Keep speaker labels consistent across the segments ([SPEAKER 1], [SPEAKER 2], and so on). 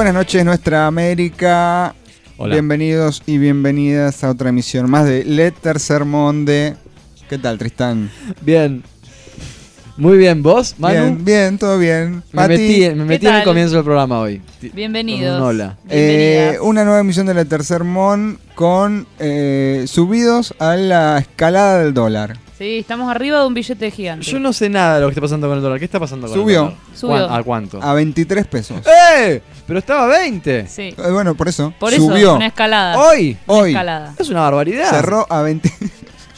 [SPEAKER 1] Buenas noches, nuestra América.
[SPEAKER 2] Hola.
[SPEAKER 1] Bienvenidos y bienvenidas a otra emisión más de Le Tercer Monde. ¿Qué tal, Tristán?
[SPEAKER 2] Bien. Muy bien, ¿vos, Manu?
[SPEAKER 1] Bien, bien, todo bien.
[SPEAKER 2] Me
[SPEAKER 1] Mati,
[SPEAKER 2] metí, me metí en el comienzo del programa hoy.
[SPEAKER 3] Bienvenidos.
[SPEAKER 2] un hola.
[SPEAKER 1] eh, una nueva emisión de Le Tercer Mon con eh, subidos a la escalada del dólar.
[SPEAKER 3] Sí, estamos arriba de un billete gigante.
[SPEAKER 2] Yo no sé nada de lo que está pasando con el dólar. ¿Qué está pasando con
[SPEAKER 1] Subió.
[SPEAKER 2] el dólar?
[SPEAKER 3] Subió.
[SPEAKER 2] ¿Cuán- ¿A cuánto?
[SPEAKER 1] A 23 pesos.
[SPEAKER 2] ¡Eh! Pero estaba a 20.
[SPEAKER 3] Sí.
[SPEAKER 1] Eh, bueno, por eso.
[SPEAKER 3] Por eso,
[SPEAKER 1] subió.
[SPEAKER 3] una escalada.
[SPEAKER 2] Hoy.
[SPEAKER 3] Una
[SPEAKER 1] Hoy
[SPEAKER 3] escalada.
[SPEAKER 2] Es una barbaridad.
[SPEAKER 1] cerró a 20.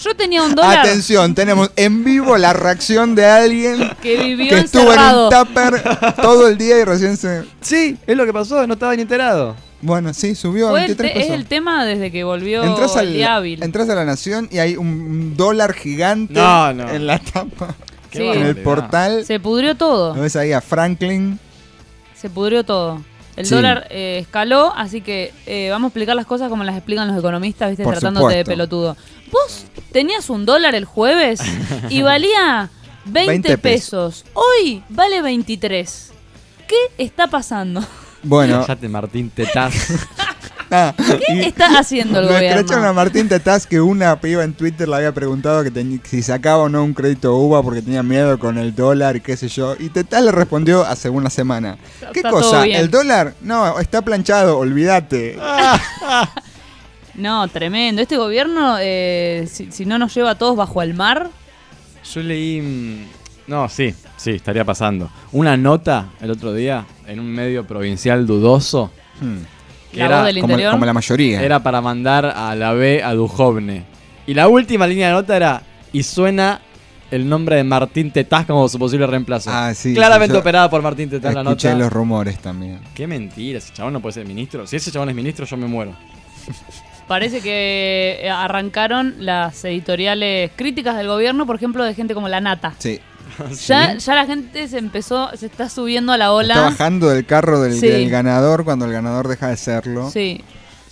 [SPEAKER 3] Yo tenía un dólar
[SPEAKER 1] Atención, tenemos en vivo la reacción de alguien
[SPEAKER 3] que vivió
[SPEAKER 1] que estuvo
[SPEAKER 3] encerrado.
[SPEAKER 1] en un tupper todo el día y recién se.
[SPEAKER 2] Sí, es lo que pasó. No estaba ni enterado.
[SPEAKER 1] Bueno, sí, subió a
[SPEAKER 3] Fue el
[SPEAKER 1] 23
[SPEAKER 3] te- es
[SPEAKER 1] pesos.
[SPEAKER 3] el tema desde que volvió
[SPEAKER 1] Entras,
[SPEAKER 3] el
[SPEAKER 1] al, entras a la nación y hay un, dólar gigante
[SPEAKER 2] No, no.
[SPEAKER 1] en la tapa.
[SPEAKER 3] Sí.
[SPEAKER 1] En el portal.
[SPEAKER 3] Se pudrió todo.
[SPEAKER 1] Lo ves ahí a Franklin.
[SPEAKER 3] Se pudrió todo. El
[SPEAKER 1] Sí.
[SPEAKER 3] dólar eh, escaló, así que eh, vamos a explicar las cosas como las explican los economistas, ¿viste?
[SPEAKER 1] Por
[SPEAKER 3] Tratándote de pelotudo. Vos tenías un dólar el jueves y valía 20,
[SPEAKER 1] 20
[SPEAKER 3] pesos. Hoy vale 23. ¿Qué está pasando?
[SPEAKER 1] Bueno,
[SPEAKER 2] Cállate, Martín Tetaz.
[SPEAKER 1] ah,
[SPEAKER 3] ¿Qué está haciendo el gobierno?
[SPEAKER 1] escracharon a Martín Tetaz que una piba en Twitter le había preguntado que si sacaba o no un crédito UBA porque tenía miedo con el dólar y qué sé yo. Y Tetaz le respondió hace una semana. ¿Qué
[SPEAKER 3] Está
[SPEAKER 1] cosa? ¿El dólar? No, está planchado, olvídate.
[SPEAKER 3] No, tremendo. Este gobierno, eh, si, si no nos lleva a todos bajo el mar,
[SPEAKER 2] Yo leí. No, sí, sí, estaría pasando. Una nota el otro día en un medio provincial dudoso.
[SPEAKER 1] Hmm,
[SPEAKER 2] que
[SPEAKER 3] la
[SPEAKER 2] era
[SPEAKER 3] voz del
[SPEAKER 1] como,
[SPEAKER 3] interior.
[SPEAKER 1] como la mayoría.
[SPEAKER 2] Era para mandar a la B a Dujovne. Y la última línea de nota era. Y suena el nombre de Martín Tetaz como su posible reemplazo.
[SPEAKER 1] Ah, sí,
[SPEAKER 2] Claramente operada por Martín Tetaz la
[SPEAKER 1] Escuché
[SPEAKER 2] nota.
[SPEAKER 1] los rumores también.
[SPEAKER 2] Qué mentira, ese chabón no puede ser ministro. Si ese chabón es ministro, yo me muero.
[SPEAKER 3] Parece que eh, arrancaron las editoriales críticas del gobierno, por ejemplo, de gente como La Nata.
[SPEAKER 1] Sí.
[SPEAKER 3] Ya, ya la gente se empezó, se está subiendo a la ola.
[SPEAKER 1] Está bajando del carro del,
[SPEAKER 3] Sí.
[SPEAKER 1] del ganador cuando el ganador deja de serlo.
[SPEAKER 3] Sí,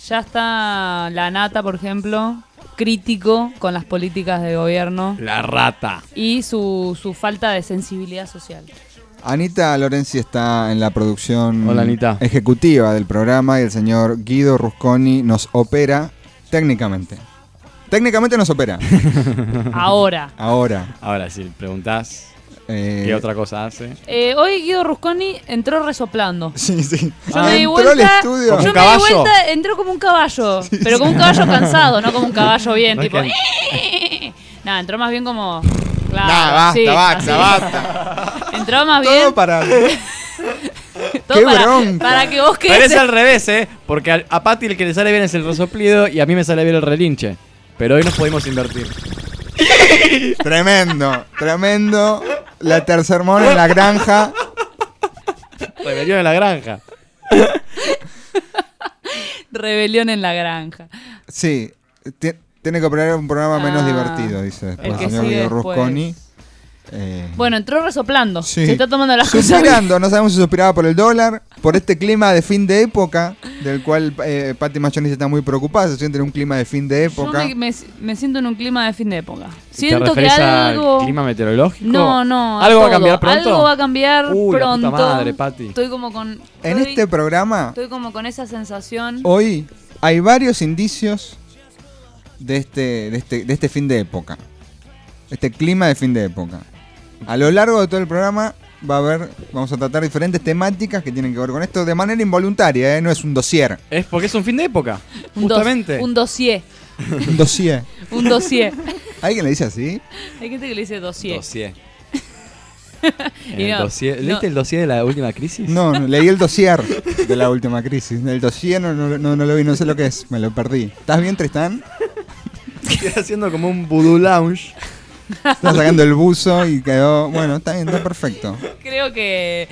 [SPEAKER 3] ya está La Nata, por ejemplo, crítico con las políticas de gobierno
[SPEAKER 2] La rata.
[SPEAKER 3] y su, su falta de sensibilidad social.
[SPEAKER 1] Anita Lorenzi está en la producción
[SPEAKER 2] Hola, Anita.
[SPEAKER 1] ejecutiva del programa y el señor Guido Rusconi nos opera técnicamente. Técnicamente nos opera.
[SPEAKER 3] Ahora.
[SPEAKER 1] Ahora.
[SPEAKER 2] Ahora, si preguntás
[SPEAKER 1] eh,
[SPEAKER 2] qué otra cosa hace.
[SPEAKER 3] Eh, hoy Guido Rusconi entró resoplando.
[SPEAKER 1] Sí, sí.
[SPEAKER 3] Yo me di
[SPEAKER 1] Entró
[SPEAKER 3] vuelta,
[SPEAKER 1] al estudio.
[SPEAKER 2] Como
[SPEAKER 3] yo
[SPEAKER 2] un
[SPEAKER 3] me di
[SPEAKER 2] caballo.
[SPEAKER 3] vuelta, entró como un caballo, pero como un caballo cansado, no como un caballo bien,
[SPEAKER 2] No es
[SPEAKER 3] tipo.
[SPEAKER 2] que-
[SPEAKER 3] Nada, entró más bien como. Claro,
[SPEAKER 1] Nah, basta,
[SPEAKER 3] sí,
[SPEAKER 1] basta,
[SPEAKER 3] así.
[SPEAKER 1] basta.
[SPEAKER 3] Entró más
[SPEAKER 1] Todo
[SPEAKER 3] bien.
[SPEAKER 1] para.
[SPEAKER 3] todo
[SPEAKER 1] qué
[SPEAKER 3] para,
[SPEAKER 1] bronca.
[SPEAKER 3] para que vos
[SPEAKER 2] Pero
[SPEAKER 3] quedes.
[SPEAKER 2] es al revés, ¿eh? Porque a, a Pati el que le sale bien es el resoplido y a mí me sale bien el relinche. Pero hoy nos pudimos invertir.
[SPEAKER 1] Tremendo, tremendo. La tercer mono en la granja.
[SPEAKER 2] Rebelión en la granja.
[SPEAKER 3] Rebelión en la granja.
[SPEAKER 1] Sí. ti- Tiene que operar un programa menos
[SPEAKER 3] Ah,
[SPEAKER 1] divertido, dice después
[SPEAKER 3] el
[SPEAKER 1] señor
[SPEAKER 3] sigue
[SPEAKER 1] Guido
[SPEAKER 3] después.
[SPEAKER 1] Rusconi. Eh,
[SPEAKER 3] Bueno, entró resoplando.
[SPEAKER 1] Sí.
[SPEAKER 3] Se está tomando las cosas.
[SPEAKER 1] Suspirando, no sabemos si suspiraba por el dólar, por este clima de fin de época, del cual eh, Patti Machonis está muy preocupada, se siente en un clima de fin de
[SPEAKER 3] Yo
[SPEAKER 1] época.
[SPEAKER 3] me, me- me siento en un clima de fin de época.
[SPEAKER 2] ¿Te
[SPEAKER 3] Siento que
[SPEAKER 2] al
[SPEAKER 3] algo.
[SPEAKER 2] clima meteorológico?
[SPEAKER 3] No, no.
[SPEAKER 2] ¿Algo va a cambiar pronto?
[SPEAKER 3] Algo va a cambiar
[SPEAKER 2] Uy, la
[SPEAKER 3] pronto.
[SPEAKER 2] puta madre, Pati.
[SPEAKER 3] Estoy como con.
[SPEAKER 1] En este programa,
[SPEAKER 3] Estoy como con esa sensación.
[SPEAKER 1] hoy, hay varios indicios de este, de este, de este fin de época. Este clima de fin de época. A lo largo de todo el programa va a haber, vamos a tratar diferentes temáticas que tienen que ver con esto de manera involuntaria, ¿eh? no es un dossier.
[SPEAKER 2] Es porque es un fin de época.
[SPEAKER 3] un dos-
[SPEAKER 2] justamente.
[SPEAKER 3] un dossier.
[SPEAKER 1] Un dossier.
[SPEAKER 3] Un dossier.
[SPEAKER 1] ¿Alguien le dice así?
[SPEAKER 3] Hay gente que le dice dossier.
[SPEAKER 2] Dossier. En
[SPEAKER 3] Y
[SPEAKER 2] el
[SPEAKER 3] no,
[SPEAKER 2] dossier-
[SPEAKER 3] no.
[SPEAKER 2] ¿Leíste el dossier de la última crisis?
[SPEAKER 1] No, no, leí el dossier de la última crisis. El dossier no, no, no, no lo vi, no sé lo que es, me lo perdí. ¿Estás bien, Tristán?
[SPEAKER 2] Queda haciendo como un voodoo lounge.
[SPEAKER 1] Está sacando el buzo y quedó. Bueno, está bien, está perfecto.
[SPEAKER 3] Creo que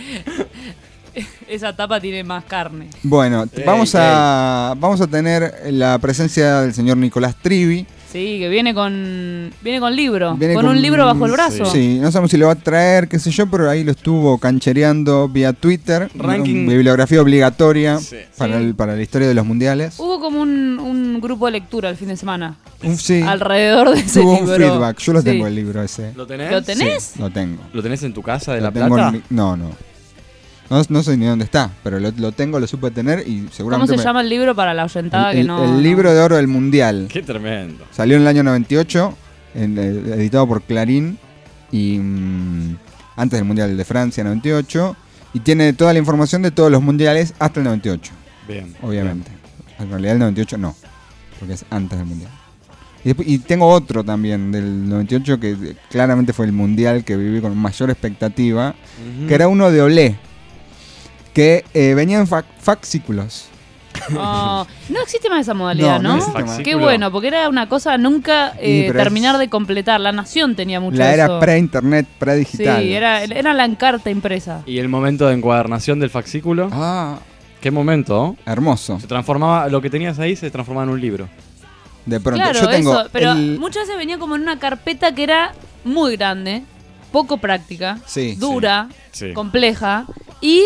[SPEAKER 3] esa tapa tiene más carne.
[SPEAKER 1] Bueno, vamos, a, vamos a tener la presencia del señor Nicolás Trivi.
[SPEAKER 3] Sí, que viene con viene con libro,
[SPEAKER 1] Viene
[SPEAKER 3] con, un libro bajo el brazo.
[SPEAKER 1] Sí, no sabemos si lo va a traer, qué sé yo, pero ahí lo estuvo canchereando vía Twitter.
[SPEAKER 2] Ranking-
[SPEAKER 1] bibliografía obligatoria
[SPEAKER 2] Sí.
[SPEAKER 1] para,
[SPEAKER 3] Sí.
[SPEAKER 1] el- para la historia de los mundiales.
[SPEAKER 3] Hubo como un, un grupo de lectura el fin de semana
[SPEAKER 1] sí,
[SPEAKER 3] alrededor de ese
[SPEAKER 1] tuvo un
[SPEAKER 3] libro.
[SPEAKER 1] feedback. Yo lo
[SPEAKER 3] Sí.
[SPEAKER 1] tengo el libro ese.
[SPEAKER 2] ¿Lo tenés?
[SPEAKER 3] ¿Lo tenés?
[SPEAKER 1] Sí, lo tengo.
[SPEAKER 2] ¿Lo tenés en tu casa de
[SPEAKER 1] Lo
[SPEAKER 2] La Plata?
[SPEAKER 1] mi- no, no. No, no sé ni dónde está, pero lo, lo tengo, lo supe tener y
[SPEAKER 3] ¿Cómo
[SPEAKER 1] seguramente...
[SPEAKER 3] se
[SPEAKER 1] me-
[SPEAKER 3] llama el libro para la oyentada
[SPEAKER 1] el,
[SPEAKER 3] que
[SPEAKER 1] el-
[SPEAKER 3] no?
[SPEAKER 1] el libro de oro del mundial.
[SPEAKER 2] Qué tremendo.
[SPEAKER 1] Salió en el año 98, en- eh, editado por Clarín y mm, antes del mundial de Francia 98 y tiene toda la información de todos los mundiales hasta el 98,
[SPEAKER 2] Bien.
[SPEAKER 1] obviamente. En realidad el 98 no, porque es antes del mundial. Y, tengo otro también del 98 que claramente fue el mundial que viví con mayor expectativa, que era uno de Olé, que eh, venía en fac- fascículos.
[SPEAKER 3] Oh, no existe más esa modalidad,
[SPEAKER 1] No,
[SPEAKER 3] ¿no?
[SPEAKER 1] no existe más.
[SPEAKER 3] Qué bueno, porque era una cosa nunca eh, terminar
[SPEAKER 1] es-
[SPEAKER 3] de completar. La Nación tenía mucho
[SPEAKER 1] La
[SPEAKER 3] eso.
[SPEAKER 1] era pre-internet,
[SPEAKER 3] Sí,
[SPEAKER 1] pre-digital.
[SPEAKER 3] era, era la encarta impresa.
[SPEAKER 2] ¿Y el momento de encuadernación del fascículo?
[SPEAKER 1] Ah,
[SPEAKER 2] ¿Qué momento?
[SPEAKER 1] hermoso.
[SPEAKER 2] Se transformaba, lo que tenías ahí se transformaba en un libro.
[SPEAKER 1] De pronto,
[SPEAKER 3] Claro,
[SPEAKER 1] yo tengo
[SPEAKER 3] eso, pero
[SPEAKER 1] el-
[SPEAKER 3] muchas veces venía como en una carpeta que era muy grande, poco práctica,
[SPEAKER 1] Sí,
[SPEAKER 3] dura,
[SPEAKER 2] Sí.
[SPEAKER 3] compleja y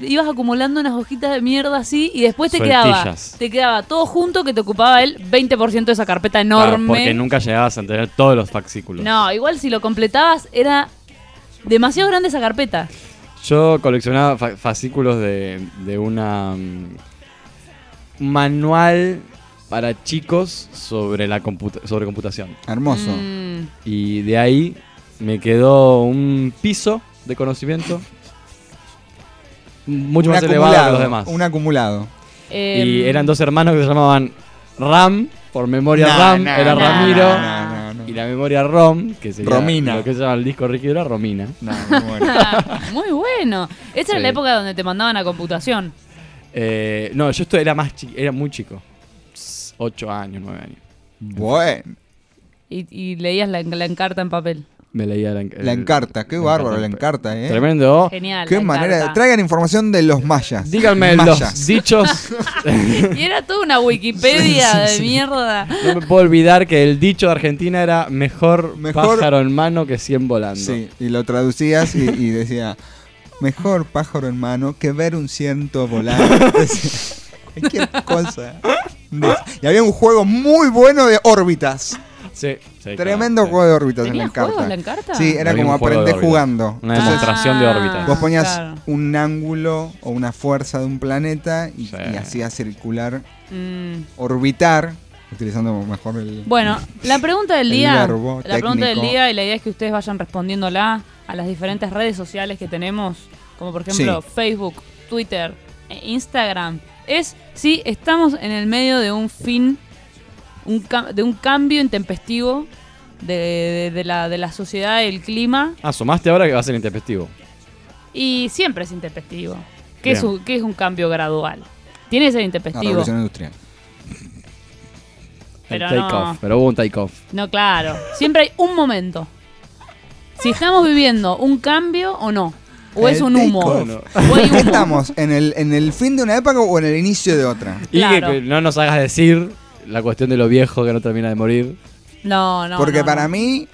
[SPEAKER 3] ibas acumulando unas hojitas de mierda así y después te quedaba te quedaba todo junto que te ocupaba el 20% de esa carpeta
[SPEAKER 2] Claro,
[SPEAKER 3] enorme.
[SPEAKER 2] porque nunca llegabas a tener todos los fascículos.
[SPEAKER 3] No, igual si lo completabas era demasiado grande esa carpeta.
[SPEAKER 2] Yo coleccionaba fa- fascículos de, de una mm, un manual para chicos sobre la computa- sobre computación.
[SPEAKER 1] hermoso.
[SPEAKER 3] Mm,
[SPEAKER 2] Y de ahí me quedó un piso de conocimiento mucho
[SPEAKER 1] Un
[SPEAKER 2] más elevado que los demás.
[SPEAKER 1] Un acumulado.
[SPEAKER 3] em,
[SPEAKER 2] Y eran dos hermanos que se llamaban RAM, por memoria RAM, era Ramiro. Y la memoria ROM, que sería
[SPEAKER 1] Romina.
[SPEAKER 2] lo que se llama el disco rígido, era Romina.
[SPEAKER 1] No, muy bueno.
[SPEAKER 3] muy bueno. Esa era
[SPEAKER 2] Sí.
[SPEAKER 3] la época donde te mandaban a computación.
[SPEAKER 2] Eh, no, yo esto era más era muy chico. 8 años, 9 años.
[SPEAKER 1] bueno.
[SPEAKER 3] Y, y leías la, la encarta en papel.
[SPEAKER 2] Me leía la,
[SPEAKER 1] La encarta, qué bárbaro la encarta, ¿eh?
[SPEAKER 2] Tremendo.
[SPEAKER 3] Genial.
[SPEAKER 1] Qué manera.
[SPEAKER 3] encarta.
[SPEAKER 1] Traigan información de los mayas.
[SPEAKER 2] Díganme
[SPEAKER 1] mayas.
[SPEAKER 2] los dichos.
[SPEAKER 3] Y era toda una Wikipedia de mierda.
[SPEAKER 2] no me puedo olvidar que el dicho de Argentina era mejor,
[SPEAKER 1] Mejor-
[SPEAKER 2] pájaro en mano que 100 volando.
[SPEAKER 1] Sí, y lo traducías y, y decía: Mejor pájaro en mano que ver un ciento volar. Cualquier cosa. Y había un juego muy bueno de órbitas.
[SPEAKER 2] Sí, sí,
[SPEAKER 1] Tremendo
[SPEAKER 2] claro,
[SPEAKER 1] juego de órbitas en la
[SPEAKER 3] ¿Tenía
[SPEAKER 1] encarta.
[SPEAKER 3] la encarta?
[SPEAKER 1] Sí, era
[SPEAKER 2] Había
[SPEAKER 1] como
[SPEAKER 2] un juego de
[SPEAKER 1] aprender
[SPEAKER 2] órbitas.
[SPEAKER 1] jugando.
[SPEAKER 2] Una
[SPEAKER 1] Entonces,
[SPEAKER 2] demostración de órbitas.
[SPEAKER 1] Vos ponías
[SPEAKER 3] claro.
[SPEAKER 1] un ángulo o una fuerza de un planeta y,
[SPEAKER 2] Sí.
[SPEAKER 1] y hacías circular,
[SPEAKER 3] Mm.
[SPEAKER 1] orbitar, utilizando mejor el...
[SPEAKER 3] Bueno, la pregunta del
[SPEAKER 1] El
[SPEAKER 3] día,
[SPEAKER 1] verbo
[SPEAKER 3] la pregunta del
[SPEAKER 1] técnico.
[SPEAKER 3] día y la idea es que ustedes vayan respondiéndola a las diferentes redes sociales que tenemos, como por ejemplo
[SPEAKER 1] Sí.
[SPEAKER 3] Facebook, Twitter, e Instagram, es si estamos en el medio de un fin, un de un cambio intempestivo de, de- de la, de la sociedad y el clima
[SPEAKER 2] Ah, sumaste ahora que va a ser intempestivo.
[SPEAKER 3] y siempre es intempestivo. ¿Qué es, un, qué es un cambio gradual? Tiene que ser
[SPEAKER 1] La
[SPEAKER 3] intempestivo.
[SPEAKER 1] revolución industrial.
[SPEAKER 3] Pero
[SPEAKER 2] el take
[SPEAKER 3] no.
[SPEAKER 2] off, pero hubo un take off.
[SPEAKER 3] No, claro. Siempre hay un momento. Si estamos viviendo un cambio o no. O es un humo.
[SPEAKER 1] take-off.
[SPEAKER 3] O hay
[SPEAKER 1] ¿Qué
[SPEAKER 3] humo.
[SPEAKER 1] estamos? ¿En el, ¿En el fin de una época o en el inicio de otra?
[SPEAKER 2] Y
[SPEAKER 3] Claro.
[SPEAKER 2] que, que no nos hagas decir la cuestión de lo viejo que no termina de morir.
[SPEAKER 3] No, no.
[SPEAKER 1] Porque
[SPEAKER 3] no,
[SPEAKER 1] para
[SPEAKER 3] no.
[SPEAKER 1] mí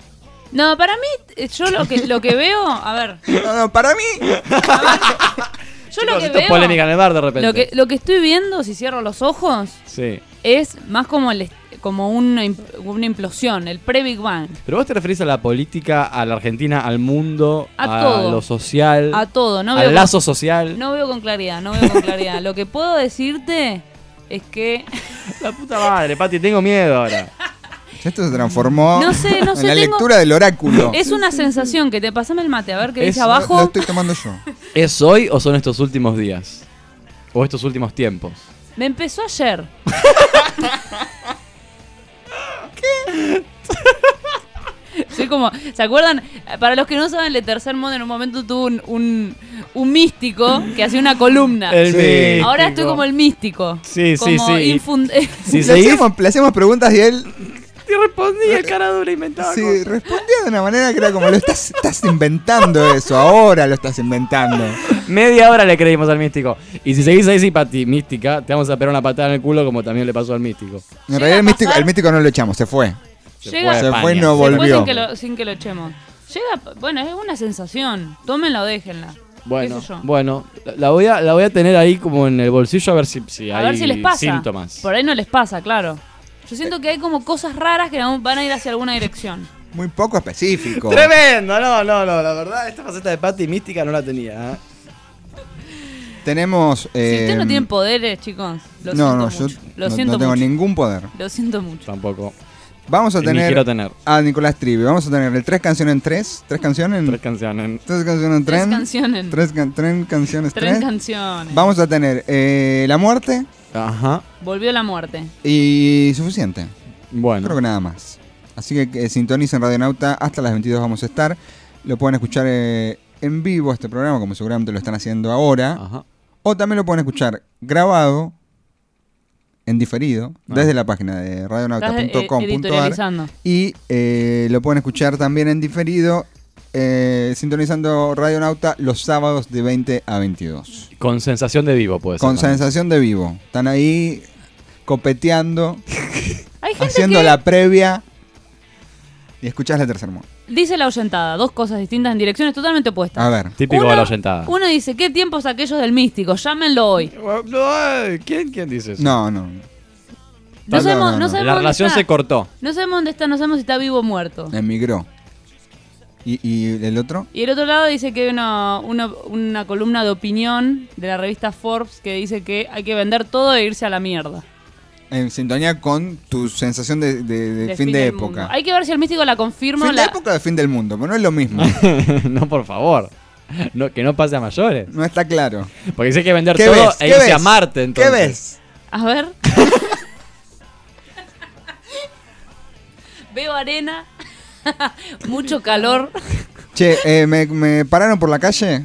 [SPEAKER 3] No, para mí, eh, yo lo que, lo que veo, a ver,
[SPEAKER 1] No, no, para mí.
[SPEAKER 3] yo lo que
[SPEAKER 2] esto es polémica en el bar de repente.
[SPEAKER 3] lo que, lo que estoy viendo, si cierro los ojos,
[SPEAKER 2] Sí.
[SPEAKER 3] es más como el como una, una implosión, el pre-Big Bang.
[SPEAKER 2] Pero vos te referís a la política, a la Argentina, al mundo,
[SPEAKER 3] A todo.
[SPEAKER 2] lo social,
[SPEAKER 3] A todo, no
[SPEAKER 2] al
[SPEAKER 3] veo,
[SPEAKER 2] lazo social.
[SPEAKER 3] no veo con claridad, no veo con claridad. lo que puedo decirte es que
[SPEAKER 2] La puta madre, Pati, tengo miedo ahora.
[SPEAKER 1] Esto se transformó
[SPEAKER 3] No sé, no
[SPEAKER 1] en la
[SPEAKER 3] tengo-
[SPEAKER 1] lectura del oráculo.
[SPEAKER 3] es una sensación que te pasame el mate, a ver qué
[SPEAKER 2] Es-
[SPEAKER 3] dice
[SPEAKER 1] Lo-
[SPEAKER 3] abajo.
[SPEAKER 1] Lo estoy tomando yo.
[SPEAKER 2] ¿Es hoy o son estos últimos días? ¿O estos últimos tiempos?
[SPEAKER 3] Me empezó ayer. ¿Qué? Soy como, ¿se acuerdan? Para los que no saben, Le Tercer Mundo en un momento tuvo un, un, un místico que hacía una columna.
[SPEAKER 2] El
[SPEAKER 1] Sí.
[SPEAKER 2] místico.
[SPEAKER 3] Ahora estoy como el místico.
[SPEAKER 2] Sí, sí,
[SPEAKER 3] Como
[SPEAKER 2] sí.
[SPEAKER 3] infund-
[SPEAKER 2] Si
[SPEAKER 1] le, hacíamos, le hacíamos preguntas y él
[SPEAKER 2] te respondí el cara dura inventaba
[SPEAKER 1] sí,
[SPEAKER 2] cosas.
[SPEAKER 1] respondía de una manera que era como, lo estás, estás inventando eso, ahora lo estás inventando.
[SPEAKER 2] Media hora le creímos al místico. Y si seguís ahí, sí, Pati, mística, te vamos a pegar una patada en el culo como también le pasó al místico.
[SPEAKER 1] En realidad el místico, el místico no lo echamos, se fue.
[SPEAKER 2] Se
[SPEAKER 3] Llega-
[SPEAKER 2] fue,
[SPEAKER 1] Se fue y no
[SPEAKER 3] Se fue
[SPEAKER 1] volvió.
[SPEAKER 3] sin que, lo, sin que lo echemos. Llega, bueno, es una sensación. Tómenla o déjenla.
[SPEAKER 2] Bueno,
[SPEAKER 3] yo.
[SPEAKER 2] bueno, la- voy, a, la voy a tener ahí como en el bolsillo a ver si, si
[SPEAKER 3] A
[SPEAKER 2] hay
[SPEAKER 3] ver si les pasa.
[SPEAKER 2] síntomas.
[SPEAKER 3] Por ahí no les pasa, claro. Yo siento que hay como cosas raras que van a ir hacia alguna dirección.
[SPEAKER 1] Muy poco específico.
[SPEAKER 2] Tremendo, no, no, no, la verdad, esta faceta de Pati mística no la tenía. ¿eh?
[SPEAKER 1] Tenemos.
[SPEAKER 3] si
[SPEAKER 1] eh,
[SPEAKER 3] ustedes no tienen poderes, chicos, lo
[SPEAKER 1] no,
[SPEAKER 3] siento
[SPEAKER 1] no, yo
[SPEAKER 3] mucho. Lo
[SPEAKER 1] no,
[SPEAKER 3] siento
[SPEAKER 1] no tengo
[SPEAKER 3] mucho.
[SPEAKER 1] ningún poder.
[SPEAKER 3] Lo siento mucho.
[SPEAKER 2] Tampoco.
[SPEAKER 1] Vamos a
[SPEAKER 2] Ni
[SPEAKER 1] tener
[SPEAKER 2] quiero tener.
[SPEAKER 1] a Nicolás Trivi. Vamos a tener el tres canciones en tres. ¿Tres canciones? en-
[SPEAKER 2] Tres canciones.
[SPEAKER 1] Tres canciones en
[SPEAKER 3] Tres
[SPEAKER 1] tren.
[SPEAKER 3] canciones.
[SPEAKER 1] Tres, can- tres canciones
[SPEAKER 3] Tres
[SPEAKER 1] tres.
[SPEAKER 3] canciones.
[SPEAKER 1] Vamos a tener eh, La Muerte
[SPEAKER 2] Ajá.
[SPEAKER 3] Volvió la muerte.
[SPEAKER 1] y suficiente.
[SPEAKER 2] Bueno.
[SPEAKER 1] Creo que nada más. Así que, que sintonicen Radio Nauta. Hasta las 22 vamos a estar. Lo pueden escuchar eh, en vivo este programa, como seguramente lo están haciendo ahora.
[SPEAKER 2] Ajá.
[SPEAKER 1] O también lo pueden escuchar grabado, en diferido,
[SPEAKER 2] Ah.
[SPEAKER 1] desde la página de
[SPEAKER 3] eh,
[SPEAKER 1] radionauta.com.ar.
[SPEAKER 3] editorializando.
[SPEAKER 1] Y eh, lo pueden escuchar también en diferido, eh, sintonizando Radio Nauta los sábados de 20 a 22.
[SPEAKER 2] Con sensación de vivo, puede ser.
[SPEAKER 1] Con
[SPEAKER 2] también.
[SPEAKER 1] sensación de vivo. Están ahí copeteando, haciendo
[SPEAKER 3] que
[SPEAKER 1] la previa y escuchás la tercera mundo.
[SPEAKER 3] Dice la oyentada, dos cosas distintas en direcciones totalmente opuestas.
[SPEAKER 1] A ver,
[SPEAKER 2] Típico
[SPEAKER 3] Uno-
[SPEAKER 2] de la oyentada.
[SPEAKER 3] Uno dice, ¿qué tiempos aquellos del místico? Llámenlo hoy.
[SPEAKER 2] ¿Quién, ¿Quién dice eso?
[SPEAKER 1] no, no.
[SPEAKER 3] No
[SPEAKER 1] No,
[SPEAKER 3] sabemos,
[SPEAKER 1] no,
[SPEAKER 3] no
[SPEAKER 1] no.
[SPEAKER 3] sabemos
[SPEAKER 2] La
[SPEAKER 3] dónde
[SPEAKER 2] relación
[SPEAKER 3] está.
[SPEAKER 2] se cortó.
[SPEAKER 3] No sabemos dónde está, no sabemos si está vivo o muerto.
[SPEAKER 1] Emigró. ¿Y, y el otro?
[SPEAKER 3] Y el otro lado dice que hay una, una, una columna de opinión de la revista Forbes que dice que hay que vender todo e irse a la mierda.
[SPEAKER 1] En sintonía con tu sensación de, de- de fin, de época.
[SPEAKER 3] mundo. Hay que ver si el místico la confirma o
[SPEAKER 1] Fin
[SPEAKER 3] la...
[SPEAKER 1] de época o de fin del mundo, pero no es lo mismo.
[SPEAKER 2] no, por favor. No, que no pase a mayores.
[SPEAKER 1] no está claro.
[SPEAKER 2] Porque si hay que vender
[SPEAKER 1] ¿Qué
[SPEAKER 2] todo
[SPEAKER 1] ves?
[SPEAKER 2] e
[SPEAKER 1] ¿Qué
[SPEAKER 2] irse
[SPEAKER 1] ves?
[SPEAKER 2] a Marte, entonces.
[SPEAKER 1] ¿Qué ves?
[SPEAKER 3] A ver. Veo arena, mucho calor.
[SPEAKER 1] Che, eh, me, me pararon por la calle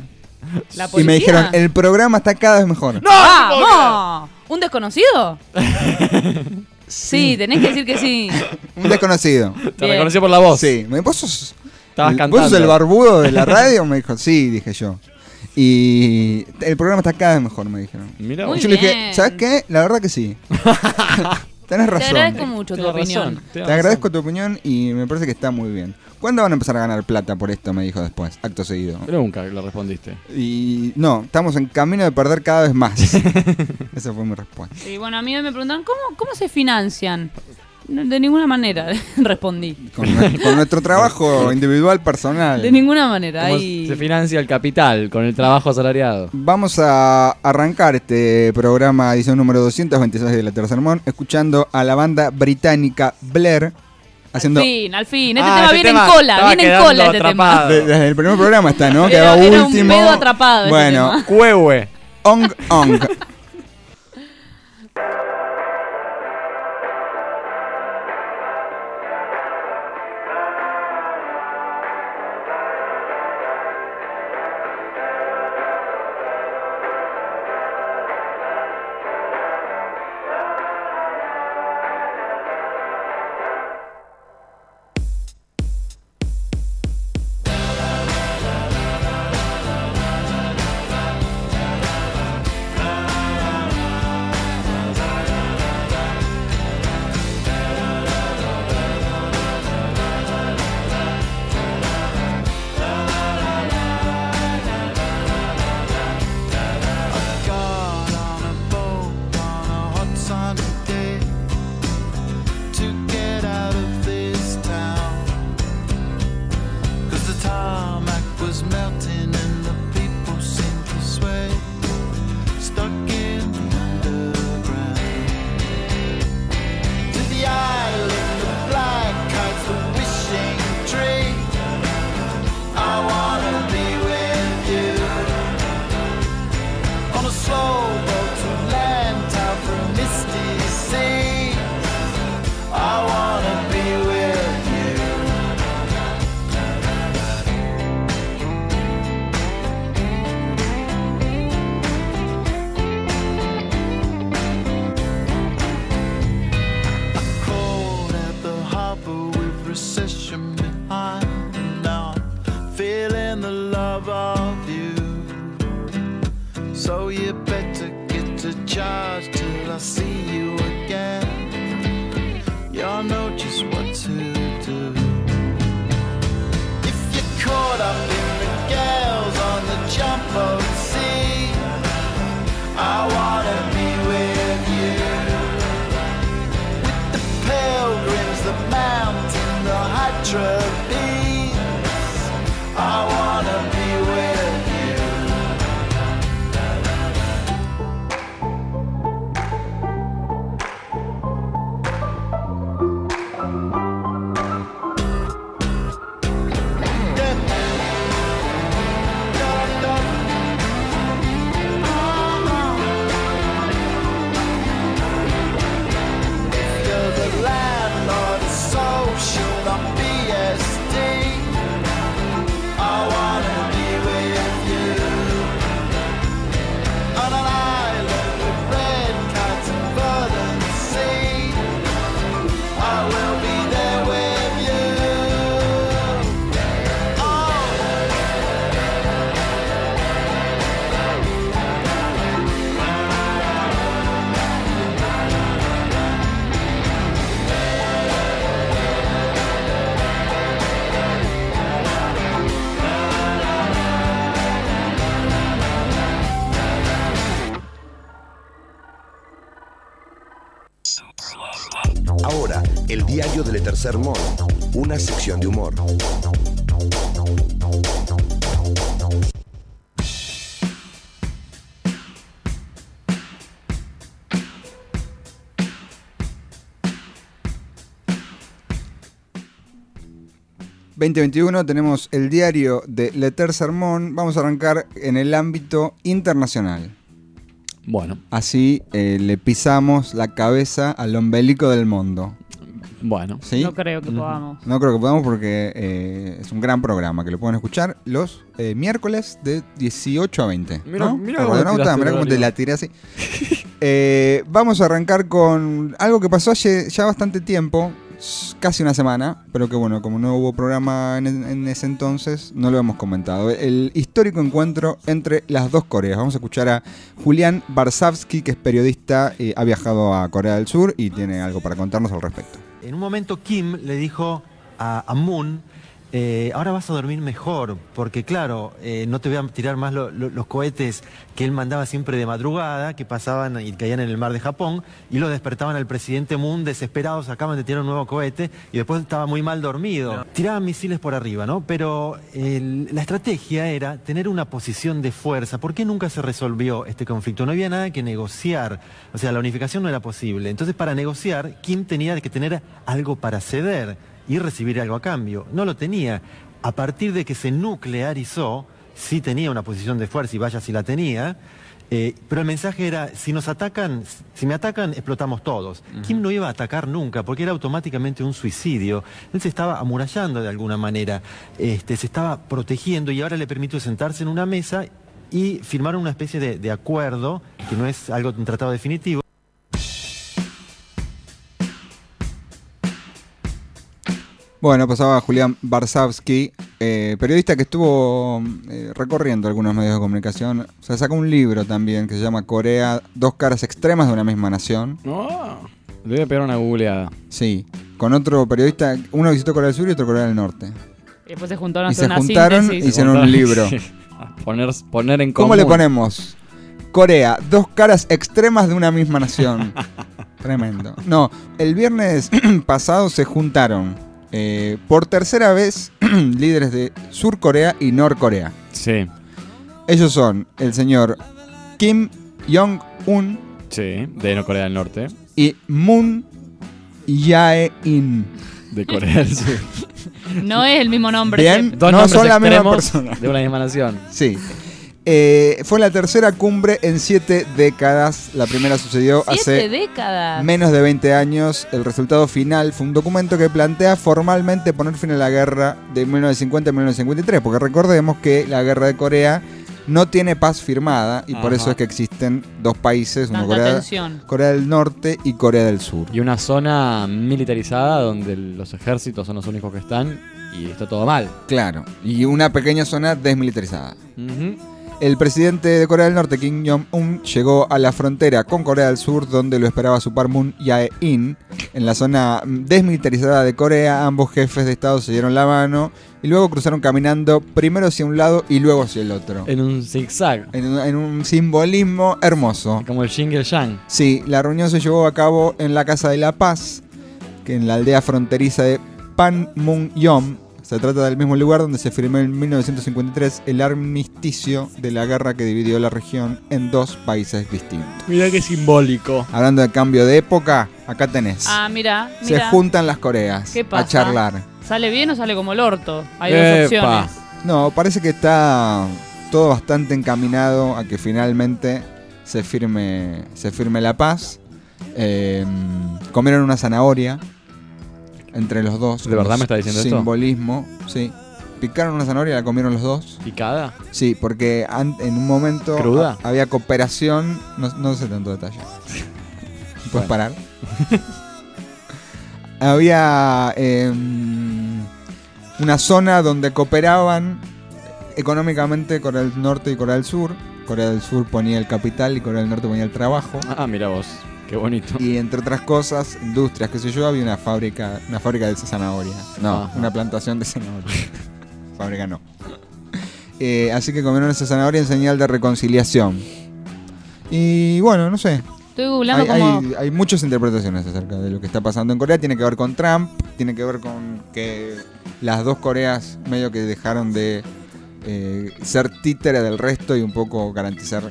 [SPEAKER 3] La
[SPEAKER 1] y me dijeron, el programa está cada vez mejor.
[SPEAKER 3] ¡Vamos! ¿Un desconocido? Sí, tenés que decir que sí.
[SPEAKER 1] Un desconocido.
[SPEAKER 2] Te
[SPEAKER 3] Bien.
[SPEAKER 2] reconoció por la voz.
[SPEAKER 1] Sí, me vos sos,
[SPEAKER 2] Estabas
[SPEAKER 1] el-
[SPEAKER 2] cantando.
[SPEAKER 1] ¿Vos sos el barbudo de la radio? Me dijo, sí, dije yo. Y el programa está cada vez mejor, me dijeron.
[SPEAKER 2] Mira,
[SPEAKER 3] Muy
[SPEAKER 1] yo le dije. ¿sabes qué? La verdad que sí. Tenés
[SPEAKER 3] Te
[SPEAKER 1] razón.
[SPEAKER 3] agradezco mucho tu opinión.
[SPEAKER 1] Te agradezco tu opinión y me parece que está muy bien. ¿Cuándo van a empezar a ganar plata por esto? Me dijo después, acto seguido.
[SPEAKER 2] Nunca le respondiste.
[SPEAKER 1] Y no, estamos en camino de perder cada vez más. Esa fue mi respuesta.
[SPEAKER 3] Y bueno, a mí me preguntan, ¿cómo, cómo se financian? No, de ninguna manera, respondí.
[SPEAKER 1] Con, nue- con nuestro trabajo individual personal.
[SPEAKER 3] De ninguna manera.
[SPEAKER 2] ¿Cómo
[SPEAKER 3] Ahí...
[SPEAKER 2] se financia el capital con el trabajo asalariado?
[SPEAKER 1] Vamos a arrancar este programa, edición número 226 de la Tercer Mon, escuchando a la banda británica Blair haciendo...
[SPEAKER 3] Al fin, al fin. Este
[SPEAKER 2] Ah,
[SPEAKER 3] tema
[SPEAKER 2] este
[SPEAKER 3] viene
[SPEAKER 2] tema
[SPEAKER 3] en cola, viene en cola este
[SPEAKER 2] atrapado.
[SPEAKER 1] Desde el primer programa está, ¿no? Que
[SPEAKER 3] Era-
[SPEAKER 1] va
[SPEAKER 3] era un
[SPEAKER 1] último.
[SPEAKER 3] pedo atrapado ese
[SPEAKER 1] Bueno,
[SPEAKER 3] tema.
[SPEAKER 2] Cuehue.
[SPEAKER 1] ong ong.
[SPEAKER 4] Mon, una sección de humor.
[SPEAKER 1] ...2021 tenemos el diario de Leter Sermón. Vamos a arrancar en el ámbito internacional.
[SPEAKER 2] Bueno,
[SPEAKER 1] Así eh, le pisamos la cabeza al ombelico del mundo.
[SPEAKER 2] Bueno.
[SPEAKER 1] ¿sí?
[SPEAKER 3] No creo que podamos.
[SPEAKER 1] No creo que podamos porque eh, es un gran programa que lo pueden escuchar los eh, miércoles de 18 a 20.
[SPEAKER 2] Mira-
[SPEAKER 1] ¿no?
[SPEAKER 2] mira cómo
[SPEAKER 1] mirá cómo te la tiré así. Eh, vamos a arrancar con algo que pasó hace ya bastante tiempo, casi una semana, pero que bueno, como no hubo programa en, en ese entonces, no lo hemos comentado. El histórico encuentro entre las dos Coreas. Vamos a escuchar a Julián Barsavsky, que es periodista, eh, ha viajado a Corea del Sur y tiene algo para contarnos al respecto.
[SPEAKER 5] En un momento Kim le dijo a, Moon, eh, ahora vas a dormir mejor, porque claro, eh, no te voy a tirar más lo- lo- los cohetes que él mandaba siempre de madrugada, que pasaban y caían en el mar de Japón, y lo despertaban al presidente Moon desesperados, acaban de tirar un nuevo cohete, y después estaba muy mal dormido. Tiraban misiles por arriba, ¿no? Pero la estrategia era tener una posición de fuerza. ¿Por qué nunca se resolvió este conflicto? No había nada que negociar, o sea, la unificación no era posible. Entonces, para negociar, Kim tenía que tener algo para ceder y recibir algo a cambio. No lo tenía. A partir de que se nuclearizó, sí tenía una posición de fuerza y vaya si la tenía. eh, pero el mensaje era, si nos atacan, si me atacan, explotamos todos. Kim no iba a atacar nunca, porque era automáticamente un suicidio. Él se estaba amurallando de alguna manera, este, se estaba protegiendo y ahora le permitió sentarse en una mesa y firmar una especie de, de acuerdo, que no es algo, un tratado definitivo.
[SPEAKER 1] Bueno, pasaba Julián Barsavsky, eh, periodista que estuvo eh, recorriendo algunos medios de comunicación. O sea, sacó un libro también que se llama Corea, dos caras extremas de una misma nación.
[SPEAKER 2] No. Le voy a pegar una googleada.
[SPEAKER 1] Sí, con otro periodista, uno visitó Corea del Sur y otro Corea del Norte.
[SPEAKER 3] Y después se juntaron a hacer
[SPEAKER 1] se
[SPEAKER 3] una
[SPEAKER 1] juntaron
[SPEAKER 3] síntesis.
[SPEAKER 1] y Hicieron un libro.
[SPEAKER 2] Poner, poner en común.
[SPEAKER 1] ¿Cómo le ponemos? Corea, dos caras extremas de una misma nación. Tremendo. No, el viernes pasado se juntaron eh, por tercera vez líderes de Sur Corea y Norcorea.
[SPEAKER 2] Sí,
[SPEAKER 1] Ellos son el señor Kim Jong-un
[SPEAKER 2] sí, de Corea del Norte,
[SPEAKER 1] y Moon Jae-in.
[SPEAKER 2] de Corea del Sur.
[SPEAKER 3] No es el mismo nombre.
[SPEAKER 1] Bien.
[SPEAKER 3] que-
[SPEAKER 2] Dos
[SPEAKER 1] No son la misma persona.
[SPEAKER 2] de una misma nación.
[SPEAKER 1] Sí. Eh, fue la tercera cumbre en siete décadas. La primera sucedió
[SPEAKER 3] Siete
[SPEAKER 1] hace
[SPEAKER 3] décadas.
[SPEAKER 1] menos de 20 años. El resultado final fue un documento que plantea formalmente poner fin a la guerra de 1950 a 1953. Porque recordemos que la guerra de Corea no tiene paz firmada y por eso es que existen dos países, uno
[SPEAKER 3] Tanta
[SPEAKER 1] Corea. Corea del Norte y Corea del Sur.
[SPEAKER 2] Y una zona militarizada donde los ejércitos son los únicos que están y está todo mal.
[SPEAKER 1] Claro. Y una pequeña zona desmilitarizada.
[SPEAKER 2] Ujú.
[SPEAKER 1] El presidente de Corea del Norte, Kim Jong-un, llegó a la frontera con Corea del Sur, donde lo esperaba su par Moon Jae-in. En la zona mm, desmilitarizada de Corea, ambos jefes de Estado se dieron la mano y luego cruzaron caminando primero hacia un lado y luego hacia el otro.
[SPEAKER 2] En un zigzag.
[SPEAKER 1] En un, en un simbolismo hermoso.
[SPEAKER 2] Como el Jingle Yang.
[SPEAKER 1] Sí, la reunión se llevó a cabo en la Casa de la Paz, que en la aldea fronteriza de Panmunjom. Se trata del mismo lugar donde se firmó en 1953 el armisticio de la guerra que dividió la región en dos países distintos.
[SPEAKER 2] Mira qué simbólico.
[SPEAKER 1] Hablando de cambio de época, acá tenés.
[SPEAKER 3] Ah, mira,
[SPEAKER 1] se juntan las Coreas
[SPEAKER 3] ¿Qué pasa?
[SPEAKER 1] a charlar.
[SPEAKER 3] ¿Sale bien o sale como el orto? Hay
[SPEAKER 2] Epa.
[SPEAKER 3] dos opciones.
[SPEAKER 1] No, parece que está todo bastante encaminado a que finalmente se firme, se firme la paz. Eh, comieron una zanahoria entre los dos.
[SPEAKER 2] ¿De verdad me está diciendo esto?
[SPEAKER 1] Simbolismo, sí. Picaron una zanahoria y la comieron los dos.
[SPEAKER 2] ¿Picada?
[SPEAKER 1] Sí, porque en un momento
[SPEAKER 2] ¿Cruda?
[SPEAKER 1] ha- había cooperación. No, no sé tanto detalle. ¿Puedes
[SPEAKER 2] Bueno.
[SPEAKER 1] parar? había eh, una zona donde cooperaban económicamente Corea del Norte y Corea del Sur. Corea del Sur ponía el capital y Corea del Norte ponía el trabajo.
[SPEAKER 2] Ah, mira vos. Qué bonito.
[SPEAKER 1] Y entre otras cosas, industrias, qué sé yo, había una fábrica, una fábrica de zanahoria. No,
[SPEAKER 2] Ajá.
[SPEAKER 1] una plantación de zanahoria. fábrica no. Eh, así que comieron esa zanahoria en señal de reconciliación. Y bueno, no sé.
[SPEAKER 3] Estoy googleando
[SPEAKER 1] Hay,
[SPEAKER 3] como.
[SPEAKER 1] hay- hay muchas interpretaciones acerca de lo que está pasando en Corea. Tiene que ver con Trump, tiene que ver con que las dos Coreas medio que dejaron de eh, ser títere del resto y un poco garantizar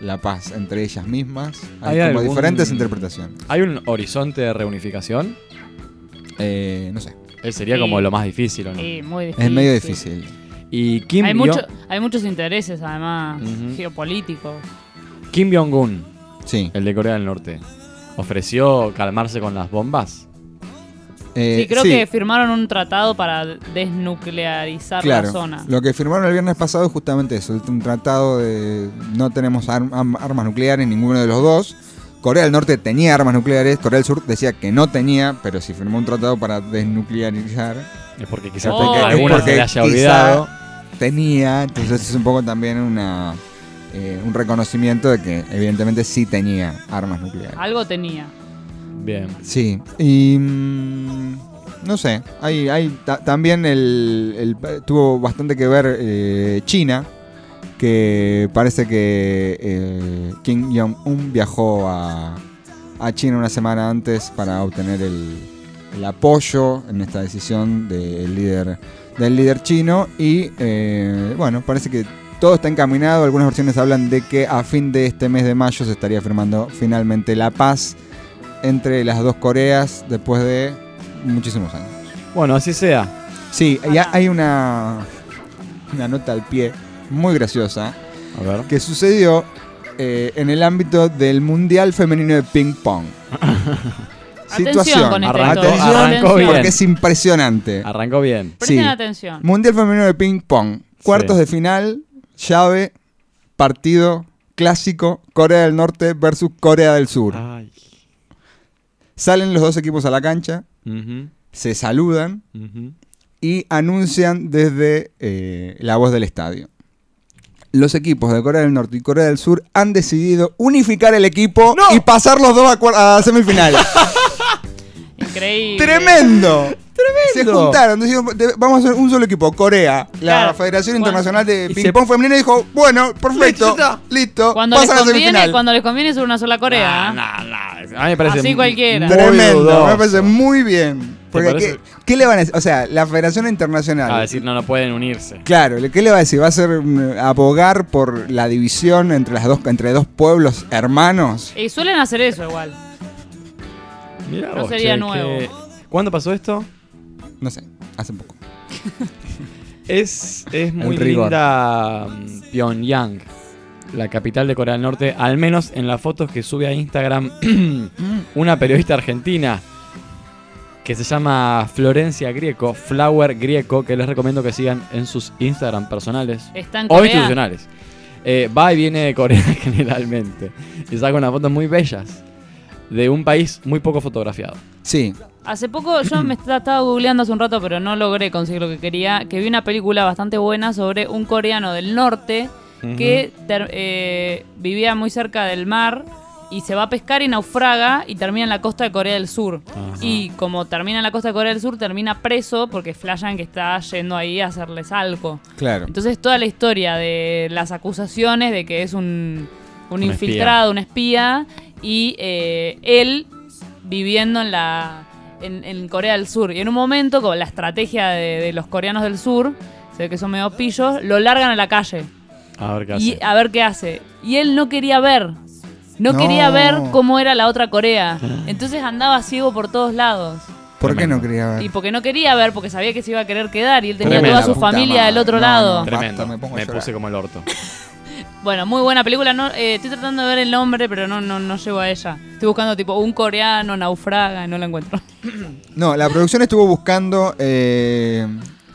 [SPEAKER 1] la paz entre ellas mismas. Hay,
[SPEAKER 2] ¿Hay
[SPEAKER 1] como
[SPEAKER 2] algún-
[SPEAKER 1] diferentes interpretaciones.
[SPEAKER 2] ¿Hay un horizonte de reunificación?
[SPEAKER 1] Eh, no sé.
[SPEAKER 2] Él sería
[SPEAKER 3] Sí.
[SPEAKER 2] como lo más difícil, ¿o no?
[SPEAKER 3] Sí, muy difícil.
[SPEAKER 1] Es medio difícil.
[SPEAKER 2] Y Kim,
[SPEAKER 3] Hay,
[SPEAKER 2] Yo-
[SPEAKER 3] mucho, hay muchos intereses, además, geopolíticos.
[SPEAKER 2] Kim Jong-un,
[SPEAKER 1] Sí.
[SPEAKER 2] el de Corea del Norte, ofreció calmarse con las bombas.
[SPEAKER 1] Eh,
[SPEAKER 3] sí, creo
[SPEAKER 1] sí,
[SPEAKER 3] que firmaron un tratado para desnuclearizar
[SPEAKER 1] claro.
[SPEAKER 3] la zona.
[SPEAKER 1] Lo que firmaron el viernes pasado es justamente eso, un tratado de no tenemos am- armas nucleares ninguno de los dos. Corea del Norte tenía armas nucleares, Corea del Sur decía que no tenía, pero si firmó un tratado para desnuclearizar,
[SPEAKER 2] Es porque quizás
[SPEAKER 3] Oh,
[SPEAKER 2] alguna se le haya olvidado.
[SPEAKER 1] tenía, entonces es un poco también una eh, un reconocimiento de que evidentemente sí tenía armas nucleares.
[SPEAKER 3] Algo tenía.
[SPEAKER 2] Bien.
[SPEAKER 1] Sí, y mm, no sé, hay, hay ta- también el, el- tuvo bastante que ver eh, China, que parece que eh, Kim Jong-un viajó a, a China una semana antes para obtener el, el apoyo en esta decisión del líder del líder chino y eh, bueno, parece que todo está encaminado, algunas versiones hablan de que a fin de este mes de mayo se estaría firmando finalmente la paz entre las dos Coreas después de muchísimos años.
[SPEAKER 2] Bueno, así sea.
[SPEAKER 1] Sí, y ha- hay una, una nota al pie muy graciosa
[SPEAKER 2] A ver.
[SPEAKER 1] que sucedió eh, en el ámbito del Mundial Femenino de Ping Pong.
[SPEAKER 3] Atención con esta
[SPEAKER 2] Arrancó- bien.
[SPEAKER 1] porque es impresionante.
[SPEAKER 2] Arrancó bien.
[SPEAKER 3] Presten
[SPEAKER 1] Sí.
[SPEAKER 3] atención.
[SPEAKER 1] Mundial Femenino de Ping Pong. Cuartos
[SPEAKER 2] Sí.
[SPEAKER 1] de final, llave, partido clásico, Corea del Norte versus Corea del Sur.
[SPEAKER 2] Ay.
[SPEAKER 1] Salen los dos equipos a la cancha, se saludan y anuncian desde eh, la voz del estadio. Los equipos de Corea del Norte y Corea del Sur han decidido unificar el equipo y pasar los dos a, cuar- a semifinal.
[SPEAKER 3] Increíble.
[SPEAKER 1] ¡Tremendo! Se juntaron, dijeron, "De- vamos a hacer un solo equipo, Corea. La. Federación
[SPEAKER 3] Bueno.
[SPEAKER 1] Internacional de
[SPEAKER 2] Y
[SPEAKER 1] Ping
[SPEAKER 2] se-
[SPEAKER 1] Pong Femenino dijo, bueno, perfecto,
[SPEAKER 2] Listo,
[SPEAKER 3] Cuando les,
[SPEAKER 1] a
[SPEAKER 3] conviene,
[SPEAKER 1] semifinal.
[SPEAKER 3] cuando les conviene es una sola Corea.
[SPEAKER 2] Nah, nah, nah. A mí me parece
[SPEAKER 3] Así cualquiera.
[SPEAKER 1] Tremendo,
[SPEAKER 2] dudoso.
[SPEAKER 1] me parece muy bien. Porque qué le van a decir? O sea, la Federación Internacional.
[SPEAKER 2] A decir, no, no pueden unirse.
[SPEAKER 1] Claro, ¿qué le va a decir? ¿Va a ser mm, abogar por la división entre las dos entre dos pueblos hermanos?
[SPEAKER 3] Y suelen hacer eso igual.
[SPEAKER 2] Mirá
[SPEAKER 3] No
[SPEAKER 2] vos,
[SPEAKER 3] sería
[SPEAKER 2] che,
[SPEAKER 3] nuevo.
[SPEAKER 2] que- ¿Cuándo pasó esto?
[SPEAKER 1] No sé, hace poco.
[SPEAKER 2] Es, es muy
[SPEAKER 1] rigor.
[SPEAKER 2] linda mm, Pyongyang, la capital de Corea del Norte, al menos en las fotos que sube a Instagram una periodista argentina que se llama Florencia Grieco, Flower Grieco, que les recomiendo que sigan en sus Instagram personales
[SPEAKER 3] Está en
[SPEAKER 2] o
[SPEAKER 3] Corea.
[SPEAKER 2] institucionales. Eh, va y viene de Corea generalmente y saca unas fotos muy bellas de un país muy poco fotografiado.
[SPEAKER 1] Sí,
[SPEAKER 3] Hace poco yo me esta- estaba googleando hace un rato, pero no logré conseguir lo que quería. Que vi una película bastante buena sobre un coreano del norte que eh, vivía muy cerca del mar y se va a pescar y naufraga y termina en la costa de Corea del Sur. Y como termina en la costa de Corea del Sur, termina preso porque flashan que está yendo ahí a hacerles algo.
[SPEAKER 1] Claro.
[SPEAKER 3] Entonces toda la historia de las acusaciones de que es un, un
[SPEAKER 2] Un
[SPEAKER 3] infiltrado, un espía, y eh, él viviendo en la en, en Corea del Sur. Y en un momento, con la estrategia de, de los coreanos del sur, se ve que son medio pillos, lo largan a la calle
[SPEAKER 2] A ver qué
[SPEAKER 3] y
[SPEAKER 2] hace.
[SPEAKER 3] a ver qué hace. Y él no quería ver. No,
[SPEAKER 1] No.
[SPEAKER 3] quería ver cómo era la otra Corea. Entonces andaba ciego por todos lados.
[SPEAKER 1] ¿Por qué no quería ver?
[SPEAKER 3] Y porque no quería ver, porque sabía que se iba a querer quedar. Y él tenía
[SPEAKER 2] Tremendo.
[SPEAKER 3] toda su familia del otro
[SPEAKER 1] No,
[SPEAKER 3] lado.
[SPEAKER 1] no.
[SPEAKER 2] Tremendo.
[SPEAKER 1] basta, me
[SPEAKER 2] me puse como el orto.
[SPEAKER 3] Bueno, muy buena película. No, eh, estoy tratando de ver el nombre, pero no, no, no llego a ella. Estoy buscando tipo un coreano naufraga y no la encuentro.
[SPEAKER 1] No, la producción estuvo buscando eh,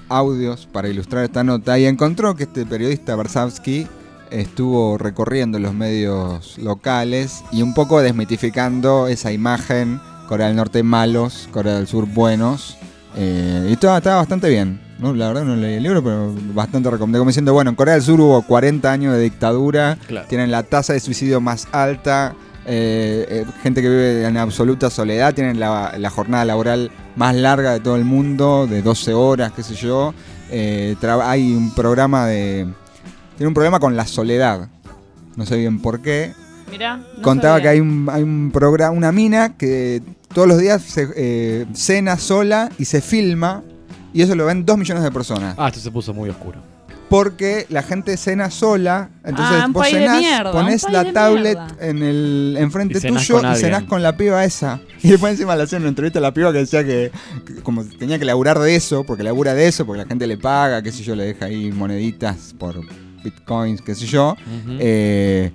[SPEAKER 1] audios para ilustrar esta nota y encontró que este periodista Barsavsky estuvo recorriendo los medios locales y un poco desmitificando esa imagen Corea del Norte malos, Corea del Sur buenos. eh, y estaba, estaba bastante bien. ¿No? La verdad no leí el libro, pero bastante recomendado. Como diciendo, bueno, en Corea del Sur hubo 40 años de dictadura,
[SPEAKER 2] Claro.
[SPEAKER 1] tienen la tasa de suicidio más alta, eh, eh, gente que vive en absoluta soledad, tienen la, la jornada laboral más larga de todo el mundo, de 12 horas, qué sé yo. Eh, hay un programa de... Tiene un problema con la soledad. No sé bien por qué.
[SPEAKER 3] Mirá. no
[SPEAKER 1] Contaba
[SPEAKER 3] sabía.
[SPEAKER 1] que hay un, hay un programa, una mina que todos los días se, eh, cena sola y se filma. Y eso lo ven dos millones de personas.
[SPEAKER 2] Ah, esto se puso muy oscuro.
[SPEAKER 1] Porque la gente cena sola, entonces
[SPEAKER 3] Ah,
[SPEAKER 1] vos cenás,
[SPEAKER 3] mierda, país
[SPEAKER 1] la tablet
[SPEAKER 3] mierda.
[SPEAKER 1] en el enfrente
[SPEAKER 2] Y cenás
[SPEAKER 1] tuyo y cenás con la piba esa. Y después encima le hacían una entrevista a la piba que decía que, que como tenía que laburar de eso, porque labura de eso, porque la gente le paga, qué sé yo, le deja ahí moneditas por bitcoins, qué sé yo. Eh,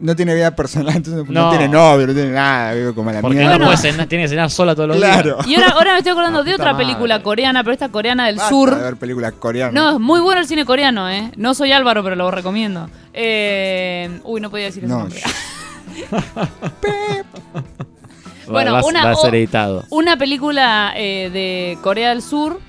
[SPEAKER 1] no tiene vida personal, entonces no,
[SPEAKER 2] No.
[SPEAKER 1] tiene novio, no tiene nada, vive como la
[SPEAKER 2] Porque
[SPEAKER 1] mierda.
[SPEAKER 2] no puede cenar, tiene que cenar sola todos los
[SPEAKER 1] Claro.
[SPEAKER 2] días.
[SPEAKER 3] Y ahora, ahora me estoy acordando de
[SPEAKER 2] puta
[SPEAKER 3] otra película coreana, pero esta coreana del
[SPEAKER 1] Basta
[SPEAKER 3] sur.
[SPEAKER 1] de ver películas coreanas.
[SPEAKER 3] No, es muy bueno el cine coreano, ¿eh? No soy Álvaro, pero lo recomiendo. Eh, uy, no podía decir ese
[SPEAKER 1] No,
[SPEAKER 3] nombre. Bueno,
[SPEAKER 2] va,
[SPEAKER 3] una-
[SPEAKER 2] va a ser editado.
[SPEAKER 3] Una película eh, de Corea del Sur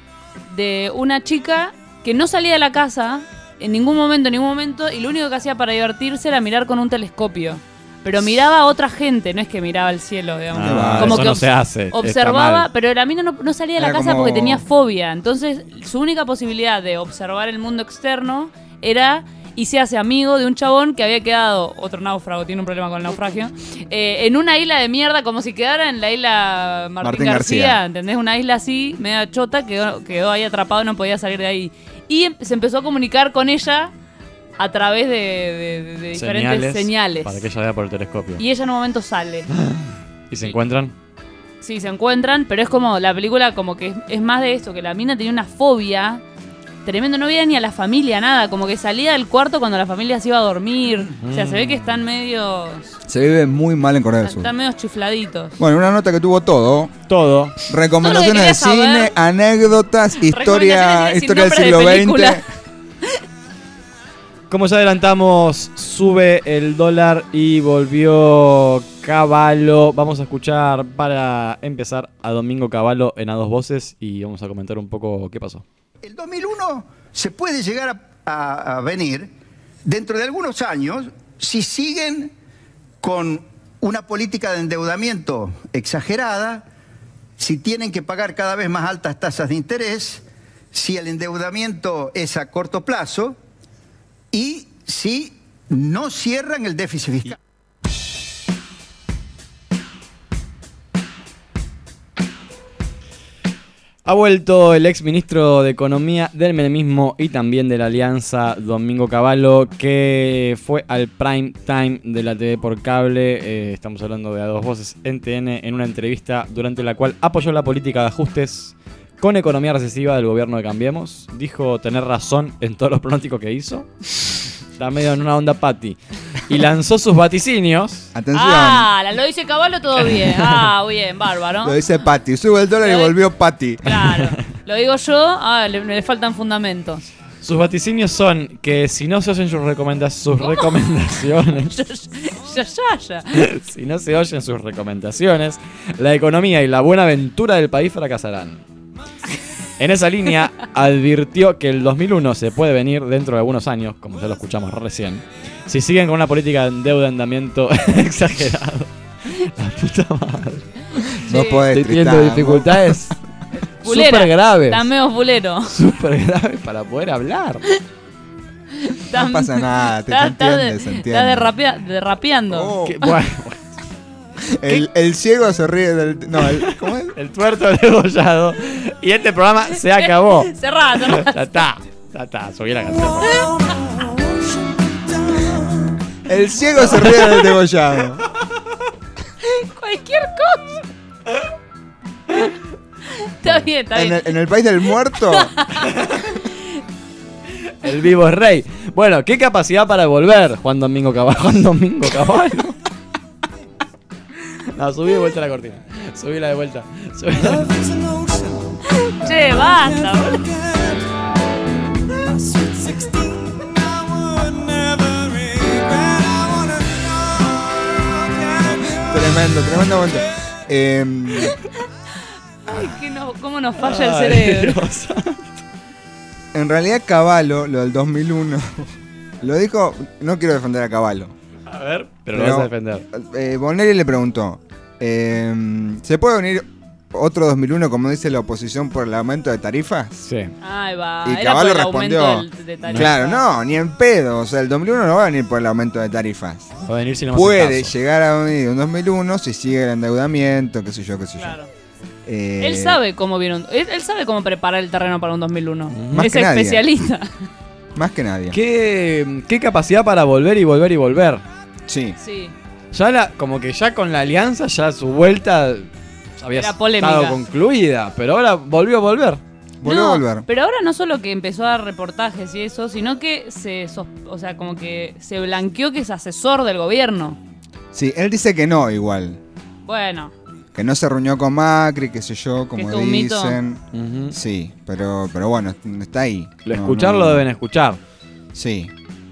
[SPEAKER 3] de una chica que no salía de la casa en ningún momento, en ningún momento, y lo único que hacía para divertirse era mirar con un telescopio. Pero miraba a otra gente, no es que miraba al cielo, digamos.
[SPEAKER 2] Ah,
[SPEAKER 1] Como
[SPEAKER 2] eso
[SPEAKER 3] que
[SPEAKER 2] no se hace.
[SPEAKER 3] Observaba, pero la mina no, no salía de la
[SPEAKER 1] Era
[SPEAKER 3] casa
[SPEAKER 1] como-
[SPEAKER 3] porque tenía fobia. Entonces, su única posibilidad de observar el mundo externo era y se hace amigo de un chabón que había quedado, otro náufrago, tiene un problema con el naufragio, eh, en una isla de mierda, como si quedara en la isla Martín,
[SPEAKER 1] Martín
[SPEAKER 3] García,
[SPEAKER 1] García.
[SPEAKER 3] ¿entendés? Una isla así, media chota, quedó, quedó ahí atrapado, no podía salir de ahí. Y em- se empezó a comunicar con ella a través de, de- de- de diferentes señales.
[SPEAKER 2] Para que ella vea por el telescopio.
[SPEAKER 3] Y ella en un momento sale.
[SPEAKER 2] ¿Y se encuentran?
[SPEAKER 3] Sí, se encuentran, pero es como la película como que es, es más de esto, que la mina tenía una fobia tremendo, no veía ni a la familia, nada, como que salía del cuarto cuando la familia se iba a dormir. O sea, se ve que están medios
[SPEAKER 1] Se vive muy mal en Corea del Sur.
[SPEAKER 3] están medios chifladitos.
[SPEAKER 1] Bueno, una nota que tuvo todo.
[SPEAKER 2] Todo.
[SPEAKER 1] Recomendaciones de
[SPEAKER 3] Todo
[SPEAKER 1] cine,
[SPEAKER 3] saber.
[SPEAKER 1] anécdotas, historia, historia del siglo
[SPEAKER 3] de.
[SPEAKER 1] XX.
[SPEAKER 2] Como ya adelantamos, sube el dólar y volvió Caballo. Vamos a escuchar para empezar a Domingo Caballo en a dos voces y vamos a comentar un poco qué pasó.
[SPEAKER 6] El 2001 se puede llegar a, a- a venir dentro de algunos años si siguen con una política de endeudamiento exagerada, si tienen que pagar cada vez más altas tasas de interés, si el endeudamiento es a corto plazo y si no cierran el déficit fiscal.
[SPEAKER 2] Ha vuelto el ex ministro de Economía del Menemismo y también de la Alianza, Domingo Cavallo, que fue al prime time de la TV por cable. eh, estamos hablando de a dos voces en TN en una entrevista durante la cual apoyó la política de ajustes con economía recesiva del gobierno de Cambiemos. Dijo tener razón en todos los pronósticos que hizo. Está medio en una onda Patty. Y lanzó sus vaticinios.
[SPEAKER 1] Atención.
[SPEAKER 3] Ah, lo dice Caballo, todo bien. Ah, bien, bárbaro.
[SPEAKER 1] Lo dice Patty. Sube el dólar y volvió Patty.
[SPEAKER 3] Claro. Lo digo yo, ah, le, le faltan fundamentos.
[SPEAKER 2] Sus vaticinios son que si no se hacen sus, recomenda- sus recomendaciones.
[SPEAKER 3] ya, ya, ya.
[SPEAKER 2] si no se oyen sus recomendaciones, la economía y la buena aventura del país fracasarán. En esa línea, advirtió que el 2001 se puede venir dentro de algunos años, como ya lo escuchamos recién, si siguen con una política de endeudamiento exagerado. La puta madre.
[SPEAKER 1] No
[SPEAKER 3] Sí.
[SPEAKER 1] podés
[SPEAKER 2] Estoy teniendo
[SPEAKER 1] tritar,
[SPEAKER 2] dificultades súper graves.
[SPEAKER 3] Medio fulero.
[SPEAKER 2] Súper graves para poder hablar.
[SPEAKER 1] No pasa nada, te- se entiende, se entiende.
[SPEAKER 3] Está derrapea- derrapeando.
[SPEAKER 1] Oh,
[SPEAKER 2] bueno,
[SPEAKER 1] el, el ciego se ríe del. No, el, ¿cómo es?
[SPEAKER 2] el tuerto degollado. Y este programa se acabó.
[SPEAKER 3] Cerrá.
[SPEAKER 2] Ya está. Ya está. Subí la canción.
[SPEAKER 1] El ciego se ríe del degollado.
[SPEAKER 3] Cualquier cosa. Está bien, está
[SPEAKER 1] En
[SPEAKER 3] bien.
[SPEAKER 1] el, en el país del muerto.
[SPEAKER 2] El vivo es rey. Bueno, ¿qué capacidad para volver, Juan Domingo Caballo? Juan Domingo Caballo. No, subí de vuelta la cortina. Subíla de vuelta. Subíla.
[SPEAKER 3] Che, basta, boludo.
[SPEAKER 1] tremendo, tremendo momento. Eh,
[SPEAKER 3] Ay, que no- ¿Cómo nos falla el cerebro?
[SPEAKER 2] Dios.
[SPEAKER 1] en realidad, Caballo, lo del 2001, lo dijo. No quiero defender a Caballo.
[SPEAKER 2] A ver, pero lo vas a defender.
[SPEAKER 1] Eh, Bonelli le preguntó: eh, ¿Se puede unir otro 2001, como dice la oposición, por el aumento de tarifas?
[SPEAKER 2] Sí.
[SPEAKER 3] Ay, va.
[SPEAKER 1] Y
[SPEAKER 3] Era
[SPEAKER 1] Caballo
[SPEAKER 3] por el aumento
[SPEAKER 1] respondió,
[SPEAKER 3] del- de tarifa.
[SPEAKER 1] Claro, no, ni en pedo. O sea, el 2001 no va a venir por el aumento de tarifas.
[SPEAKER 2] Va a venir si no me
[SPEAKER 1] Puede
[SPEAKER 2] caso.
[SPEAKER 1] llegar a venir un 2001 si sigue el endeudamiento, qué sé yo, qué sé
[SPEAKER 3] Claro.
[SPEAKER 1] yo. Eh,
[SPEAKER 3] Él sabe cómo viene un- él, él sabe cómo preparar el terreno para un 2001.
[SPEAKER 1] Más
[SPEAKER 3] es
[SPEAKER 1] que nadie.
[SPEAKER 3] especialista.
[SPEAKER 1] Más que nadie.
[SPEAKER 2] ¿Qué, qué capacidad para volver y volver y volver.
[SPEAKER 1] Sí.
[SPEAKER 3] Sí.
[SPEAKER 2] Ya la, como que ya con la alianza, ya su vuelta había
[SPEAKER 3] Era polémica.
[SPEAKER 2] estado concluida, pero ahora volvió a volver.
[SPEAKER 1] Volvió
[SPEAKER 3] No,
[SPEAKER 1] a volver.
[SPEAKER 3] Pero ahora no solo que empezó a dar reportajes y eso, sino que se, o sea, como que se blanqueó que es asesor del gobierno.
[SPEAKER 1] Sí, él dice que no, igual.
[SPEAKER 3] Bueno,
[SPEAKER 1] Que no se reunió con Macri, qué sé yo, como
[SPEAKER 3] es todo un mito.
[SPEAKER 1] dicen. Sí, pero, pero bueno, está ahí.
[SPEAKER 2] Lo
[SPEAKER 1] No,
[SPEAKER 2] escucharlo
[SPEAKER 1] no-
[SPEAKER 2] deben escuchar.
[SPEAKER 1] Sí.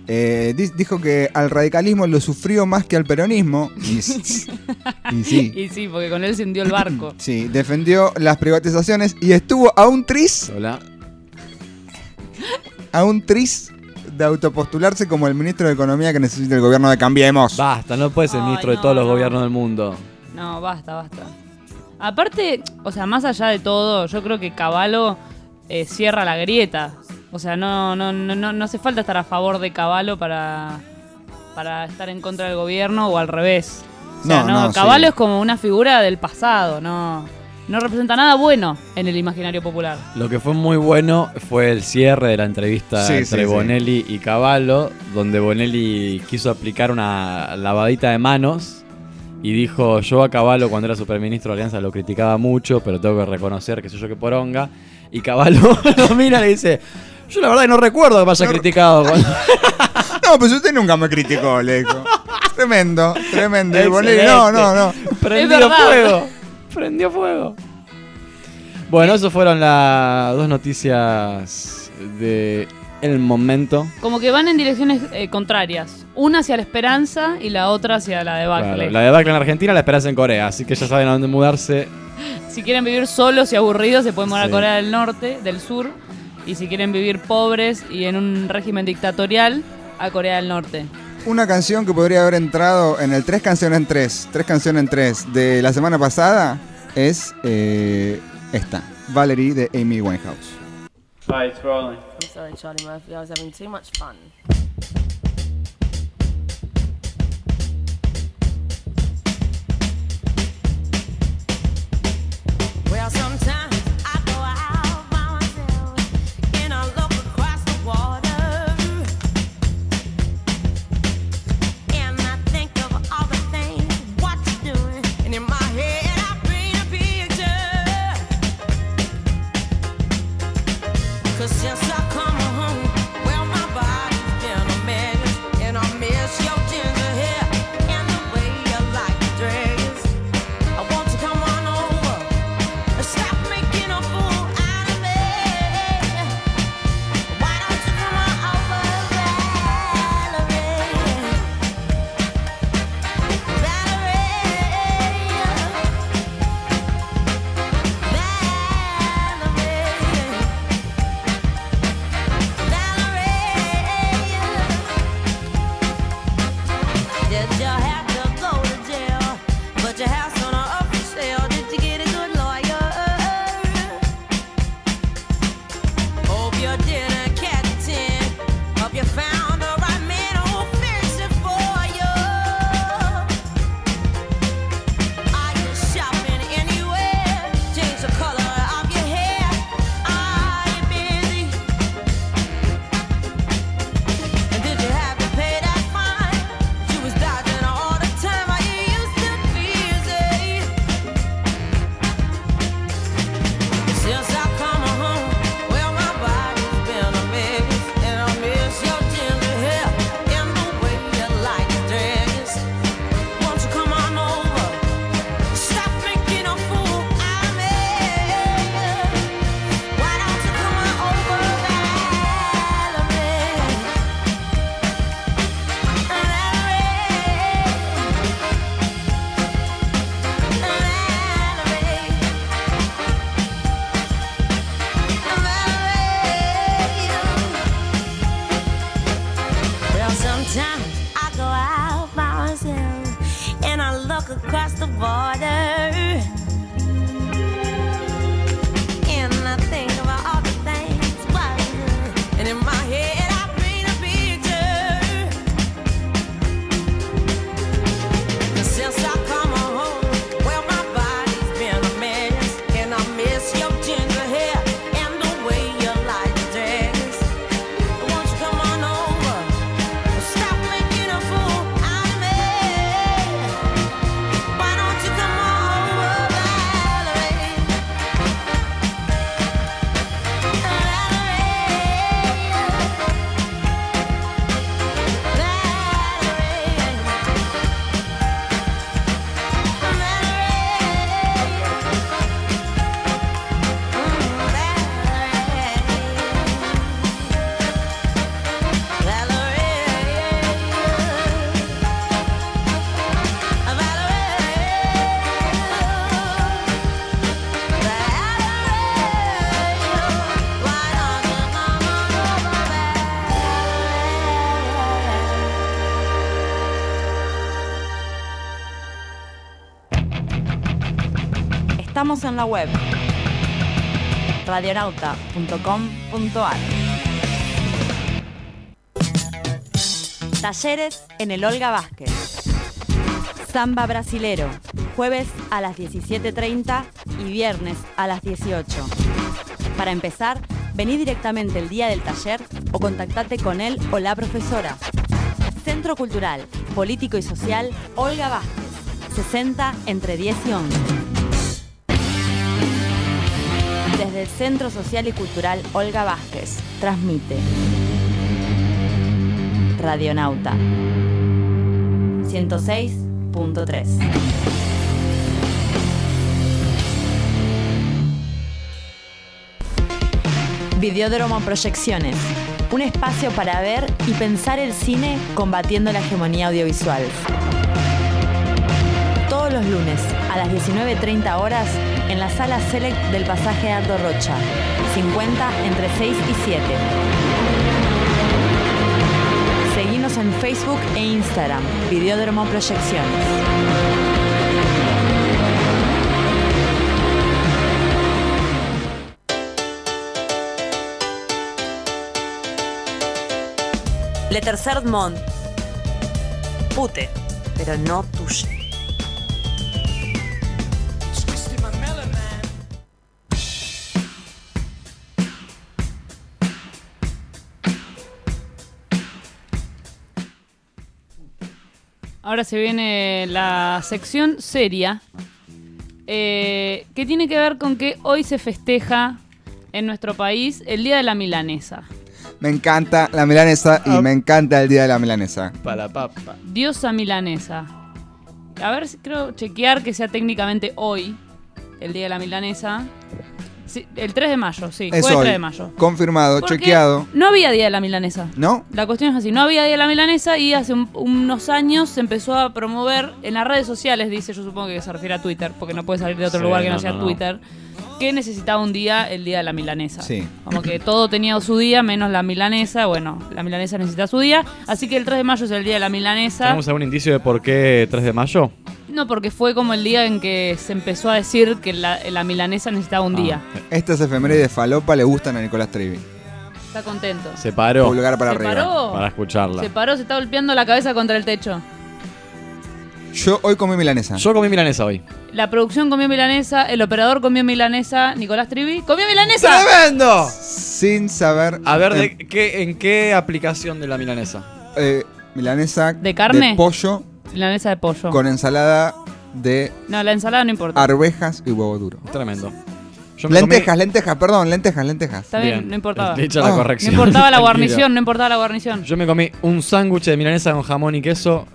[SPEAKER 1] Eh, di- dijo que al radicalismo lo sufrió más que al peronismo. Y, sí.
[SPEAKER 3] y sí, porque con él se hundió el barco.
[SPEAKER 1] Sí, defendió las privatizaciones y estuvo a un tris,
[SPEAKER 2] Hola.
[SPEAKER 1] a un tris de autopostularse como el ministro de Economía que necesita el gobierno de Cambiemos.
[SPEAKER 2] Basta, no puede ser
[SPEAKER 3] Ay,
[SPEAKER 2] ministro de
[SPEAKER 3] no,
[SPEAKER 2] todos los
[SPEAKER 3] no.
[SPEAKER 2] gobiernos del mundo.
[SPEAKER 3] No, basta, basta. Aparte, o sea, más allá de todo, yo creo que Caballo eh, cierra la grieta. O sea, no, no, no, no, no hace falta estar a favor de Caballo para, para estar en contra del gobierno o al revés. O sea,
[SPEAKER 1] No,
[SPEAKER 3] no,
[SPEAKER 1] no,
[SPEAKER 3] Caballo
[SPEAKER 1] sí.
[SPEAKER 3] es como una figura del pasado, no, no representa nada bueno en el imaginario popular.
[SPEAKER 2] Lo que fue muy bueno fue el cierre de la entrevista
[SPEAKER 1] Sí,
[SPEAKER 2] entre
[SPEAKER 1] sí, sí.
[SPEAKER 2] Bonelli y Cavallo, donde Bonelli quiso aplicar una lavadita de manos y dijo, yo a Cavallo cuando era superministro de Alianza lo criticaba mucho, pero tengo que reconocer que soy yo que poronga. Y Cavallo lo mira y le dice, yo la verdad que no recuerdo que me haya
[SPEAKER 1] No-
[SPEAKER 2] criticado. cuando-".
[SPEAKER 1] No, pues usted nunca me criticó, le dijo. Tremendo, tremendo. Bonelli, no, no, no.
[SPEAKER 2] Prendió fuego. Prendió fuego. Bueno, eso fueron las dos noticias de el momento.
[SPEAKER 3] Como que van en direcciones eh, contrarias. Una hacia la esperanza y la otra hacia la debacle.
[SPEAKER 2] Claro, la debacle en Argentina, la esperanza en Corea, así que ya saben a dónde mudarse.
[SPEAKER 3] Si quieren vivir solos y aburridos, se pueden mudar
[SPEAKER 2] Sí.
[SPEAKER 3] a Corea del Norte, del Sur. Y si quieren vivir pobres y en un régimen dictatorial, a Corea del Norte.
[SPEAKER 1] Una canción que podría haber entrado en el Tres Canciones en Tres, Tres Canciones en Tres de la semana pasada es eh, esta, Valerie de Amy Winehouse.
[SPEAKER 7] Hi, it's rolling.
[SPEAKER 8] I'm sorry, Charlie Murphy. I was having too much fun.
[SPEAKER 9] En la web radionauta.com.ar. Talleres en el Olga Vázquez. Samba Brasilero, jueves a las 17.30 y viernes a las 18. Para empezar, vení directamente el día del taller o contactate con él o la profesora. Centro Cultural, Político y Social Olga Vázquez, 60 entre 10 y 11. Centro Social y Cultural Olga Vázquez, transmite Radionauta 106.3. Videódromo Proyecciones, un espacio para ver y pensar el cine combatiendo la hegemonía audiovisual. Todos los lunes a las 19.30 horas en la sala Select del pasaje Ardo Rocha, 50 entre 6 y 7. Seguimos en Facebook e Instagram, Videódromo Proyecciones. Le Tercer Monde. Pute, pero no tuya.
[SPEAKER 3] Ahora se viene la sección seria, eh, que tiene que ver con que hoy se festeja en nuestro país el Día de la Milanesa.
[SPEAKER 1] Me encanta la milanesa y me encanta el día de la milanesa.
[SPEAKER 2] Para papa.
[SPEAKER 3] Diosa milanesa. A ver si creo chequear que sea técnicamente hoy, el Día de la Milanesa. Sí, el 3 de mayo, sí,
[SPEAKER 1] Es
[SPEAKER 3] fue el
[SPEAKER 1] hoy.
[SPEAKER 3] 3 de mayo.
[SPEAKER 1] Confirmado,
[SPEAKER 3] Porque
[SPEAKER 1] chequeado.
[SPEAKER 3] No había Día de la Milanesa.
[SPEAKER 1] ¿No?
[SPEAKER 3] La cuestión es así, no había Día de la Milanesa y hace un- unos años se empezó a promover en las redes sociales, dice, yo supongo que se refiere a Twitter, porque no puede salir de otro
[SPEAKER 2] Sí,
[SPEAKER 3] lugar que no,
[SPEAKER 2] no,
[SPEAKER 3] sea
[SPEAKER 2] no, no.
[SPEAKER 3] Que necesitaba un día, el Día de la Milanesa.
[SPEAKER 1] Sí.
[SPEAKER 3] Como que todo tenía su día, menos la milanesa, bueno, la milanesa necesita su día, así que el 3 de mayo es el Día de la Milanesa.
[SPEAKER 2] ¿Tenemos algún indicio de por qué 3 de mayo?
[SPEAKER 3] No, porque fue como el día en que se empezó a decir que la, la milanesa necesitaba un día.
[SPEAKER 1] Estas efemérides falopa le gustan a Nicolás Trivi.
[SPEAKER 3] Está contento.
[SPEAKER 2] Se paró.
[SPEAKER 1] Pulgar para
[SPEAKER 3] Se
[SPEAKER 1] arriba.
[SPEAKER 3] paró.
[SPEAKER 2] Para escucharla.
[SPEAKER 3] Se paró, se está golpeando la cabeza contra el techo.
[SPEAKER 1] Yo hoy comí milanesa.
[SPEAKER 2] Yo comí milanesa hoy.
[SPEAKER 3] La producción comió milanesa, el operador comió milanesa, Nicolás Trivi comió milanesa.
[SPEAKER 2] ¡Tremendo!
[SPEAKER 1] Sin saber.
[SPEAKER 2] A ver, ¿de qué, ¿en qué aplicación de la milanesa?
[SPEAKER 1] eh, milanesa
[SPEAKER 3] ¿De carne?
[SPEAKER 1] de pollo
[SPEAKER 3] Milanesa de pollo.
[SPEAKER 1] con ensalada de
[SPEAKER 3] No, la ensalada no importa.
[SPEAKER 1] arvejas y huevo duro.
[SPEAKER 2] Tremendo. Yo me
[SPEAKER 1] Lentejas, lentejas, perdón, lentejas, lentejas.
[SPEAKER 3] Está bien,
[SPEAKER 2] Bien,
[SPEAKER 3] no importaba.
[SPEAKER 2] dicha la
[SPEAKER 1] Ah.
[SPEAKER 2] corrección.
[SPEAKER 3] No importaba la guarnición, no importaba la guarnición.
[SPEAKER 2] Yo me comí un sándwich de milanesa con jamón y queso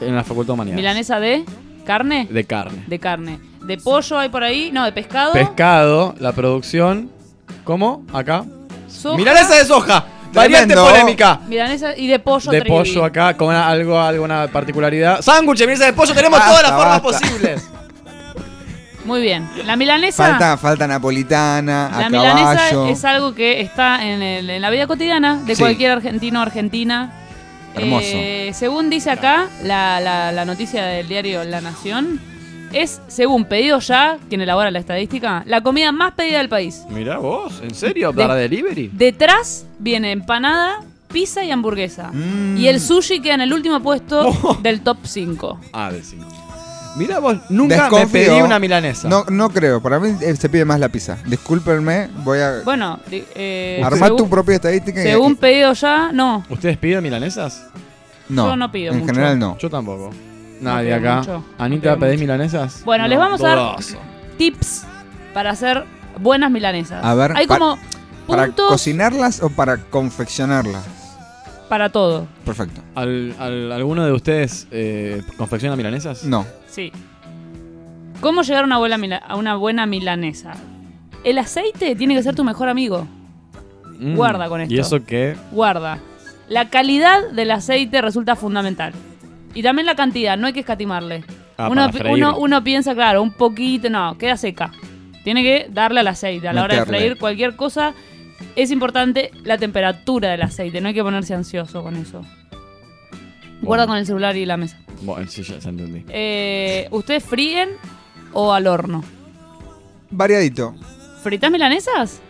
[SPEAKER 2] en la Facultad de Humanidades.
[SPEAKER 3] Milanesa de carne.
[SPEAKER 2] De carne.
[SPEAKER 3] De carne. De pollo hay por ahí, no, de pescado.
[SPEAKER 2] Pescado, la producción. ¿Cómo? Acá.
[SPEAKER 3] soja,
[SPEAKER 2] Milanesa de soja. Variante
[SPEAKER 1] Tremendo.
[SPEAKER 2] polémica.
[SPEAKER 3] Milanesa y de pollo
[SPEAKER 2] De
[SPEAKER 3] Trivi.
[SPEAKER 2] pollo acá con algo, alguna particularidad. Sándwich, milanesa de pollo, tenemos todas las formas
[SPEAKER 1] basta.
[SPEAKER 2] posibles.
[SPEAKER 3] Muy bien. La milanesa.
[SPEAKER 1] Falta, falta napolitana,
[SPEAKER 3] La
[SPEAKER 1] a
[SPEAKER 3] milanesa
[SPEAKER 1] caballo.
[SPEAKER 3] es algo que está en, el- en la vida cotidiana de
[SPEAKER 1] Sí.
[SPEAKER 3] cualquier argentino o argentina.
[SPEAKER 1] Hermoso.
[SPEAKER 3] Eh, según dice acá, la, la- la noticia del diario La Nación, es, según pedido ya, quien elabora la estadística, la comida más pedida del país.
[SPEAKER 2] Mirá vos, ¿en serio?
[SPEAKER 3] De-
[SPEAKER 2] ¿Para delivery?
[SPEAKER 3] Detrás viene empanada, pizza y hamburguesa.
[SPEAKER 1] Mm.
[SPEAKER 3] Y el sushi queda en el último puesto del top 5.
[SPEAKER 2] Ah, de 5. Mirá vos, nunca me pedí una milanesa.
[SPEAKER 1] No, no creo. Para mí eh, se pide más la pizza. Discúlpenme, voy a
[SPEAKER 3] Bueno, di- eh, según-
[SPEAKER 1] tu propia estadística. y-
[SPEAKER 3] Según pedido ya, no.
[SPEAKER 2] ¿Ustedes piden milanesas?
[SPEAKER 1] no,
[SPEAKER 3] yo no pido
[SPEAKER 1] En
[SPEAKER 3] mucho.
[SPEAKER 1] general no.
[SPEAKER 2] Yo tampoco.
[SPEAKER 3] No
[SPEAKER 2] Nadie
[SPEAKER 3] pido
[SPEAKER 2] acá.
[SPEAKER 3] mucho, no
[SPEAKER 2] Anita,
[SPEAKER 3] pido
[SPEAKER 2] ¿pedís milanesas?
[SPEAKER 3] Bueno,
[SPEAKER 2] No,
[SPEAKER 3] les vamos a dar
[SPEAKER 2] dudoso.
[SPEAKER 3] tips para hacer buenas milanesas.
[SPEAKER 1] A ver,
[SPEAKER 3] Hay
[SPEAKER 1] pa-
[SPEAKER 3] como
[SPEAKER 1] ¿Para
[SPEAKER 3] puntos
[SPEAKER 1] cocinarlas o para confeccionarlas?
[SPEAKER 3] para todo.
[SPEAKER 1] Perfecto.
[SPEAKER 2] ¿Al, al- ¿Alguno de ustedes eh, confecciona milanesas?
[SPEAKER 1] No.
[SPEAKER 3] Sí. ¿Cómo llegar a una, buena a una buena milanesa? El aceite tiene que ser tu mejor amigo.
[SPEAKER 2] Mm,
[SPEAKER 3] Guarda con esto.
[SPEAKER 2] ¿Y eso qué?
[SPEAKER 3] Guarda. La calidad del aceite resulta fundamental. Y también la cantidad, no hay que escatimarle.
[SPEAKER 2] Ah,
[SPEAKER 3] uno, uno, uno piensa, claro, un poquito, no, queda seca. Tiene que darle al aceite. A la hora de freír cualquier cosa, es importante la temperatura del aceite. No hay que ponerse ansioso con eso. Guarda con el celular y la mesa.
[SPEAKER 2] Bueno, sí, ya, ya entendí.
[SPEAKER 3] Eh, ¿Ustedes fríen o al horno?
[SPEAKER 1] Variadito.
[SPEAKER 3] ¿Fritas milanesas?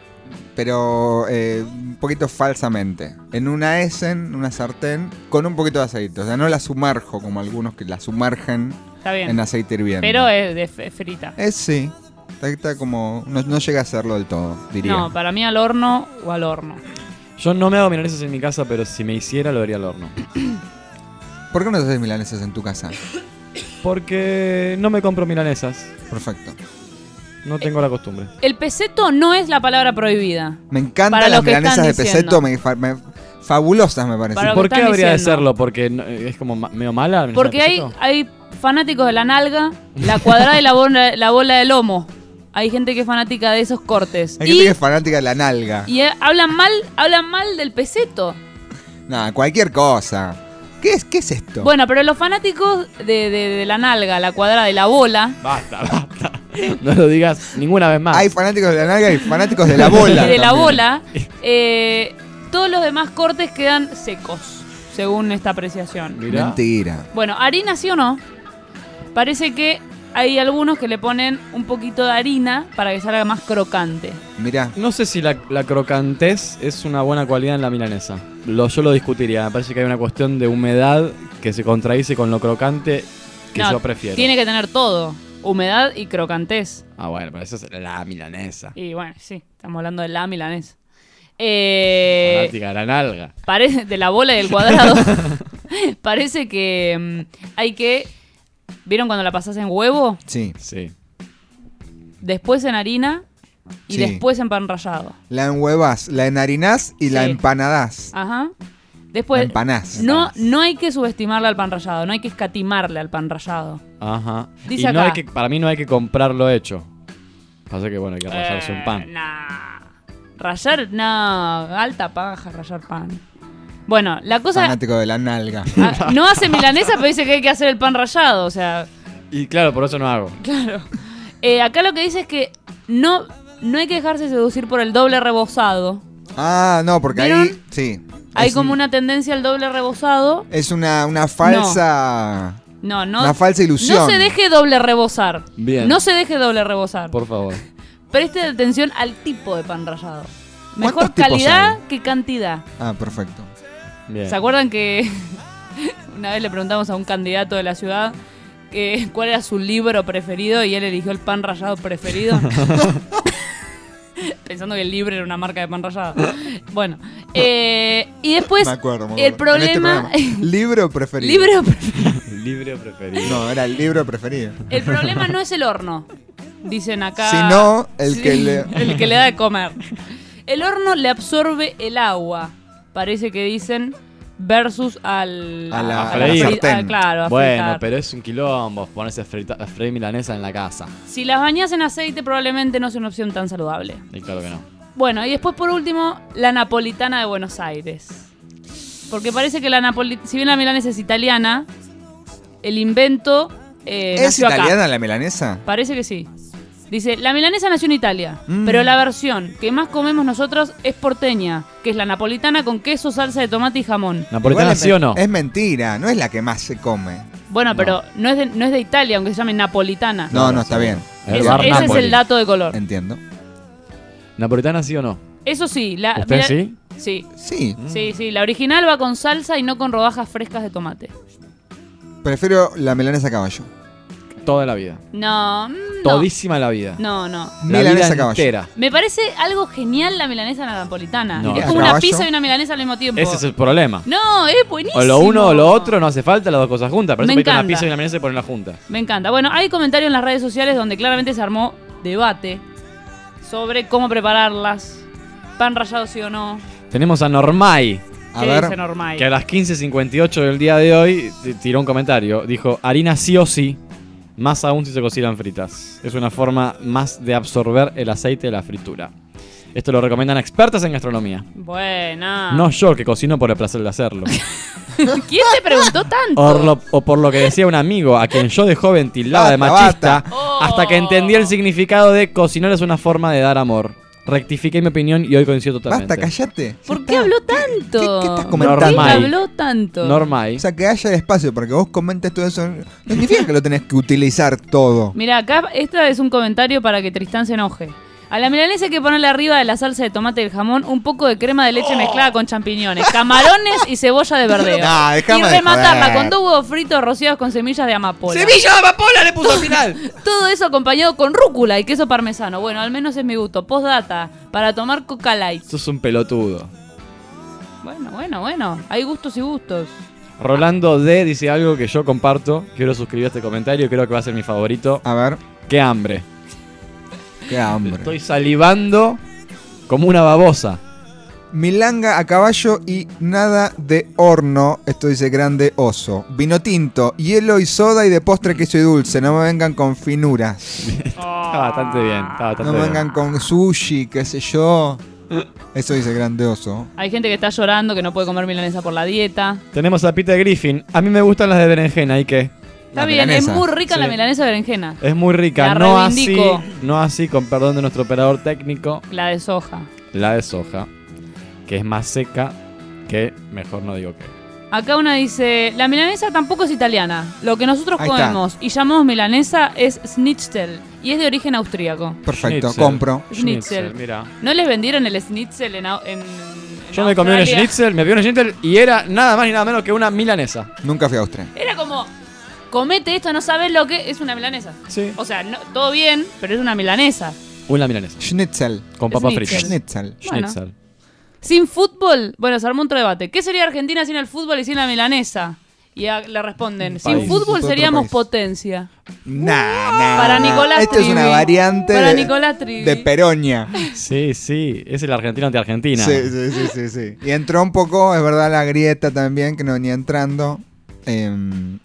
[SPEAKER 1] Pero eh, un poquito falsamente. En una Essen, una sartén, con un poquito de aceite. O sea, no la sumerjo como algunos que la sumergen
[SPEAKER 3] Está bien.
[SPEAKER 1] en aceite hirviendo.
[SPEAKER 3] Pero es de f- frita.
[SPEAKER 1] Es sí. Está, está como. No, no llega a serlo del todo, diría.
[SPEAKER 3] No, para mí al horno o al horno.
[SPEAKER 2] Yo no me hago milanesas en mi casa, pero si me hiciera lo haría al horno.
[SPEAKER 1] ¿Por qué no te haces milanesas en tu casa?
[SPEAKER 2] Porque no me compro milanesas.
[SPEAKER 1] Perfecto.
[SPEAKER 2] No tengo la costumbre.
[SPEAKER 3] El peseto no es la palabra prohibida.
[SPEAKER 1] Me encantan
[SPEAKER 3] Para
[SPEAKER 1] las milanesas de peseto, me, fa- me- fabulosas me parecen.
[SPEAKER 3] Para lo que
[SPEAKER 2] ¿Por qué
[SPEAKER 3] están
[SPEAKER 2] habría de
[SPEAKER 3] diciendo.
[SPEAKER 2] serlo? Porque no- es como ma- medio mala. la
[SPEAKER 3] Porque hay, hay fanáticos de la nalga, la cuadrada y la bola, la bola de lomo. Hay gente que es fanática de esos cortes.
[SPEAKER 1] Hay
[SPEAKER 3] y
[SPEAKER 1] gente que es fanática de la nalga.
[SPEAKER 3] y, eh, hablan mal, hablan mal del peseto.
[SPEAKER 1] Nada, cualquier cosa. ¿Qué es, qué es esto?
[SPEAKER 3] Bueno, pero los fanáticos de, de- de la nalga, la cuadrada y la bola,
[SPEAKER 2] Basta, basta. No lo digas ninguna vez más.
[SPEAKER 1] Hay fanáticos de la nalga y fanáticos de la bola.
[SPEAKER 3] y de la
[SPEAKER 1] también.
[SPEAKER 3] bola, eh, todos los demás cortes quedan secos, según esta apreciación.
[SPEAKER 2] Mirá.
[SPEAKER 1] Mentira.
[SPEAKER 3] Bueno, harina sí o no. Parece que hay algunos que le ponen un poquito de harina para que salga más crocante.
[SPEAKER 1] Mirá.
[SPEAKER 2] No sé si la, la crocantez es una buena cualidad en la milanesa. Lo, yo lo discutiría. Me parece que hay una cuestión de humedad que se contradice con lo crocante que
[SPEAKER 3] No,
[SPEAKER 2] yo prefiero.
[SPEAKER 3] Tiene que tener todo. Humedad y crocantez.
[SPEAKER 2] Ah, bueno, pero eso es la milanesa.
[SPEAKER 3] Y bueno, sí, estamos hablando de la milanesa. Eh,
[SPEAKER 2] de la nalga.
[SPEAKER 3] parece de la bola y del cuadrado. parece que mm, hay que. ¿Vieron cuando la pasas en huevo?
[SPEAKER 1] Sí.
[SPEAKER 2] Sí.
[SPEAKER 3] Después en harina y
[SPEAKER 1] Sí.
[SPEAKER 3] después en pan rallado.
[SPEAKER 1] La enhuevas, la enharinás y la
[SPEAKER 3] Sí.
[SPEAKER 1] empanadás.
[SPEAKER 3] Ajá. Después.
[SPEAKER 1] La empanás.
[SPEAKER 3] No, no hay que subestimarle al pan rallado, no hay que escatimarle al pan rallado.
[SPEAKER 2] Ajá.
[SPEAKER 3] Dice
[SPEAKER 2] y no hay que, para mí no hay que comprarlo hecho. Pasa que, bueno, hay que rallarse un pan.
[SPEAKER 3] Eh, nah. Rayar, no, alta paja, rayar pan. Bueno, la cosa.
[SPEAKER 1] Fanático de la nalga.
[SPEAKER 3] ah, no hace milanesa, pero dice que hay que hacer el pan rallado, o sea,
[SPEAKER 2] Y claro, por eso no hago.
[SPEAKER 3] claro. Eh, acá lo que dice es que no, no hay que dejarse seducir por el doble rebozado.
[SPEAKER 1] Ah, no, porque ahí. Sí.
[SPEAKER 3] Hay
[SPEAKER 1] Es
[SPEAKER 3] como
[SPEAKER 1] un-
[SPEAKER 3] una tendencia al doble rebozado.
[SPEAKER 1] Es una, una falsa.
[SPEAKER 3] No, no.
[SPEAKER 1] Una falsa ilusión.
[SPEAKER 3] No se deje doble rebozar.
[SPEAKER 2] Bien.
[SPEAKER 3] No se deje doble rebozar.
[SPEAKER 2] Por favor.
[SPEAKER 3] Preste atención al tipo de pan rallado. Mejor
[SPEAKER 1] ¿Cuántos tipos
[SPEAKER 3] calidad
[SPEAKER 1] hay?
[SPEAKER 3] que cantidad.
[SPEAKER 1] Ah, perfecto.
[SPEAKER 2] Bien.
[SPEAKER 3] ¿Se acuerdan que una vez le preguntamos a un candidato de la ciudad que, cuál era su libro preferido y él eligió el pan rallado preferido? Pensando que el libro era una marca de pan rallado. Bueno, eh, y después
[SPEAKER 1] me acuerdo. me
[SPEAKER 3] el.
[SPEAKER 1] En este
[SPEAKER 3] problema...
[SPEAKER 1] programa. libro preferido.
[SPEAKER 3] libro preferido.
[SPEAKER 2] Libre preferido.
[SPEAKER 1] No, era el libro preferido.
[SPEAKER 3] El problema no es el horno, dicen acá.
[SPEAKER 1] Sino el que le-
[SPEAKER 3] el que le da de comer. El horno le absorbe el agua, parece que dicen, versus al...
[SPEAKER 1] A la-
[SPEAKER 2] a la
[SPEAKER 3] fri-
[SPEAKER 1] sartén.
[SPEAKER 3] ah, claro, a
[SPEAKER 2] Bueno,
[SPEAKER 3] fritar.
[SPEAKER 2] pero es un quilombo ponerse a, a freír milanesa en la casa.
[SPEAKER 3] Si las bañas en aceite probablemente no sea una opción tan saludable.
[SPEAKER 2] Y claro que no.
[SPEAKER 3] Bueno, y después por último, la napolitana de Buenos Aires. Porque parece que la napolitana, si bien la milanesa es italiana, el invento eh,
[SPEAKER 1] ¿Es
[SPEAKER 3] nació acá.
[SPEAKER 1] italiana la milanesa?
[SPEAKER 3] Parece que sí. Dice, la milanesa nació en Italia,
[SPEAKER 1] Mm.
[SPEAKER 3] pero la versión que más comemos nosotros es porteña, que es la napolitana con queso, salsa de tomate y jamón.
[SPEAKER 2] ¿Napolitana
[SPEAKER 1] es
[SPEAKER 2] sí o no?
[SPEAKER 1] Es mentira, no es la que más se come.
[SPEAKER 3] Bueno, pero no es, de, no es de Italia, aunque se llame napolitana.
[SPEAKER 1] No, no, está bien.
[SPEAKER 2] Bar
[SPEAKER 3] ese es el dato de color.
[SPEAKER 1] Entiendo.
[SPEAKER 2] ¿Napolitana sí o no?
[SPEAKER 3] Eso sí, la,
[SPEAKER 2] ¿Usted
[SPEAKER 3] mira-
[SPEAKER 2] sí?
[SPEAKER 3] Sí,
[SPEAKER 1] Sí,
[SPEAKER 3] sí, sí. La original va con salsa y no con rodajas frescas de tomate.
[SPEAKER 1] prefiero la milanesa a caballo.
[SPEAKER 2] Toda la vida.
[SPEAKER 3] No, mm, no.
[SPEAKER 2] Todísima la vida.
[SPEAKER 3] No, no.
[SPEAKER 2] La
[SPEAKER 1] Milanesa
[SPEAKER 2] vida
[SPEAKER 1] a caballo.
[SPEAKER 2] entera.
[SPEAKER 3] Me parece algo genial la milanesa napolitana.
[SPEAKER 2] No.
[SPEAKER 3] es
[SPEAKER 1] ¿A
[SPEAKER 3] como una
[SPEAKER 1] caballo?
[SPEAKER 3] pizza y una milanesa al mismo tiempo.
[SPEAKER 2] Ese es el problema.
[SPEAKER 3] No, es buenísimo.
[SPEAKER 2] O lo uno o lo otro, no hace falta las dos cosas juntas. Por eso
[SPEAKER 3] Me
[SPEAKER 2] pediste una
[SPEAKER 3] encanta.
[SPEAKER 2] pizza y una milanesa y ponerla juntas.
[SPEAKER 3] Me encanta. Bueno, hay comentarios en las redes sociales donde claramente se armó debate sobre cómo prepararlas. Pan rallado sí o no.
[SPEAKER 2] Tenemos a Normai,
[SPEAKER 1] A
[SPEAKER 3] ¿Qué
[SPEAKER 1] ver,
[SPEAKER 3] dice Normay?
[SPEAKER 2] que a las 15.58 del día de hoy t- tiró un comentario. Dijo, harina sí o sí, más aún si se cocinan fritas. Es una forma más de absorber el aceite de la fritura. Esto lo recomiendan expertas en gastronomía.
[SPEAKER 3] Buena.
[SPEAKER 2] No yo, que cocino por el placer de hacerlo.
[SPEAKER 3] ¿Quién te preguntó tanto?
[SPEAKER 2] O, lo- o por lo que decía un amigo, a quien yo de joven tildaba de machista,
[SPEAKER 3] Oh.
[SPEAKER 2] hasta que entendí el significado de cocinar es una forma de dar amor. Rectifiqué mi opinión y hoy coincido totalmente.
[SPEAKER 1] basta, callate.
[SPEAKER 3] ¿Por qué habló tanto?
[SPEAKER 1] ¿Qué- qué estás
[SPEAKER 3] ¿Por
[SPEAKER 1] comentando?
[SPEAKER 3] qué habló tanto?
[SPEAKER 2] Normay.
[SPEAKER 1] O sea, que haya espacio para que vos comentes todo eso. No significa que lo tenés que utilizar todo.
[SPEAKER 3] Mira, acá este es un comentario para que Tristán se enoje. A la milanesa hay que ponerle arriba de la salsa de tomate y el jamón un poco de crema de leche mezclada con champiñones, camarones y cebolla de verdeo.
[SPEAKER 1] No,
[SPEAKER 3] y rematarla con dos huevos fritos rociados con semillas de amapola.
[SPEAKER 2] ¡Semilla de amapola le puso al final!
[SPEAKER 3] Todo eso acompañado con rúcula y queso parmesano. Bueno, al menos es mi gusto. Postdata, para tomar Coca Light.
[SPEAKER 2] Sos un pelotudo.
[SPEAKER 3] Bueno, bueno, bueno. Hay gustos y gustos.
[SPEAKER 2] Rolando D dice algo que yo comparto. Quiero suscribir a este comentario, creo que va a ser mi favorito.
[SPEAKER 1] A ver,
[SPEAKER 2] ¡Qué hambre!
[SPEAKER 1] Qué hambre.
[SPEAKER 2] Estoy salivando como una babosa.
[SPEAKER 1] Milanga a caballo y nada de horno. Esto dice grande oso. Vino tinto, hielo y soda y de postre queso y dulce. No me vengan con finuras.
[SPEAKER 2] Está bastante bien, está bastante
[SPEAKER 1] No me
[SPEAKER 2] bien.
[SPEAKER 1] vengan con sushi, qué sé yo. Eso dice grande oso.
[SPEAKER 3] Hay gente que está llorando que no puede comer milanesa por la dieta.
[SPEAKER 2] Tenemos a Peter Griffin. A mí me gustan las de berenjena, ¿y qué?
[SPEAKER 3] Está
[SPEAKER 1] La
[SPEAKER 3] bien,
[SPEAKER 1] milanesa.
[SPEAKER 3] es muy rica
[SPEAKER 2] Sí.
[SPEAKER 3] la milanesa de berenjena.
[SPEAKER 2] Es muy rica.
[SPEAKER 3] La
[SPEAKER 2] No así, no así, con perdón de nuestro operador técnico,
[SPEAKER 3] La de soja.
[SPEAKER 2] la de soja, que es más seca que, mejor no digo que.
[SPEAKER 3] Acá una dice, la milanesa tampoco es italiana. Lo que nosotros
[SPEAKER 1] Ahí está.
[SPEAKER 3] comemos y llamamos milanesa es schnitzel y es de origen austríaco.
[SPEAKER 1] Perfecto,
[SPEAKER 2] Schnitzel.
[SPEAKER 1] compro.
[SPEAKER 3] Schnitzel.
[SPEAKER 2] mira.
[SPEAKER 3] ¿No les vendieron el schnitzel en, en,
[SPEAKER 2] Yo me comí un schnitzel, me vi un schnitzel y era nada más ni nada menos que una milanesa.
[SPEAKER 1] Nunca fui a Austria.
[SPEAKER 3] Era como, comete esto, no sabes lo que es una milanesa.
[SPEAKER 2] Sí.
[SPEAKER 3] O sea, no- todo bien, pero es una milanesa.
[SPEAKER 2] Una milanesa.
[SPEAKER 1] Schnitzel.
[SPEAKER 2] Con papas
[SPEAKER 3] Schnitzel.
[SPEAKER 2] fritas.
[SPEAKER 1] Schnitzel.
[SPEAKER 3] Bueno.
[SPEAKER 2] Schnitzel.
[SPEAKER 3] Sin fútbol, bueno, se armó otro debate. ¿Qué sería Argentina sin el fútbol y sin la milanesa? Y a- le responden, sin fútbol seríamos potencia.
[SPEAKER 1] Nah, nah.
[SPEAKER 3] Para Nicolás
[SPEAKER 1] Esto es una variante
[SPEAKER 3] Para
[SPEAKER 1] de,
[SPEAKER 3] Nicolás Trivi.
[SPEAKER 1] de Peronia.
[SPEAKER 2] Sí, sí, es el argentino ante Argentina.
[SPEAKER 1] Sí, sí, sí, sí, sí. Y entró un poco, es verdad, la grieta también, que no venía entrando. Em,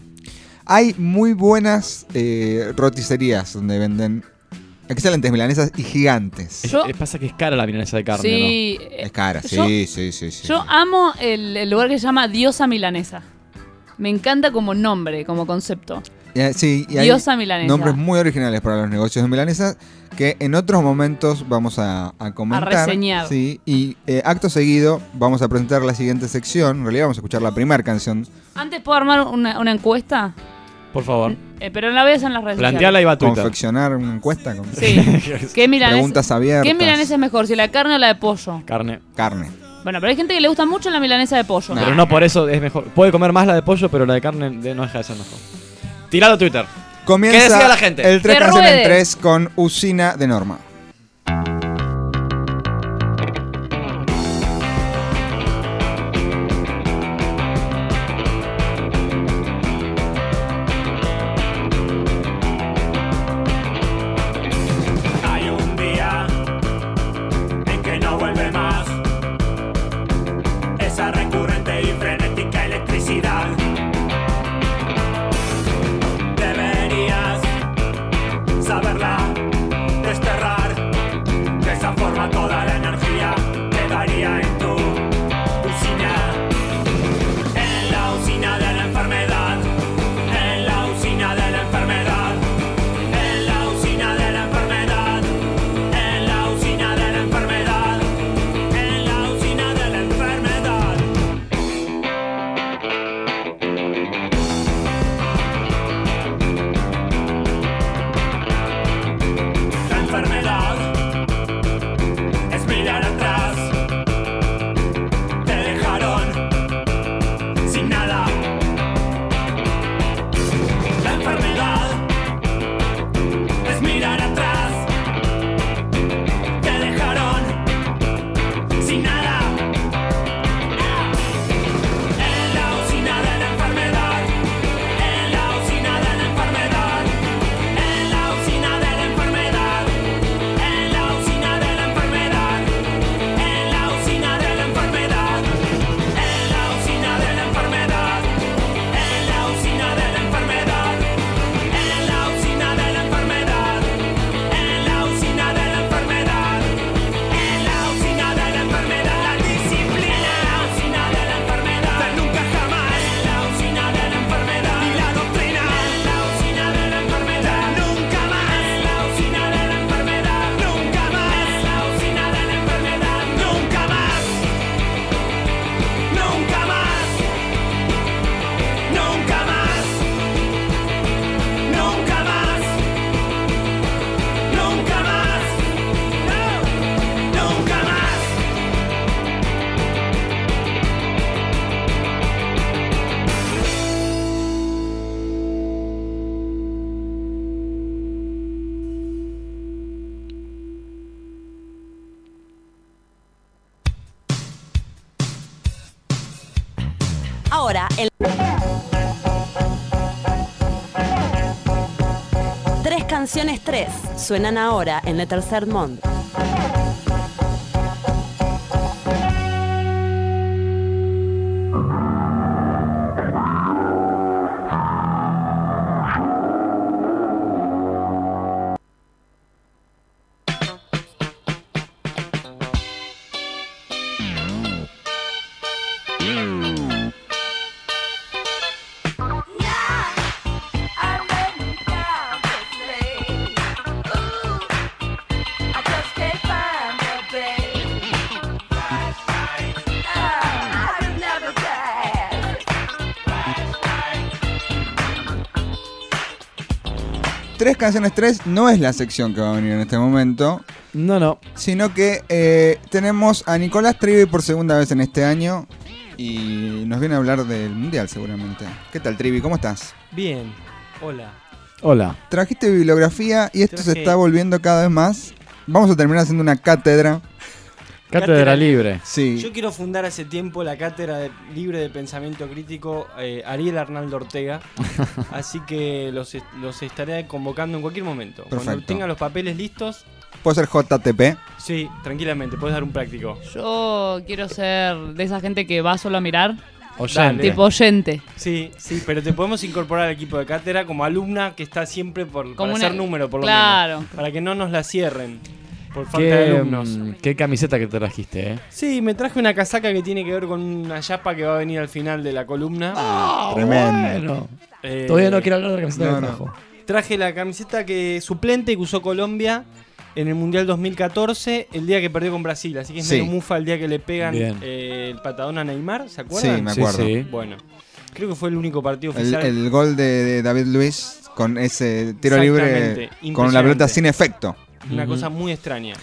[SPEAKER 1] hay muy buenas eh, roticerías donde venden excelentes milanesas y gigantes.
[SPEAKER 2] Es-
[SPEAKER 3] Yo-
[SPEAKER 2] es- pasa que es cara la milanesa de carne,
[SPEAKER 3] Sí, eh,
[SPEAKER 1] Es cara, sí,
[SPEAKER 3] yo-
[SPEAKER 1] sí, sí, sí.
[SPEAKER 3] Yo amo el, el lugar que se llama Diosa Milanesa. Me encanta como nombre, como concepto.
[SPEAKER 1] Sí, y hay
[SPEAKER 3] Diosa milanesa.
[SPEAKER 1] nombres muy originales para los negocios de milanesas que en otros momentos vamos a, a comentar.
[SPEAKER 3] A reseñar.
[SPEAKER 1] Sí, y eh, acto seguido vamos a presentar la siguiente sección. En realidad vamos a escuchar la primera canción.
[SPEAKER 3] Antes puedo armar una, una encuesta.
[SPEAKER 2] Por favor.
[SPEAKER 3] eh, pero la voy a hacer en las redes
[SPEAKER 2] Planteala y va a Twitter.
[SPEAKER 1] Confeccionar una encuesta con.
[SPEAKER 3] Sí. ¿Qué milanesa,
[SPEAKER 1] preguntas abiertas.
[SPEAKER 3] ¿Qué milanesa es mejor, si la carne o la de pollo?
[SPEAKER 2] Carne.
[SPEAKER 1] Carne.
[SPEAKER 3] Bueno, pero hay gente que le gusta mucho la milanesa de pollo.
[SPEAKER 2] Pero no por eso es mejor. Puede comer más la de pollo, pero la de carne de- no deja de ser mejor. Tirado a Twitter.
[SPEAKER 1] Comienza
[SPEAKER 2] ¿Qué decía la gente?
[SPEAKER 1] el 3
[SPEAKER 3] Que
[SPEAKER 1] canciones en
[SPEAKER 3] ruede.
[SPEAKER 1] 3 con Usina de Norma.
[SPEAKER 9] Canciones tres suenan ahora en el tercer mundo.
[SPEAKER 1] Canciones tres no es la sección que va a venir en este momento.
[SPEAKER 2] No, no.
[SPEAKER 1] Sino que eh, tenemos a Nicolás Trivi por segunda vez en este año. Y nos viene a hablar del mundial seguramente. ¿Qué tal Trivi? ¿Cómo estás?
[SPEAKER 10] Bien, hola.
[SPEAKER 2] Hola.
[SPEAKER 1] Trajiste bibliografía y esto se está volviendo cada vez más. Vamos a terminar haciendo una cátedra.
[SPEAKER 2] Cátedra libre.
[SPEAKER 1] Sí.
[SPEAKER 10] Yo quiero fundar hace tiempo la cátedra de- libre de pensamiento crítico eh, Ariel Arnaldo Ortega. así que los, los estaré convocando en cualquier momento. Cuando
[SPEAKER 1] Perfecto.
[SPEAKER 10] tengan los papeles listos,
[SPEAKER 1] Puede ser JTP.
[SPEAKER 10] sí, tranquilamente, puedes dar un práctico.
[SPEAKER 3] Yo quiero ser de esa gente que va solo a mirar.
[SPEAKER 10] Oyente.
[SPEAKER 3] Tipo oyente.
[SPEAKER 10] Sí, sí, pero te podemos incorporar al equipo de cátedra como alumna que está siempre por
[SPEAKER 3] Como
[SPEAKER 10] para
[SPEAKER 3] una-
[SPEAKER 10] hacer número, por lo
[SPEAKER 3] Claro.
[SPEAKER 10] menos. Para que no nos la cierren por falta de
[SPEAKER 2] ¿Qué,
[SPEAKER 10] alumnos.
[SPEAKER 2] mm, qué camiseta que trajiste, eh?
[SPEAKER 10] Sí, me traje una casaca que tiene que ver con una chapa que va a venir al final de la columna.
[SPEAKER 2] Ah, Tremendo. bueno. Todavía no quiero hablar de la camiseta que
[SPEAKER 10] no, no.
[SPEAKER 2] trajo.
[SPEAKER 10] Traje la camiseta que suplente que usó Colombia en el Mundial 2014, el día que perdió con Brasil. Así que es
[SPEAKER 1] Sí.
[SPEAKER 10] medio mufa el día que le pegan
[SPEAKER 1] Bien.
[SPEAKER 10] eh, el patadón a Neymar, ¿se acuerdan?
[SPEAKER 1] Sí, me acuerdo. Sí, sí.
[SPEAKER 10] Bueno, creo que fue el único partido
[SPEAKER 1] El,
[SPEAKER 10] oficial.
[SPEAKER 1] el gol de, de David Luis con ese tiro libre
[SPEAKER 10] Exactamente,
[SPEAKER 1] con la
[SPEAKER 10] impresionante.
[SPEAKER 1] pelota sin efecto.
[SPEAKER 10] Una cosa muy extraña.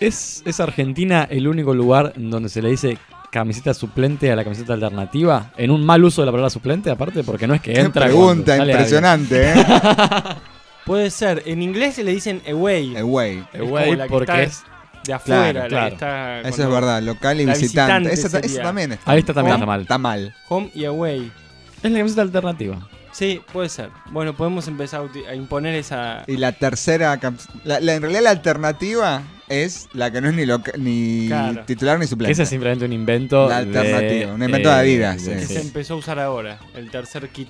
[SPEAKER 2] ¿Es, ¿Es Argentina el único lugar donde se le dice camiseta suplente a la camiseta alternativa? ¿En un mal uso de la palabra suplente, aparte? Porque no es que
[SPEAKER 1] Qué
[SPEAKER 2] entra.
[SPEAKER 1] pregunta
[SPEAKER 2] cuando sale
[SPEAKER 1] impresionante,
[SPEAKER 2] alguien.
[SPEAKER 10] Puede ser, en inglés le dicen away.
[SPEAKER 1] Away.
[SPEAKER 10] Es
[SPEAKER 2] Away,
[SPEAKER 10] como la que
[SPEAKER 2] porque
[SPEAKER 10] está
[SPEAKER 2] es-
[SPEAKER 10] de afuera,
[SPEAKER 1] Claro,
[SPEAKER 10] la
[SPEAKER 1] claro.
[SPEAKER 10] que está
[SPEAKER 1] Eso es verdad, local y visitante. Esa, esa también está.
[SPEAKER 2] Ahí está también
[SPEAKER 10] Home-
[SPEAKER 2] está mal.
[SPEAKER 1] Está mal.
[SPEAKER 10] Home y away.
[SPEAKER 2] Es la camiseta alternativa.
[SPEAKER 10] Sí, puede ser. Bueno, podemos empezar a, imponer esa.
[SPEAKER 1] Y la tercera, la, la- en realidad la alternativa es la que no es ni, loca- ni
[SPEAKER 10] Claro.
[SPEAKER 1] titular ni suplente.
[SPEAKER 2] Ese es simplemente un invento.
[SPEAKER 1] La
[SPEAKER 2] de,
[SPEAKER 1] alternativa, un invento de Adidas,
[SPEAKER 2] de-
[SPEAKER 10] que
[SPEAKER 1] sí.
[SPEAKER 10] se empezó a usar ahora, el tercer kit.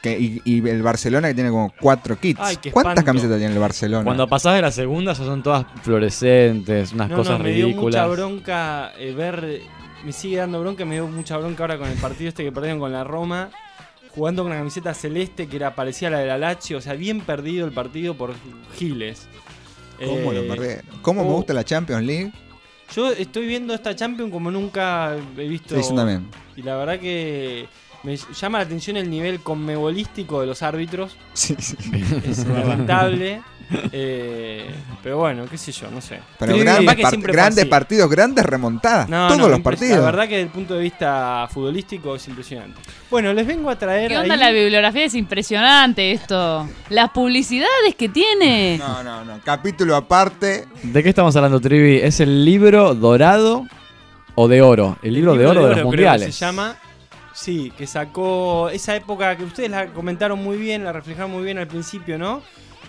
[SPEAKER 1] Que- y, y el Barcelona que tiene como cuatro kits.
[SPEAKER 10] Ay, qué
[SPEAKER 1] ¿Cuántas camisetas tiene el Barcelona?
[SPEAKER 2] Cuando pasás de la segunda, ya son todas fluorescentes, unas
[SPEAKER 10] No,
[SPEAKER 2] cosas
[SPEAKER 10] no, me dio
[SPEAKER 2] ridículas.
[SPEAKER 10] mucha bronca eh, ver. Me sigue dando bronca, me dio mucha bronca ahora con el partido este que perdieron con la Roma. Jugando con una camiseta celeste que era parecía la de la Lazio. O sea, bien perdido el partido por Giles.
[SPEAKER 1] ¿Cómo
[SPEAKER 10] Eh,
[SPEAKER 1] lo perdí? ¿Cómo me
[SPEAKER 10] oh,
[SPEAKER 1] gusta la Champions League?
[SPEAKER 10] Yo estoy viendo esta Champions como nunca he visto.
[SPEAKER 1] Sí, yo también.
[SPEAKER 10] Y la verdad que me llama la atención el nivel conmebolístico de los árbitros.
[SPEAKER 1] Sí, sí.
[SPEAKER 10] Es lamentable. eh, pero bueno, qué sé yo, no sé.
[SPEAKER 1] Pero
[SPEAKER 10] Sí,
[SPEAKER 1] grandes,
[SPEAKER 10] que
[SPEAKER 1] par- partidos, grandes remontadas.
[SPEAKER 10] No,
[SPEAKER 1] todos
[SPEAKER 10] no,
[SPEAKER 1] los partidos.
[SPEAKER 10] La verdad que desde el punto de vista futbolístico es impresionante. Bueno, les vengo a traer.
[SPEAKER 3] ¿Qué onda
[SPEAKER 10] ahí-
[SPEAKER 3] la bibliografía? Es impresionante esto. Las publicidades que tiene.
[SPEAKER 1] No, no, no. Capítulo aparte.
[SPEAKER 2] ¿De qué estamos hablando, Trivi? ¿Es el libro dorado o de oro? El libro, de oro de los
[SPEAKER 10] creo que
[SPEAKER 2] mundiales.
[SPEAKER 10] se llama. Sí, que sacó esa época que ustedes la comentaron muy bien, la reflejaron muy bien al principio, ¿no?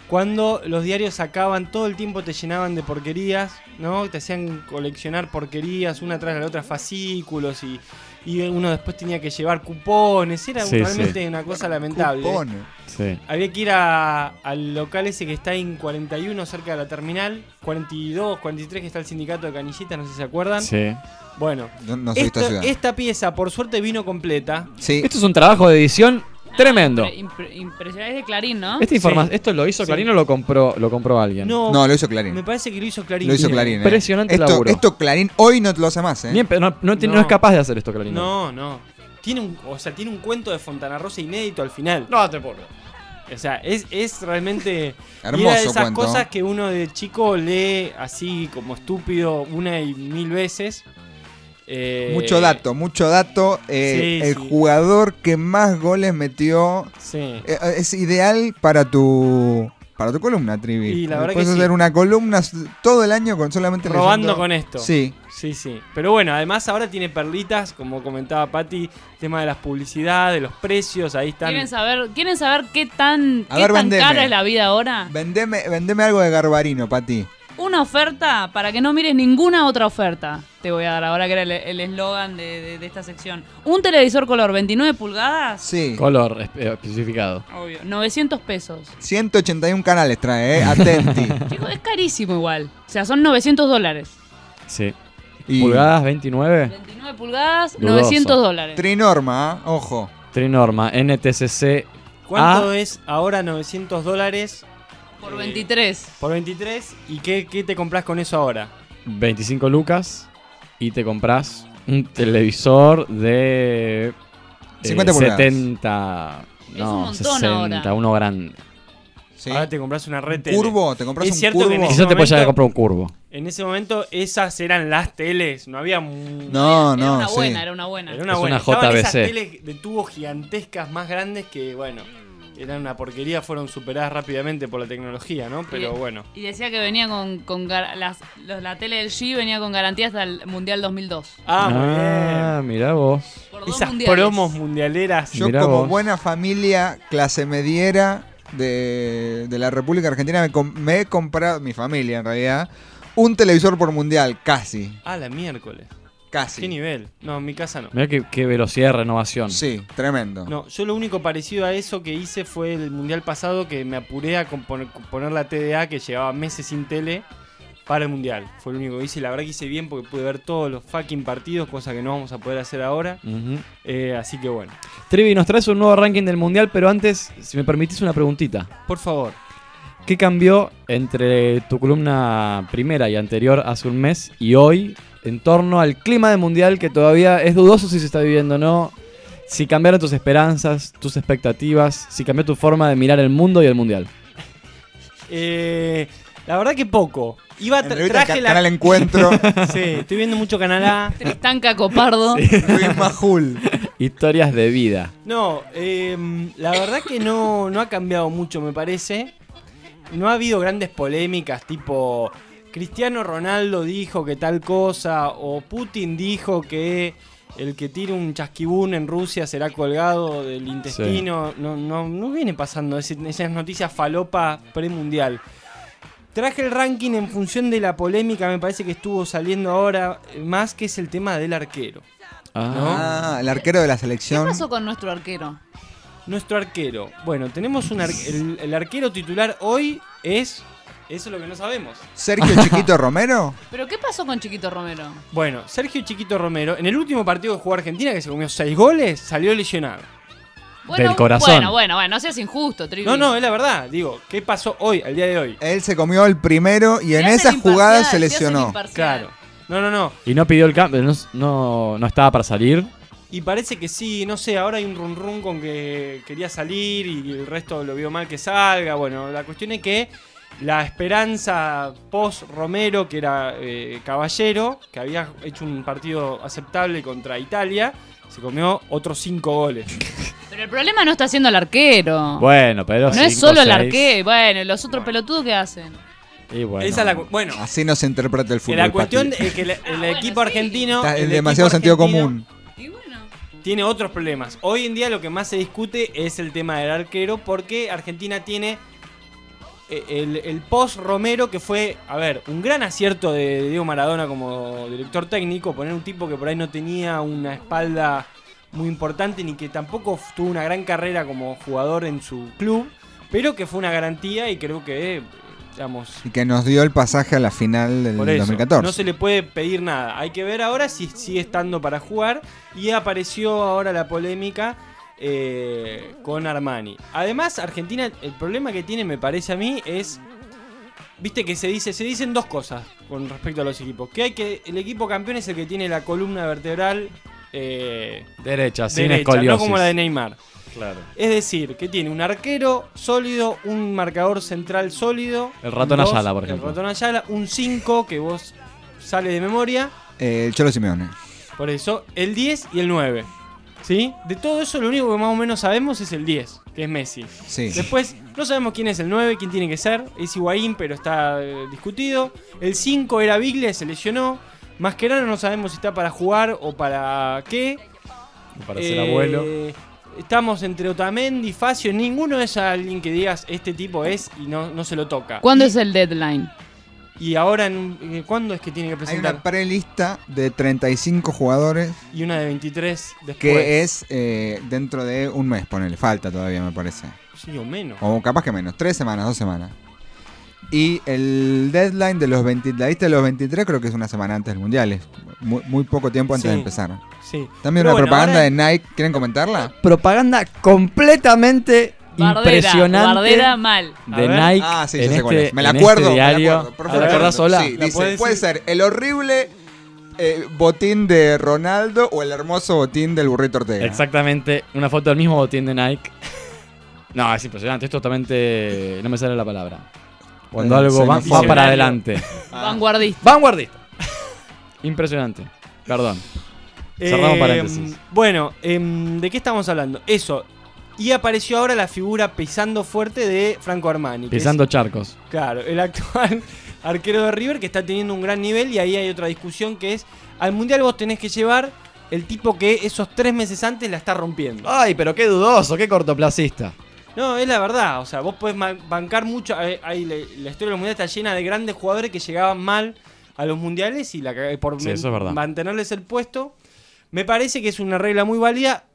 [SPEAKER 10] Cuando los diarios sacaban, todo el tiempo te llenaban de porquerías, ¿no? Te hacían coleccionar porquerías una tras la otra, fascículos y, y uno después tenía que llevar cupones. Era
[SPEAKER 2] Sí,
[SPEAKER 10] realmente
[SPEAKER 2] sí.
[SPEAKER 10] una cosa lamentable.
[SPEAKER 1] Cupones.
[SPEAKER 2] Sí.
[SPEAKER 10] Había que ir a- al local ese que está en 41 cerca de la terminal, 42, 43 que está el sindicato de canillitas, no sé si se acuerdan.
[SPEAKER 2] Sí.
[SPEAKER 10] Bueno,
[SPEAKER 1] No, no soy esta
[SPEAKER 10] esta pieza por suerte vino completa.
[SPEAKER 1] Sí.
[SPEAKER 2] Esto es un trabajo de edición tremendo.
[SPEAKER 3] Impre- impresionante. Es de Clarín, ¿no?
[SPEAKER 2] Esta informa-. ¿Esto lo hizo
[SPEAKER 10] Sí.
[SPEAKER 2] Clarín o lo compró, lo compró alguien?
[SPEAKER 10] No,
[SPEAKER 1] No, lo hizo Clarín.
[SPEAKER 10] me parece que lo hizo Clarín.
[SPEAKER 1] Lo hizo Clarín. eh.
[SPEAKER 2] Impresionante
[SPEAKER 1] esto,
[SPEAKER 2] laburo.
[SPEAKER 1] Esto Clarín hoy no te lo hace más, ¿eh?
[SPEAKER 2] Ni en pe- no, no tiene-
[SPEAKER 10] No.
[SPEAKER 2] no es capaz de hacer esto Clarín.
[SPEAKER 10] No, no. Tiene un, o sea, tiene un cuento de Fontana Rosa inédito al final.
[SPEAKER 2] No te puedo.
[SPEAKER 10] O sea, es, es realmente. y
[SPEAKER 1] Hermoso
[SPEAKER 10] era de esas
[SPEAKER 1] cuento.
[SPEAKER 10] cosas que uno de chico lee así como estúpido una y mil veces. Eh,
[SPEAKER 1] Mucho dato, mucho dato. Eh,
[SPEAKER 10] sí,
[SPEAKER 1] el
[SPEAKER 10] sí.
[SPEAKER 1] jugador que más goles metió
[SPEAKER 10] Sí.
[SPEAKER 1] eh, es ideal para tu para tu columna, Trivi.
[SPEAKER 10] Y la verdad
[SPEAKER 1] Puedes
[SPEAKER 10] que sí.
[SPEAKER 1] hacer una columna todo el año con solamente
[SPEAKER 10] Robando
[SPEAKER 1] leyendo-
[SPEAKER 10] con esto.
[SPEAKER 1] Sí.
[SPEAKER 10] Sí, sí. Pero bueno, además ahora tiene perlitas, como comentaba Patti, tema de las publicidades, de los precios, ahí están.
[SPEAKER 3] ¿Quieren saber, ¿Quieren saber qué tan,
[SPEAKER 1] A
[SPEAKER 3] qué
[SPEAKER 1] ver,
[SPEAKER 3] tan
[SPEAKER 1] vendeme.
[SPEAKER 3] cara es la vida ahora?
[SPEAKER 1] Vendeme, vendeme algo de Garbarino, Pati.
[SPEAKER 3] Una oferta para que no mires ninguna otra oferta. Te voy a dar ahora que era el- eslogan de, de- de esta sección. Un televisor color 29 pulgadas,
[SPEAKER 1] Sí.
[SPEAKER 2] Color espe- especificado.
[SPEAKER 3] obvio, 900 pesos.
[SPEAKER 1] 181 canales trae, ¿eh? Atenti.
[SPEAKER 3] Chicos, es carísimo igual. O sea, son 900 dólares.
[SPEAKER 2] Sí.
[SPEAKER 1] Y-
[SPEAKER 2] Pulgadas 29.
[SPEAKER 3] 29 pulgadas,
[SPEAKER 2] Dudoso.
[SPEAKER 3] 900 dólares.
[SPEAKER 1] Trinorma, ¿ah? ojo.
[SPEAKER 2] Trinorma, NTCC.
[SPEAKER 10] ¿Cuánto
[SPEAKER 2] A.
[SPEAKER 10] es ahora 900 dólares
[SPEAKER 3] Por
[SPEAKER 10] Eh,
[SPEAKER 3] 23.
[SPEAKER 10] por 23? ¿Y qué, qué te compras con eso ahora?
[SPEAKER 2] 25 lucas. Y te compras un televisor de. eh,
[SPEAKER 1] 50 pulgadas.
[SPEAKER 2] 70.
[SPEAKER 3] Es
[SPEAKER 2] No,
[SPEAKER 3] un montón
[SPEAKER 2] 60,
[SPEAKER 3] ahora.
[SPEAKER 2] uno grande.
[SPEAKER 1] Sí.
[SPEAKER 10] Ahora te compras una red tele.
[SPEAKER 1] curvo, te compras
[SPEAKER 10] Es
[SPEAKER 1] un
[SPEAKER 10] cierto
[SPEAKER 1] curvo.
[SPEAKER 10] que en ese
[SPEAKER 2] Quizás te puedes
[SPEAKER 10] momento-
[SPEAKER 2] comprar un curvo.
[SPEAKER 10] En ese momento esas eran las teles, no había...
[SPEAKER 1] No,
[SPEAKER 3] Era
[SPEAKER 1] no,
[SPEAKER 3] una
[SPEAKER 1] sí.
[SPEAKER 3] buena, era una buena.
[SPEAKER 10] Era una
[SPEAKER 2] Es
[SPEAKER 10] buena.
[SPEAKER 2] una
[SPEAKER 10] Estaban esas
[SPEAKER 2] JBC.
[SPEAKER 10] teles de tubos gigantescas más grandes que, bueno, eran una porquería, fueron superadas rápidamente por la tecnología, ¿no? Pero
[SPEAKER 3] Y-
[SPEAKER 10] bueno.
[SPEAKER 3] Y decía que venía con, con las, los- la tele del G venía con garantía hasta el Mundial 2002.
[SPEAKER 10] Ah, muy
[SPEAKER 2] Ah, mirá vos.
[SPEAKER 10] Esas
[SPEAKER 3] mundiales.
[SPEAKER 10] promos mundialeras.
[SPEAKER 1] Yo
[SPEAKER 2] Mirá
[SPEAKER 1] como
[SPEAKER 2] vos.
[SPEAKER 1] buena familia clase mediera de, de la República Argentina me, com- me he comprado, mi familia en realidad, un televisor por mundial, casi.
[SPEAKER 10] Ah, la miércoles.
[SPEAKER 1] Casi.
[SPEAKER 10] ¿Qué nivel? No, en mi casa no.
[SPEAKER 2] Mirá qué, qué velocidad de renovación.
[SPEAKER 1] Sí, tremendo.
[SPEAKER 10] No, yo lo único parecido a eso que hice fue el mundial pasado que me apuré a componer- poner la TDA que llevaba meses sin tele para el mundial. Fue lo único que hice y la verdad que hice bien porque pude ver todos los fucking partidos, cosa que no vamos a poder hacer ahora. Eh, así que bueno,
[SPEAKER 2] Trivi, nos traes un nuevo ranking del mundial, pero antes, si me permitís una preguntita.
[SPEAKER 10] por favor.
[SPEAKER 2] ¿Qué cambió entre tu columna primera y anterior hace un mes y hoy en torno al clima del mundial que todavía es dudoso si se está viviendo o no? Si cambiaron tus esperanzas, tus expectativas, si cambió tu forma de mirar el mundo y el mundial.
[SPEAKER 10] Eh, la verdad que poco. Iba tra- traje la...
[SPEAKER 1] Canal Encuentro,
[SPEAKER 10] Sí, estoy viendo mucho Canal A.
[SPEAKER 3] Tristán Cacopardo.
[SPEAKER 1] Luis Majul.
[SPEAKER 2] Historias de vida.
[SPEAKER 10] No, em, la verdad que no, no ha cambiado mucho, me parece. No ha habido grandes polémicas tipo Cristiano Ronaldo dijo que tal cosa o Putin dijo que el que tire un chasquibún en Rusia será colgado del intestino. No, no, no viene pasando esas noticias falopa premundial. Traje el ranking en función de la polémica, me parece que estuvo saliendo ahora más que es el tema del arquero.
[SPEAKER 1] Ah, el arquero de la
[SPEAKER 3] ¿Qué
[SPEAKER 1] selección.
[SPEAKER 3] pasó con nuestro arquero?
[SPEAKER 10] Nuestro arquero. Bueno, tenemos un ar- el, el arquero titular hoy es. Eso es lo que no sabemos.
[SPEAKER 1] Sergio Chiquito Romero.
[SPEAKER 3] ¿Pero qué pasó con Chiquito Romero?
[SPEAKER 10] Bueno, Sergio Chiquito Romero, en el último partido que jugó Argentina, que se comió 6 goles, salió lesionado.
[SPEAKER 3] Bueno,
[SPEAKER 2] Del corazón.
[SPEAKER 3] Bueno, bueno, bueno, no seas injusto, Trivi.
[SPEAKER 10] No, no, es la verdad. Digo, ¿qué pasó hoy, al día de hoy?
[SPEAKER 1] Él se comió el primero y en jugadas
[SPEAKER 3] imparcial,
[SPEAKER 1] se lesionó.
[SPEAKER 10] Claro. No, no, no.
[SPEAKER 2] Y no pidió el cambio, no, no, no estaba para salir.
[SPEAKER 10] Y parece que sí, no sé, ahora hay un run run con que quería salir y el resto lo vio mal que salga. Bueno, la cuestión es que la esperanza post Romero, que era eh, Caballero, que había hecho un partido aceptable contra Italia, se comió otros 5 goles.
[SPEAKER 3] Pero el problema no está siendo el arquero.
[SPEAKER 2] Bueno, pero
[SPEAKER 3] no es
[SPEAKER 2] cinco,
[SPEAKER 3] solo el arquero. Bueno, los otros pelotudos que hacen.
[SPEAKER 2] Y bueno.
[SPEAKER 10] Esa es la cu- bueno,
[SPEAKER 1] Así no se interpreta el fútbol.
[SPEAKER 10] la cuestión es que el, el
[SPEAKER 3] bueno,
[SPEAKER 10] equipo
[SPEAKER 3] sí.
[SPEAKER 10] argentino.
[SPEAKER 1] Está en demasiado sentido común.
[SPEAKER 3] Y bueno.
[SPEAKER 10] Tiene otros problemas. Hoy en día lo que más se discute es el tema del arquero porque Argentina tiene el, el post Romero que fue, a ver, un gran acierto de Diego Maradona como director técnico, poner un tipo que por ahí no tenía una espalda muy importante ni que tampoco tuvo una gran carrera como jugador en su club, pero que fue una garantía y creo que, eh, digamos,
[SPEAKER 1] Y que nos dio el pasaje a la final del
[SPEAKER 10] por eso,
[SPEAKER 1] 2014.
[SPEAKER 10] no se le puede pedir nada. Hay que ver ahora si sigue estando para jugar. Y apareció ahora la polémica eh, con Armani. Además, Argentina, el problema que tiene, me parece a mí, es. Viste que se dice, se dicen dos cosas con respecto a los equipos. Que hay que. El equipo campeón es el que tiene la columna vertebral. eh,
[SPEAKER 2] Derecha, sin
[SPEAKER 10] derecha,
[SPEAKER 2] escoliosis.
[SPEAKER 10] no como la de Neymar.
[SPEAKER 2] Claro.
[SPEAKER 10] Es decir, que tiene un arquero sólido, un marcador central sólido.
[SPEAKER 2] El ratón
[SPEAKER 10] dos,
[SPEAKER 2] Ayala, por ejemplo.
[SPEAKER 10] El ratón Ayala, un 5 que vos sale de memoria.
[SPEAKER 1] Eh, el Cholo Simeone.
[SPEAKER 10] Por eso, el 10 y el 9. ¿Sí? De todo eso, lo único que más o menos sabemos es el 10, que es Messi.
[SPEAKER 1] Sí.
[SPEAKER 10] Después, no sabemos quién es el 9, quién tiene que ser. Es Higuaín, pero está eh, discutido. El 5 era Biglia, se lesionó. Mascherano no sabemos si está para jugar o para qué.
[SPEAKER 2] Para ser abuelo.
[SPEAKER 10] Estamos entre Otamendi, Facio. Ninguno es alguien que digas este tipo es y no, no se lo toca.
[SPEAKER 3] ¿Cuándo es el deadline?
[SPEAKER 10] Y ahora, en un- eh, ¿cuándo es que tiene que
[SPEAKER 1] Hay
[SPEAKER 10] presentar?
[SPEAKER 1] una prelista de 35 jugadores
[SPEAKER 10] Y una de 23 después.
[SPEAKER 1] que es eh, dentro de un mes, ponele. Falta todavía, me parece.
[SPEAKER 10] Sí, o menos.
[SPEAKER 1] O capaz que menos. Tres semanas, dos semanas. Y el deadline de los 20, la lista de los 23 creo que es una semana antes del Mundial. Es muy, muy poco tiempo antes
[SPEAKER 10] Sí,
[SPEAKER 1] de empezar.
[SPEAKER 10] sí.
[SPEAKER 1] También
[SPEAKER 10] Pero
[SPEAKER 1] una
[SPEAKER 10] bueno,
[SPEAKER 1] propaganda
[SPEAKER 10] ahora-
[SPEAKER 1] de Nike. ¿Quieren comentarla?
[SPEAKER 2] Propaganda completamente
[SPEAKER 3] Bardera,
[SPEAKER 2] impresionante
[SPEAKER 3] bardera mal.
[SPEAKER 2] de. Nike.
[SPEAKER 1] Ah, sí,
[SPEAKER 2] en
[SPEAKER 1] ya sé cuál
[SPEAKER 2] este-
[SPEAKER 1] es. Me la
[SPEAKER 2] en
[SPEAKER 1] acuerdo.
[SPEAKER 2] este
[SPEAKER 1] me la
[SPEAKER 2] diario.
[SPEAKER 1] acuerdo,
[SPEAKER 2] ¿Ah,
[SPEAKER 1] perfecto.
[SPEAKER 2] ¿La acordás sola?
[SPEAKER 1] Sí,
[SPEAKER 10] ¿La
[SPEAKER 1] dice, puede
[SPEAKER 10] decir?
[SPEAKER 1] ser el horrible eh, botín de Ronaldo o el hermoso botín del burrito Ortega.
[SPEAKER 2] Exactamente, una foto del mismo botín de Nike. No, es impresionante, es totalmente. No me sale la palabra. Cuando
[SPEAKER 1] Eh,
[SPEAKER 2] algo va, para adelante.
[SPEAKER 3] Vanguardista.
[SPEAKER 2] Vanguardista. Impresionante. Perdón. Cerramos
[SPEAKER 10] Eh,
[SPEAKER 2] paréntesis.
[SPEAKER 10] Bueno, em, ¿de qué estamos hablando? Eso. Y apareció ahora la figura pisando fuerte de Franco Armani. es-
[SPEAKER 2] Pisando charcos.
[SPEAKER 10] claro, el actual arquero de River que está teniendo un gran nivel y ahí hay otra discusión que es, al Mundial vos tenés que llevar el tipo que esos tres meses antes la está rompiendo.
[SPEAKER 2] Ay, pero qué dudoso, qué cortoplacista.
[SPEAKER 10] No, es la verdad. O sea, vos podés bancar mucho. hay- hay- la, la historia de los mundiales está llena de grandes jugadores que llegaban mal a los mundiales y la por
[SPEAKER 2] Sí, eso es verdad.
[SPEAKER 10] mantenerles el puesto. Me parece que es una regla muy válida.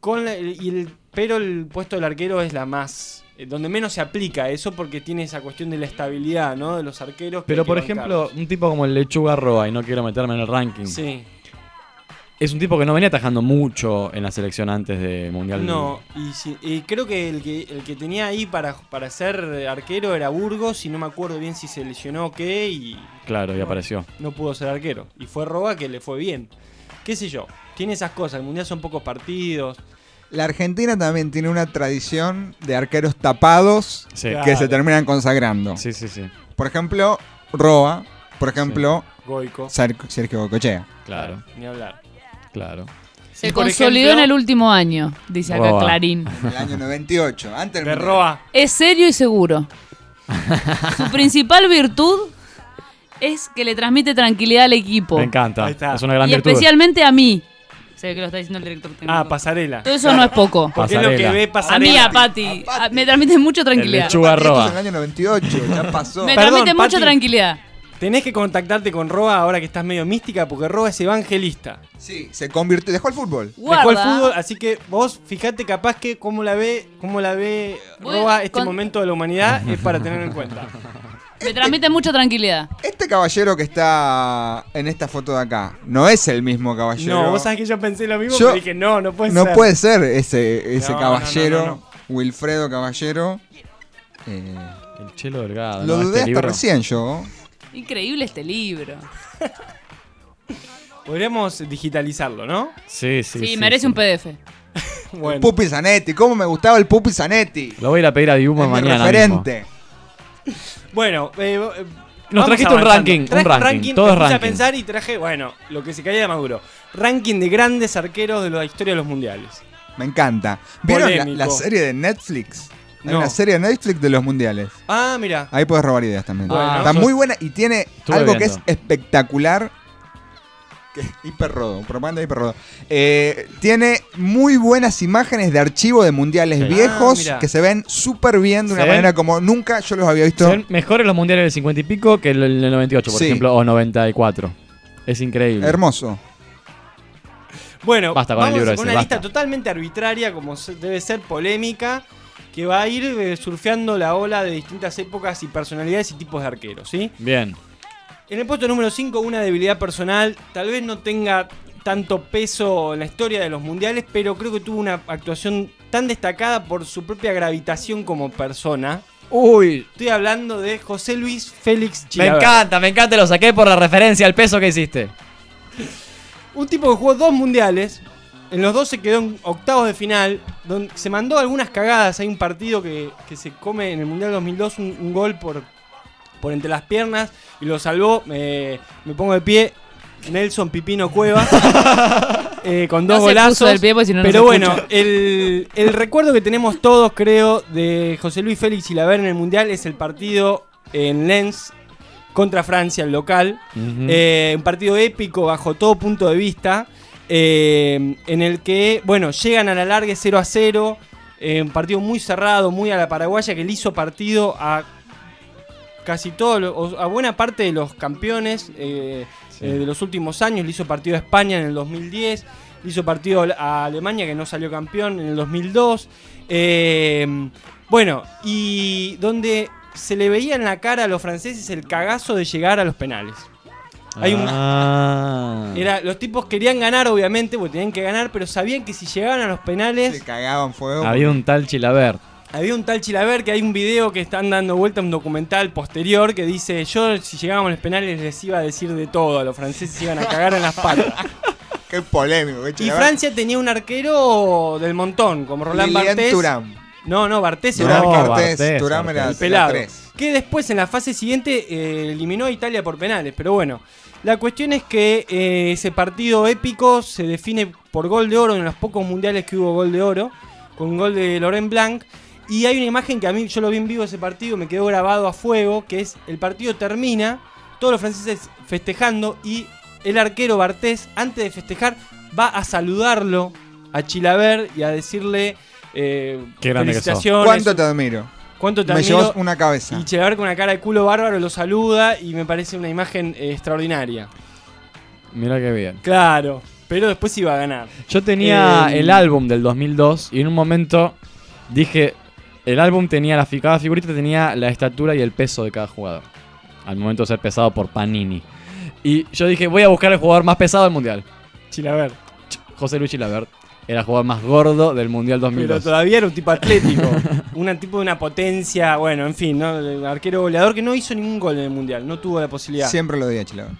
[SPEAKER 10] Con la- y el, pero el puesto del arquero es la más. eh, donde menos se aplica eso porque tiene esa cuestión de la estabilidad, ¿no? De los arqueros. que
[SPEAKER 2] Pero por ejemplo, un tipo como el Lechuga Roa, y no quiero meterme en el ranking,
[SPEAKER 10] Sí.
[SPEAKER 2] es un tipo que no venía atajando mucho en la selección antes de Mundial.
[SPEAKER 10] No, y, sí- y creo que el, que el que tenía ahí para, para ser arquero era Burgos y no me acuerdo bien si se lesionó o qué y
[SPEAKER 2] Claro, y
[SPEAKER 10] No.
[SPEAKER 2] apareció.
[SPEAKER 10] no pudo ser arquero. Y fue Roa que le fue bien. ¿Qué sé yo? Tiene esas cosas. El mundial son pocos partidos.
[SPEAKER 1] La Argentina también tiene una tradición de arqueros tapados
[SPEAKER 2] Sí.
[SPEAKER 1] que
[SPEAKER 10] Claro.
[SPEAKER 1] se terminan consagrando.
[SPEAKER 2] Sí, sí, sí.
[SPEAKER 1] Por ejemplo, Roa. Por ejemplo,
[SPEAKER 10] Goico.
[SPEAKER 1] Sergio Gocochea.
[SPEAKER 2] Claro,
[SPEAKER 10] Ni hablar.
[SPEAKER 2] claro.
[SPEAKER 3] Se
[SPEAKER 10] Y
[SPEAKER 3] consolidó
[SPEAKER 10] ejemplo-
[SPEAKER 3] en el último año, dice acá
[SPEAKER 2] Roa.
[SPEAKER 3] Clarín.
[SPEAKER 1] En el año 98. Antes del
[SPEAKER 10] De
[SPEAKER 1] Mundial.
[SPEAKER 10] Roa.
[SPEAKER 3] Es serio y seguro. Su principal virtud es que le transmite tranquilidad al equipo.
[SPEAKER 2] Me encanta. Es una gran
[SPEAKER 3] Y
[SPEAKER 2] virtud.
[SPEAKER 3] especialmente a mí. Se ve que lo está diciendo el director técnico.
[SPEAKER 10] Ah, pasarela.
[SPEAKER 3] Todo eso no es poco.
[SPEAKER 10] Porque es lo que
[SPEAKER 2] Pasarela.
[SPEAKER 10] ve
[SPEAKER 3] A
[SPEAKER 10] pasarela.
[SPEAKER 3] mí, a Pati. a- Me transmite mucha tranquilidad.
[SPEAKER 1] Esto
[SPEAKER 2] Roa.
[SPEAKER 1] es el año 98. Ya pasó.
[SPEAKER 3] Me
[SPEAKER 10] Perdón,
[SPEAKER 3] transmite mucha
[SPEAKER 10] Pati.
[SPEAKER 3] tranquilidad.
[SPEAKER 10] Tenés que contactarte con Roa ahora que estás medio mística porque Roa es evangelista.
[SPEAKER 1] Sí, se convirtió. Dejó el fútbol.
[SPEAKER 10] Dejó el
[SPEAKER 3] Guarda.
[SPEAKER 10] fútbol, así que vos fíjate capaz que cómo la ve, cómo la ve
[SPEAKER 3] Voy
[SPEAKER 10] Roa este
[SPEAKER 3] con-
[SPEAKER 10] momento de la humanidad es para tener en cuenta.
[SPEAKER 3] Me transmite mucha tranquilidad.
[SPEAKER 1] Este caballero que está en esta foto de acá no es el mismo caballero.
[SPEAKER 10] No, vos sabés que yo pensé lo mismo,
[SPEAKER 1] Yo-
[SPEAKER 10] pero dije, no, no puede
[SPEAKER 1] no
[SPEAKER 10] ser.
[SPEAKER 1] puede ser ese, ese
[SPEAKER 10] No,
[SPEAKER 1] caballero,
[SPEAKER 10] no, no, no,
[SPEAKER 1] Wilfredo Caballero. Eh,
[SPEAKER 2] El Chelo Delgado.
[SPEAKER 1] lo
[SPEAKER 2] ¿no?
[SPEAKER 1] dudé
[SPEAKER 2] Este
[SPEAKER 1] hasta
[SPEAKER 2] libro.
[SPEAKER 1] recién yo.
[SPEAKER 3] Increíble este libro.
[SPEAKER 10] Podríamos digitalizarlo, ¿no?
[SPEAKER 2] Sí, sí.
[SPEAKER 3] Sí,
[SPEAKER 2] sí,
[SPEAKER 3] merece
[SPEAKER 2] sí.
[SPEAKER 3] un PDF.
[SPEAKER 10] Bueno.
[SPEAKER 1] Pupi Zanetti, cómo me gustaba el Pupi Zanetti.
[SPEAKER 2] Lo voy a ir a pedir a Diuma
[SPEAKER 1] Es mi
[SPEAKER 2] mañana.
[SPEAKER 1] referente.
[SPEAKER 10] Bueno, eh, eh,
[SPEAKER 2] Nos trajiste un ranking, un
[SPEAKER 10] Traje
[SPEAKER 2] ranking, todo
[SPEAKER 10] puse a
[SPEAKER 2] ranking.
[SPEAKER 10] pensar y traje, bueno, lo que se caía de Maduro. Ranking de grandes arqueros de la historia de los mundiales.
[SPEAKER 1] Me encanta. ¿Vieron la, la serie de Netflix? Hay
[SPEAKER 10] No.
[SPEAKER 1] una serie de Netflix de los mundiales.
[SPEAKER 10] Ah, mira.
[SPEAKER 1] Ahí puedes robar ideas también.
[SPEAKER 10] Bueno.
[SPEAKER 1] Está muy buena y tiene algo que es
[SPEAKER 2] viendo.
[SPEAKER 1] espectacular. Hiperrodo, propaganda hiperrodo. Eh, tiene muy buenas imágenes de archivo de mundiales
[SPEAKER 2] Sí.
[SPEAKER 1] viejos
[SPEAKER 10] Ah,
[SPEAKER 1] que se ven súper bien de una manera como nunca yo los había visto.
[SPEAKER 2] Se ven mejores los mundiales del 50 y pico que el del 98, por
[SPEAKER 1] Sí.
[SPEAKER 2] ejemplo, o 94. Es increíble.
[SPEAKER 1] Hermoso.
[SPEAKER 10] Bueno,
[SPEAKER 2] Basta con el
[SPEAKER 10] vamos
[SPEAKER 2] libro
[SPEAKER 10] con
[SPEAKER 2] ese,
[SPEAKER 10] una
[SPEAKER 2] basta.
[SPEAKER 10] lista totalmente arbitraria, como debe ser polémica, que va a ir eh, surfeando la ola de distintas épocas y personalidades y tipos de arqueros, ¿sí?
[SPEAKER 2] Bien.
[SPEAKER 10] En el puesto número 5, una debilidad personal. Tal vez no tenga tanto peso en la historia de los mundiales, pero creo que tuvo una actuación tan destacada por su propia gravitación como persona.
[SPEAKER 2] Uy,
[SPEAKER 10] Estoy hablando de José Luis Félix
[SPEAKER 2] me
[SPEAKER 10] Chilavert.
[SPEAKER 2] encanta, me encanta, lo saqué por la referencia al peso que hiciste.
[SPEAKER 10] Un tipo que jugó dos mundiales. En los dos se quedó en octavos de final. Donde se mandó algunas cagadas. Hay un partido que, que se come en el Mundial 2002. Un, un gol por, por entre las piernas. Y lo salvó. Me, me pongo de pie. Nelson Pipino Cueva. eh, con
[SPEAKER 3] No
[SPEAKER 10] dos golazos.
[SPEAKER 3] pie si no, no
[SPEAKER 10] pero bueno, el, el recuerdo que tenemos todos, creo, de José Luis Félix y Laver en el Mundial es el partido en Lens contra Francia, el local. Eh, un partido épico bajo todo punto de vista. eh, en el que, bueno, llegan a la larga 0 a 0. eh, un partido muy cerrado, muy a la paraguaya, que le hizo partido a casi todo, lo- o a buena parte de los campeones eh,
[SPEAKER 2] Sí.
[SPEAKER 10] eh, de los últimos años. Le hizo partido a España en el 2010. Le hizo partido a Alemania, que no salió campeón, en el 2002. Eh, bueno, y donde se le veía en la cara a los franceses el cagazo de llegar a los penales. Hay un,
[SPEAKER 2] Ah.
[SPEAKER 10] era, los tipos querían ganar, obviamente, porque tenían que ganar, pero sabían que si llegaban a los penales.
[SPEAKER 1] Se cagaban fuego.
[SPEAKER 2] Había un tal Chilaver.
[SPEAKER 10] Había un tal Chilaver que hay un video que están dando vuelta, un documental posterior que dice: Yo, si llegábamos a los penales, les iba a decir de todo. A los franceses iban a cagar en las patas.
[SPEAKER 1] Qué polémico. qué
[SPEAKER 10] y. Francia tenía un arquero del montón, como Roland
[SPEAKER 1] Lilian
[SPEAKER 10] Bartés.
[SPEAKER 1] Thuram.
[SPEAKER 10] No, no, Bartés
[SPEAKER 1] No,
[SPEAKER 10] era.
[SPEAKER 1] Bartés,
[SPEAKER 2] Bartés,
[SPEAKER 1] Thuram era
[SPEAKER 10] el
[SPEAKER 1] la
[SPEAKER 10] pelado. Que después en la fase siguiente eh, eliminó a Italia por penales. Pero bueno, la cuestión es que eh, ese partido épico se define por gol de oro en los pocos mundiales que hubo gol de oro, con un gol de Laurent Blanc. Y hay una imagen que a mí, yo lo vi en vivo ese partido, me quedó grabado a fuego, que es el partido termina, todos los franceses festejando y el arquero Bartés, antes de festejar, va a saludarlo a Chilaver y a decirle eh,
[SPEAKER 2] Qué
[SPEAKER 10] felicitaciones.
[SPEAKER 1] ¿Cuánto te admiro?
[SPEAKER 10] ¿Cuánto te
[SPEAKER 1] Me
[SPEAKER 10] admiro?
[SPEAKER 1] llevas una cabeza.
[SPEAKER 10] Y Chilaver con una cara de culo bárbaro lo saluda y me parece una imagen eh, extraordinaria.
[SPEAKER 2] Mira qué bien.
[SPEAKER 10] Claro, pero después iba a ganar.
[SPEAKER 2] Yo tenía
[SPEAKER 10] Eh,
[SPEAKER 2] el álbum del 2002 y en un momento dije, el álbum tenía la cada figurita tenía la estatura y el peso de cada jugador. Al momento de ser pesado por Panini. Y yo dije, voy a buscar el jugador más pesado del mundial.
[SPEAKER 10] Chilaver.
[SPEAKER 2] José Luis Chilavert era el jugador más gordo del mundial
[SPEAKER 10] Pero
[SPEAKER 2] 2002.
[SPEAKER 10] todavía era un tipo atlético. un tipo de una potencia, bueno, en fin, ¿no? El arquero goleador que no hizo ningún gol en el mundial, no tuvo la posibilidad.
[SPEAKER 1] Siempre lo di a Chilaver.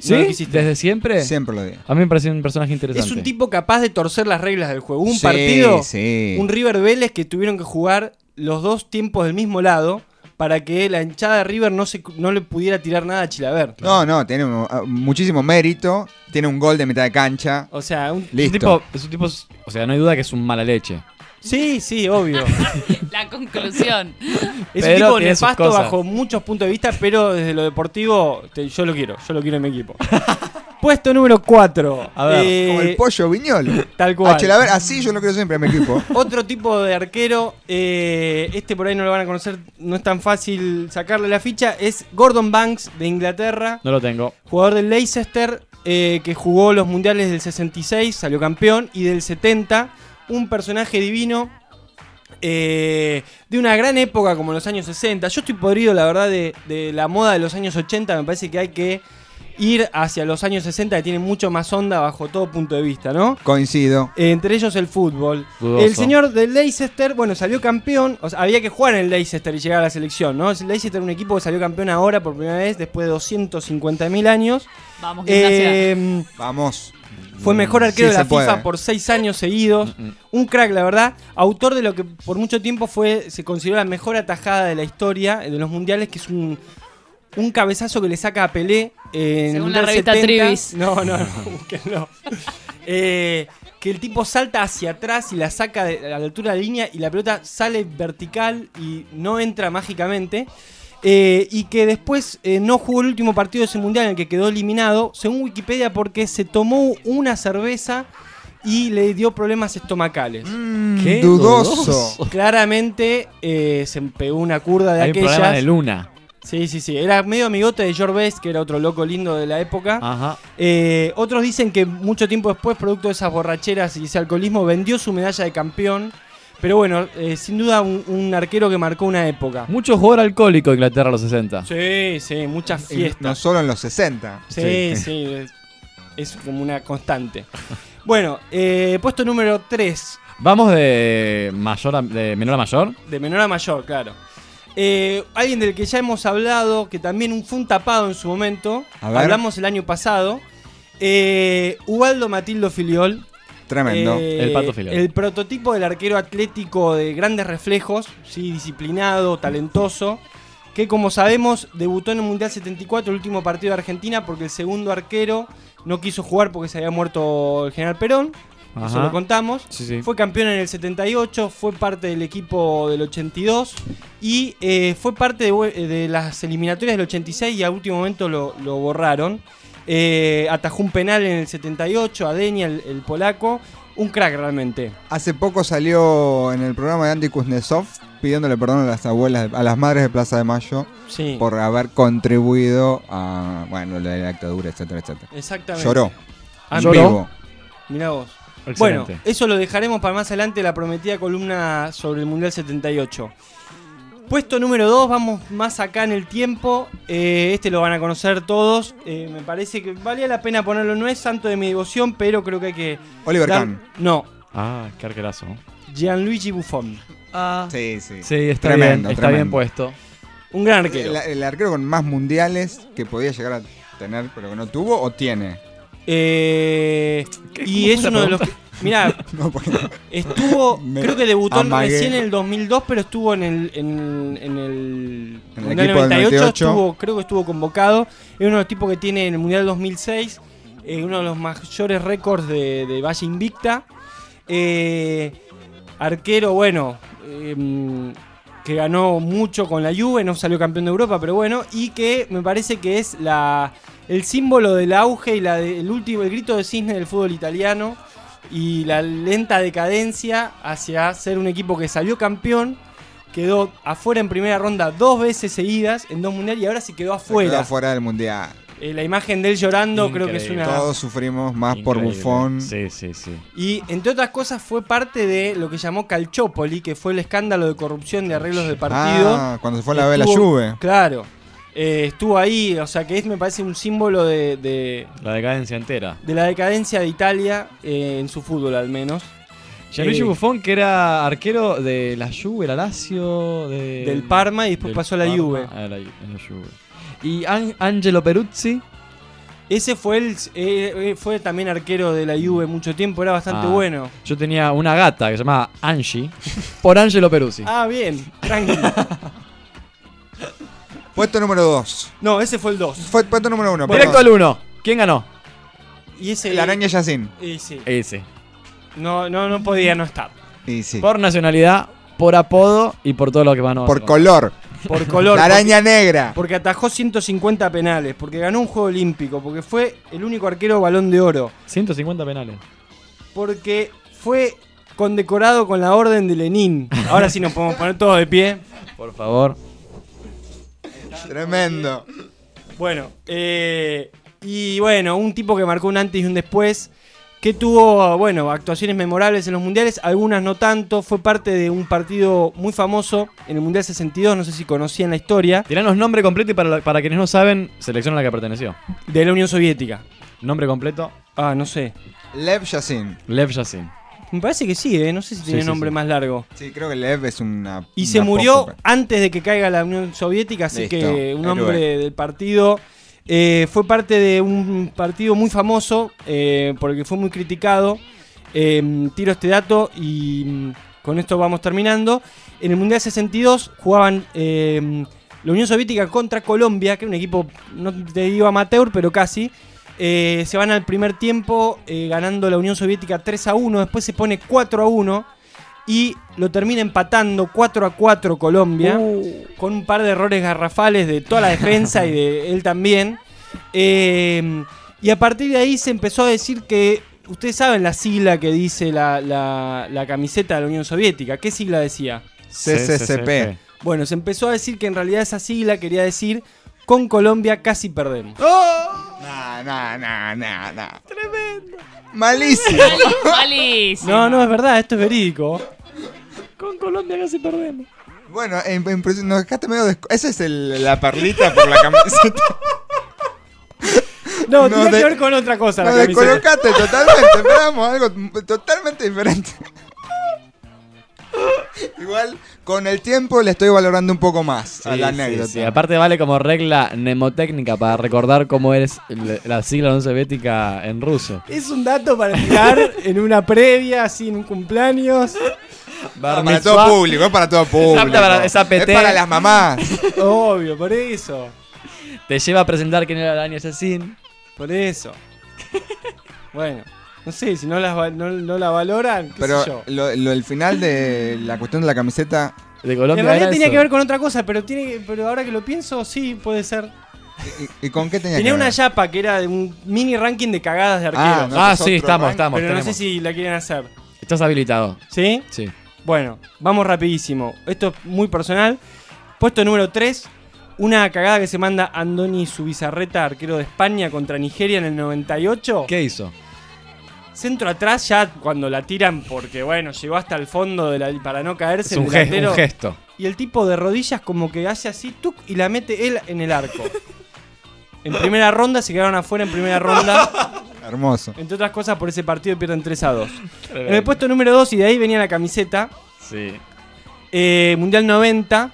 [SPEAKER 2] ¿Sí?
[SPEAKER 10] no lo quisiste.
[SPEAKER 2] ¿Desde siempre?
[SPEAKER 1] Siempre lo di.
[SPEAKER 2] A mí me pareció un personaje interesante.
[SPEAKER 10] Es un tipo capaz de torcer las reglas del juego. Hubo un
[SPEAKER 1] Sí,
[SPEAKER 10] partido,
[SPEAKER 1] sí.
[SPEAKER 10] un River Vélez que tuvieron que jugar los dos tiempos del mismo lado para que la hinchada de River no, se, no le pudiera tirar nada a Chilaver.
[SPEAKER 1] No, no, tiene un- ah, muchísimo mérito. Tiene un gol de mitad de cancha.
[SPEAKER 10] O sea, un,
[SPEAKER 2] Es un
[SPEAKER 1] Listo.
[SPEAKER 2] tipo, es un tipo, o sea, no hay duda que es un mala leche.
[SPEAKER 10] Sí, sí, obvio.
[SPEAKER 3] La conclusión.
[SPEAKER 10] Es
[SPEAKER 2] Pero
[SPEAKER 10] un tipo
[SPEAKER 2] tiene sus
[SPEAKER 10] nefasto
[SPEAKER 2] cosas.
[SPEAKER 10] bajo muchos puntos de vista, pero desde lo deportivo te- yo lo quiero, yo lo quiero en mi equipo. Puesto número 4.
[SPEAKER 2] A ver,
[SPEAKER 1] Como el pollo viñol.
[SPEAKER 10] Tal cual.
[SPEAKER 1] A Chilaver, así yo lo quiero siempre en mi equipo.
[SPEAKER 10] Otro tipo de arquero, eh, este por ahí no lo van a conocer, no es tan fácil sacarle la ficha, es Gordon Banks de Inglaterra,
[SPEAKER 2] No lo tengo.
[SPEAKER 10] jugador del Leicester, eh, que jugó los mundiales del 66, salió campeón, y del 70, un personaje divino. eh, de una gran época como los años 60. Yo estoy podrido, la verdad, de, de la moda de los años 80. Me parece que hay que ir hacia los años 60, que tienen mucho más onda bajo todo punto de vista, ¿no?
[SPEAKER 1] Coincido.
[SPEAKER 10] Eh, entre ellos el fútbol.
[SPEAKER 2] Dudoso.
[SPEAKER 10] El señor del Leicester, bueno, salió campeón. O sea, había que jugar en el Leicester y llegar a la selección, ¿no? El Leicester es un equipo que salió campeón ahora por primera vez después de 250.000 años.
[SPEAKER 3] Vamos.
[SPEAKER 10] Eh,
[SPEAKER 1] Vamos.
[SPEAKER 10] Fue mejor arquero
[SPEAKER 1] Sí
[SPEAKER 10] de la
[SPEAKER 1] puede.
[SPEAKER 10] FIFA por seis años seguidos. Un crack, la verdad. Autor de lo que por mucho tiempo fue se consideró la mejor atajada de la historia de los mundiales, que es un, un cabezazo que le saca a Pelé. eh, en
[SPEAKER 3] Según la revista
[SPEAKER 10] 70.
[SPEAKER 3] Trivis.
[SPEAKER 10] No, no, no, búsquenlo. Eh, que el tipo salta hacia atrás y la saca de- a la altura de la línea y la pelota sale vertical y no entra mágicamente. Eh, y que después eh, no jugó el último partido de ese mundial en el que quedó eliminado, según Wikipedia, porque se tomó una cerveza y le dio problemas estomacales.
[SPEAKER 2] Qué
[SPEAKER 1] dudoso.
[SPEAKER 10] Claramente eh, se pegó una curda de
[SPEAKER 2] Hay un problema
[SPEAKER 10] aquellas.
[SPEAKER 2] de luna.
[SPEAKER 10] Sí, sí, sí. Era medio amigote de George Best, que era otro loco lindo de la época.
[SPEAKER 2] Ajá.
[SPEAKER 10] Eh, otros dicen que mucho tiempo después, producto de esas borracheras y ese alcoholismo, vendió su medalla de campeón. Pero bueno, eh, sin duda un, un arquero que marcó una época.
[SPEAKER 2] Mucho jugador alcohólico en Inglaterra en los 60.
[SPEAKER 10] Sí, sí, muchas
[SPEAKER 1] Y
[SPEAKER 10] fiestas.
[SPEAKER 1] No solo en los 60.
[SPEAKER 10] Sí, sí, es, es como una constante. Bueno, eh, puesto número 3,
[SPEAKER 2] Vamos de mayor a- de menor a mayor.
[SPEAKER 10] de menor a mayor, claro. Eh, alguien del que ya hemos hablado, que también fue un tapado en su momento. Hablamos el año pasado. Eh, Ubaldo Matildo Filiol.
[SPEAKER 1] Tremendo.
[SPEAKER 10] Eh,
[SPEAKER 2] El Pato Filiol.
[SPEAKER 10] El prototipo del arquero atlético de grandes reflejos, sí, disciplinado, talentoso. Que como sabemos debutó en el Mundial 74, el último partido de Argentina, porque el segundo arquero no quiso jugar porque se había muerto el general Perón. Eso
[SPEAKER 2] Ajá.
[SPEAKER 10] lo contamos.
[SPEAKER 2] Sí, sí.
[SPEAKER 10] Fue campeón en el 78, fue parte del equipo del 82 y eh, fue parte de, vue- de las eliminatorias del 86 y a último momento lo, lo borraron. Eh, atajó un penal en el 78, a Denia, el, el polaco. Un crack realmente.
[SPEAKER 1] Hace poco salió en el programa de Andy Kuznetsov pidiéndole perdón a las abuelas, a las madres de Plaza de Mayo
[SPEAKER 10] Sí.
[SPEAKER 1] por haber contribuido a, bueno, la dictadura, etcétera, etcétera.
[SPEAKER 10] Exactamente.
[SPEAKER 1] Lloró.
[SPEAKER 10] Ah,
[SPEAKER 1] En
[SPEAKER 10] ¿lloró?
[SPEAKER 1] vivo.
[SPEAKER 10] Mirá vos.
[SPEAKER 2] Excelente.
[SPEAKER 10] Bueno, eso lo dejaremos para más adelante la prometida columna sobre el Mundial 78. Puesto número 2, vamos más acá en el tiempo. Eh, este lo van a conocer todos. Eh, me parece que valía la pena ponerlo. No es santo de mi devoción, pero creo que hay que.
[SPEAKER 1] Oliver
[SPEAKER 10] dar-
[SPEAKER 1] Kahn.
[SPEAKER 10] No,
[SPEAKER 2] Ah, qué arquerazo.
[SPEAKER 10] Gianluigi Buffon.
[SPEAKER 2] Ah.
[SPEAKER 1] Sí, sí.
[SPEAKER 2] Sí, está
[SPEAKER 1] Tremendo,
[SPEAKER 2] bien, está bien puesto.
[SPEAKER 10] Un gran arquero.
[SPEAKER 1] El, el arquero con más mundiales que podía llegar a tener, pero que no tuvo o tiene.
[SPEAKER 10] Eh, y
[SPEAKER 2] ¿Cómo
[SPEAKER 10] es uno de los que.
[SPEAKER 1] No, porque-
[SPEAKER 10] estuvo. Creo que debutó
[SPEAKER 1] amagué.
[SPEAKER 10] recién en el 2002, pero estuvo en el. En, en el.
[SPEAKER 1] En el
[SPEAKER 10] Mundial
[SPEAKER 1] equipo del 98.
[SPEAKER 10] estuvo, creo que estuvo convocado. Es uno de los tipos que tiene en el Mundial 2006 eh, uno de los mayores récords de, de Valle Invicta. Eh, arquero, bueno, eh, que ganó mucho con la Juve, no salió campeón de Europa, pero bueno, y que me parece que es la, el símbolo del auge y la de- el último, el grito de cisne del fútbol italiano y la lenta decadencia hacia ser un equipo que salió campeón, quedó afuera en primera ronda dos veces seguidas en dos mundiales y ahora se quedó
[SPEAKER 1] Se
[SPEAKER 10] afuera.
[SPEAKER 1] quedó fuera del mundial.
[SPEAKER 10] Eh, la imagen de él llorando creo que es una...
[SPEAKER 1] Todos sufrimos más por bufón.
[SPEAKER 2] Sí, sí, sí.
[SPEAKER 10] Y entre otras cosas fue parte de lo que llamó Calciopoli, que fue el escándalo de corrupción de arreglos de partido.
[SPEAKER 1] Ah, cuando se fue a la vela
[SPEAKER 10] Estuvo-
[SPEAKER 1] Juve.
[SPEAKER 10] Claro. Eh, estuvo ahí, o sea que es me parece un símbolo de, de,
[SPEAKER 2] La decadencia entera.
[SPEAKER 10] de la decadencia de Italia eh, en su fútbol al menos.
[SPEAKER 2] Gianluigi
[SPEAKER 10] Eh,
[SPEAKER 2] Buffon, que era arquero de la Juve, la Lazio, de-
[SPEAKER 10] Del Parma y después
[SPEAKER 2] del
[SPEAKER 10] pasó a la
[SPEAKER 2] Parma,
[SPEAKER 10] Juve.
[SPEAKER 2] a la, a la Juve. Y An- Angelo Peruzzi.
[SPEAKER 10] Ese fue el eh, eh, fue también arquero de la Juve mucho tiempo, era bastante
[SPEAKER 2] Ah,
[SPEAKER 10] bueno.
[SPEAKER 2] Yo tenía una gata que se llamaba Angie, por Angelo Peruzzi.
[SPEAKER 10] Ah, bien, tranquilo.
[SPEAKER 1] Puesto número 2.
[SPEAKER 10] No, ese fue el 2.
[SPEAKER 1] Fue puesto número 1.
[SPEAKER 2] Directo al 1. ¿Quién ganó?
[SPEAKER 10] Y ese
[SPEAKER 1] La araña Yacine.
[SPEAKER 10] y sí.
[SPEAKER 2] Ese.
[SPEAKER 10] No, no, no podía no estar.
[SPEAKER 1] Y sí.
[SPEAKER 2] Por nacionalidad, por apodo y por todo lo que van a
[SPEAKER 1] Por color.
[SPEAKER 10] Por color.
[SPEAKER 1] La araña negra.
[SPEAKER 10] Porque atajó 150 penales, porque ganó un juego olímpico, porque fue el único arquero balón de oro,
[SPEAKER 2] 150 penales.
[SPEAKER 10] porque fue condecorado con la orden de Lenin. Ahora sí nos podemos poner todos de pie.
[SPEAKER 2] Por favor.
[SPEAKER 1] Tremendo.
[SPEAKER 10] Bueno, eh, y bueno, un tipo que marcó un antes y un después, que tuvo, bueno, actuaciones memorables en los mundiales, algunas no tanto, fue parte de un partido muy famoso en el Mundial 62, no sé si conocían la historia,
[SPEAKER 2] Tiranos nombre completo y para, para quienes no saben, selección a la que perteneció.
[SPEAKER 10] de la Unión Soviética.
[SPEAKER 2] Nombre completo,
[SPEAKER 10] Ah, no sé.
[SPEAKER 1] Lev Yacine.
[SPEAKER 2] Lev Yassin.
[SPEAKER 10] Me parece que sí, ¿eh? no sé si tiene
[SPEAKER 2] sí,
[SPEAKER 10] nombre
[SPEAKER 2] sí.
[SPEAKER 10] más largo.
[SPEAKER 1] Sí, creo que Lev es una.
[SPEAKER 10] Y
[SPEAKER 1] una
[SPEAKER 10] se murió antes de que caiga la Unión Soviética, así
[SPEAKER 1] Listo,
[SPEAKER 10] que un
[SPEAKER 1] héroe.
[SPEAKER 10] hombre del partido. eh, fue parte de un partido muy famoso, eh, porque fue muy criticado. Eh, tiro este dato y mm, con esto vamos terminando. En el Mundial 62 jugaban eh, la Unión Soviética contra Colombia, que era un equipo, no te digo amateur, pero casi. Eh, se van al primer tiempo eh, ganando la Unión Soviética 3 a 1, después se pone 4 a 1 y lo termina empatando 4 a 4 Colombia con un par de errores garrafales de toda la defensa y de él también. Eh, y a partir de ahí se empezó a decir que ustedes saben la sigla que dice la, la- la camiseta de la Unión Soviética. ¿Qué sigla decía?
[SPEAKER 1] CCCP.
[SPEAKER 10] Bueno, se empezó a decir que en realidad esa sigla quería decir con Colombia casi perdemos.
[SPEAKER 1] No, no, no, no, no. Tremendo. Malísimo.
[SPEAKER 3] Malísimo.
[SPEAKER 10] No, no, es verdad, esto es verídico.
[SPEAKER 2] Con Colombia casi perdemos.
[SPEAKER 1] Bueno, en, en- nos dejaste medio. desco- Esa es el- la perlita por la camiseta.
[SPEAKER 10] No,
[SPEAKER 1] No,
[SPEAKER 10] tiene
[SPEAKER 1] de-
[SPEAKER 10] que ver con otra cosa la
[SPEAKER 1] Nos descolocaste totalmente. Esperábamos algo totalmente diferente. Igual, con el tiempo le estoy valorando un poco más a la
[SPEAKER 2] Sí, sí,
[SPEAKER 1] anécdota.
[SPEAKER 2] sí. Aparte vale como regla mnemotécnica para recordar cómo es la sigla Unión Soviética en ruso.
[SPEAKER 10] Es un dato para tirar en una previa, así en un cumpleaños.
[SPEAKER 1] Para todo público, es para todo público.
[SPEAKER 2] para- es
[SPEAKER 1] para las mamás.
[SPEAKER 10] Obvio, por eso.
[SPEAKER 2] Te lleva a presentar quién era el año asesino.
[SPEAKER 10] Por eso. Bueno, no sé, si no, las, va- no, no la valoran, qué
[SPEAKER 1] Pero
[SPEAKER 10] sé yo.
[SPEAKER 1] lo, lo- el final de la cuestión de la camiseta
[SPEAKER 2] De
[SPEAKER 10] En
[SPEAKER 2] Colombia
[SPEAKER 10] realidad
[SPEAKER 2] era
[SPEAKER 10] tenía
[SPEAKER 2] eso.
[SPEAKER 10] que ver con otra cosa, pero tiene que- pero ahora que lo pienso, sí, puede ser.
[SPEAKER 1] ¿Y, y con qué tenía,
[SPEAKER 10] Tenía
[SPEAKER 1] que
[SPEAKER 10] una
[SPEAKER 1] ver?
[SPEAKER 10] yapa que era de un mini ranking de cagadas de arqueros.
[SPEAKER 1] Ah, no,
[SPEAKER 2] Ah,
[SPEAKER 1] ese es
[SPEAKER 2] sí,
[SPEAKER 1] otro
[SPEAKER 2] estamos, estamos.
[SPEAKER 10] pero no sé si la quieren hacer.
[SPEAKER 2] Estás habilitado.
[SPEAKER 10] ¿Sí?
[SPEAKER 2] Sí.
[SPEAKER 10] Bueno, vamos rapidísimo. Esto es muy personal. Puesto número 3. Una cagada que se manda Andoni Subizarreta, arquero de España, contra Nigeria en el 98.
[SPEAKER 2] ¿Qué hizo?
[SPEAKER 10] Centro atrás ya cuando la tiran porque, bueno, llegó hasta el fondo de la, para no caerse
[SPEAKER 2] Es un,
[SPEAKER 10] el
[SPEAKER 2] ge-
[SPEAKER 10] delantero.
[SPEAKER 2] un gesto.
[SPEAKER 10] Y el tipo de rodillas como que hace así, tuc, y la mete él en el arco. En primera ronda, se quedaron afuera en primera ronda.
[SPEAKER 1] Hermoso.
[SPEAKER 10] Entre otras cosas, por ese partido pierden 3 a 2. En el puesto número 2, y de ahí venía la camiseta,
[SPEAKER 2] Sí.
[SPEAKER 10] eh, Mundial 90,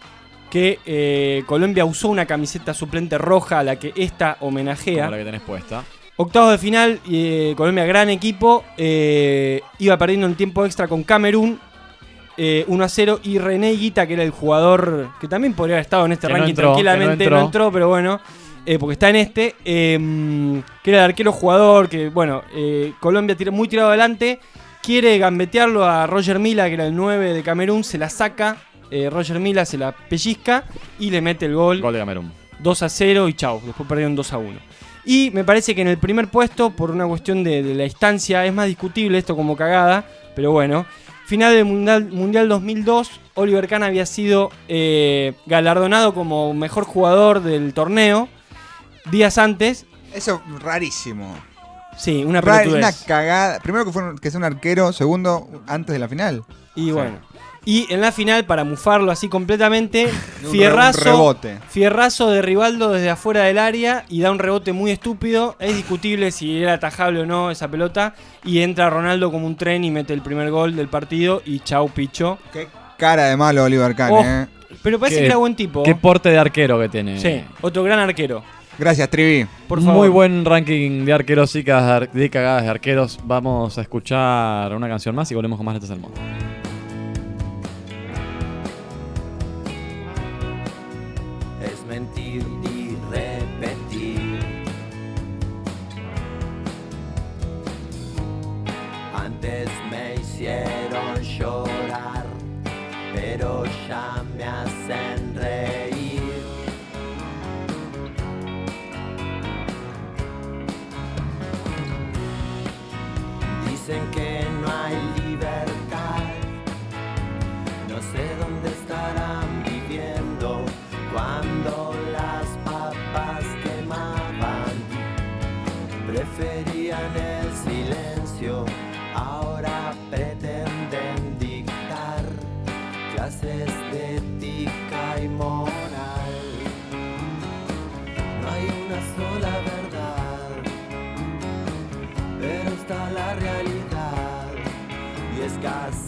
[SPEAKER 10] que eh, Colombia usó una camiseta suplente roja a la que esta homenajea.
[SPEAKER 2] Como la que tenés puesta.
[SPEAKER 10] Octavos de final, eh, Colombia gran equipo, eh, iba perdiendo en tiempo extra con Camerún. eh, 1 a 0 y René Guita, que era el jugador que también podría haber estado en este
[SPEAKER 2] Que no
[SPEAKER 10] ranking
[SPEAKER 2] entró,
[SPEAKER 10] tranquilamente,
[SPEAKER 2] no
[SPEAKER 10] no
[SPEAKER 2] entró.
[SPEAKER 10] pero bueno, eh, porque está en este, eh, que era el arquero jugador, que bueno, Colombia tira- muy tirado adelante, quiere gambetearlo a Roger Mila, que era el 9 de Camerún, se la saca, Roger Mila se la pellizca y le mete el gol.
[SPEAKER 2] Gol de Camerún.
[SPEAKER 10] 2 a 0 y chau. Después perdieron 2 a 1. Y me parece que en el primer puesto, por una cuestión de, de la distancia, es más discutible esto como cagada, pero bueno. Final del Mundial, mundial 2002, Oliver Kahn había sido eh, galardonado como mejor jugador del torneo. Días antes,
[SPEAKER 1] Eso rarísimo.
[SPEAKER 10] sí, una
[SPEAKER 1] Ra-
[SPEAKER 10] pelotudez.
[SPEAKER 1] una cagada. Primero que, fue que es un arquero, segundo, antes de la final.
[SPEAKER 10] Y bueno. Y en la final, para mufarlo así completamente,
[SPEAKER 1] Un
[SPEAKER 10] Fierrazo,
[SPEAKER 1] re- un rebote.
[SPEAKER 10] Fierrazo de Rivaldo desde afuera del área y da un rebote muy estúpido. Es discutible si era atajable o no esa pelota. Y entra Ronaldo como un tren y mete el primer gol del partido y chau picho.
[SPEAKER 1] Qué cara de malo Oliver Kahn,
[SPEAKER 10] Oh,
[SPEAKER 1] eh.
[SPEAKER 10] Pero parece
[SPEAKER 2] Qué-
[SPEAKER 10] que era buen tipo.
[SPEAKER 2] Qué porte de arquero que tiene.
[SPEAKER 10] Sí, otro gran arquero.
[SPEAKER 1] Gracias, Trivi.
[SPEAKER 10] Por favor.
[SPEAKER 2] Muy buen ranking de arqueros y cagadas de cagadas arqueros. Vamos a escuchar una canción más y volvemos con más Netas del Mundo.
[SPEAKER 11] Que y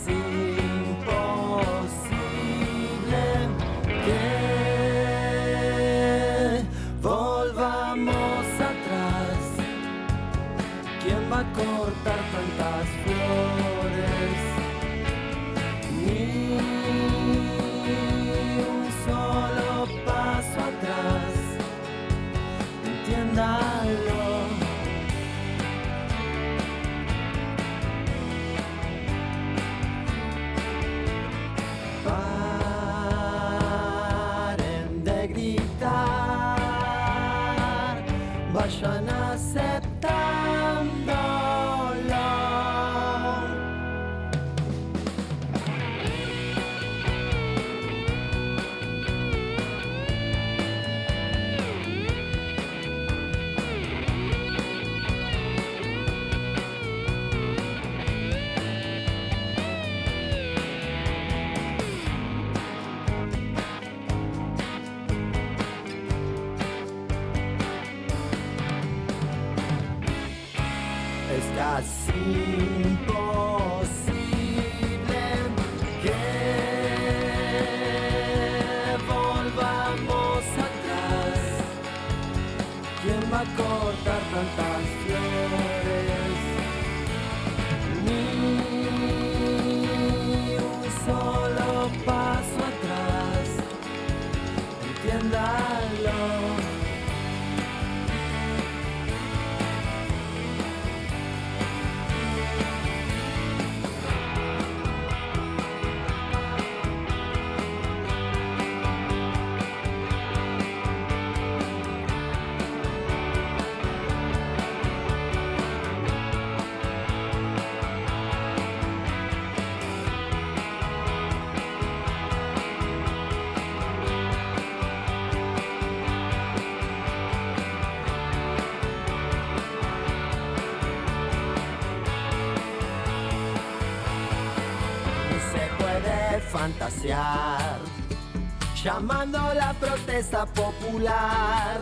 [SPEAKER 12] protesta popular,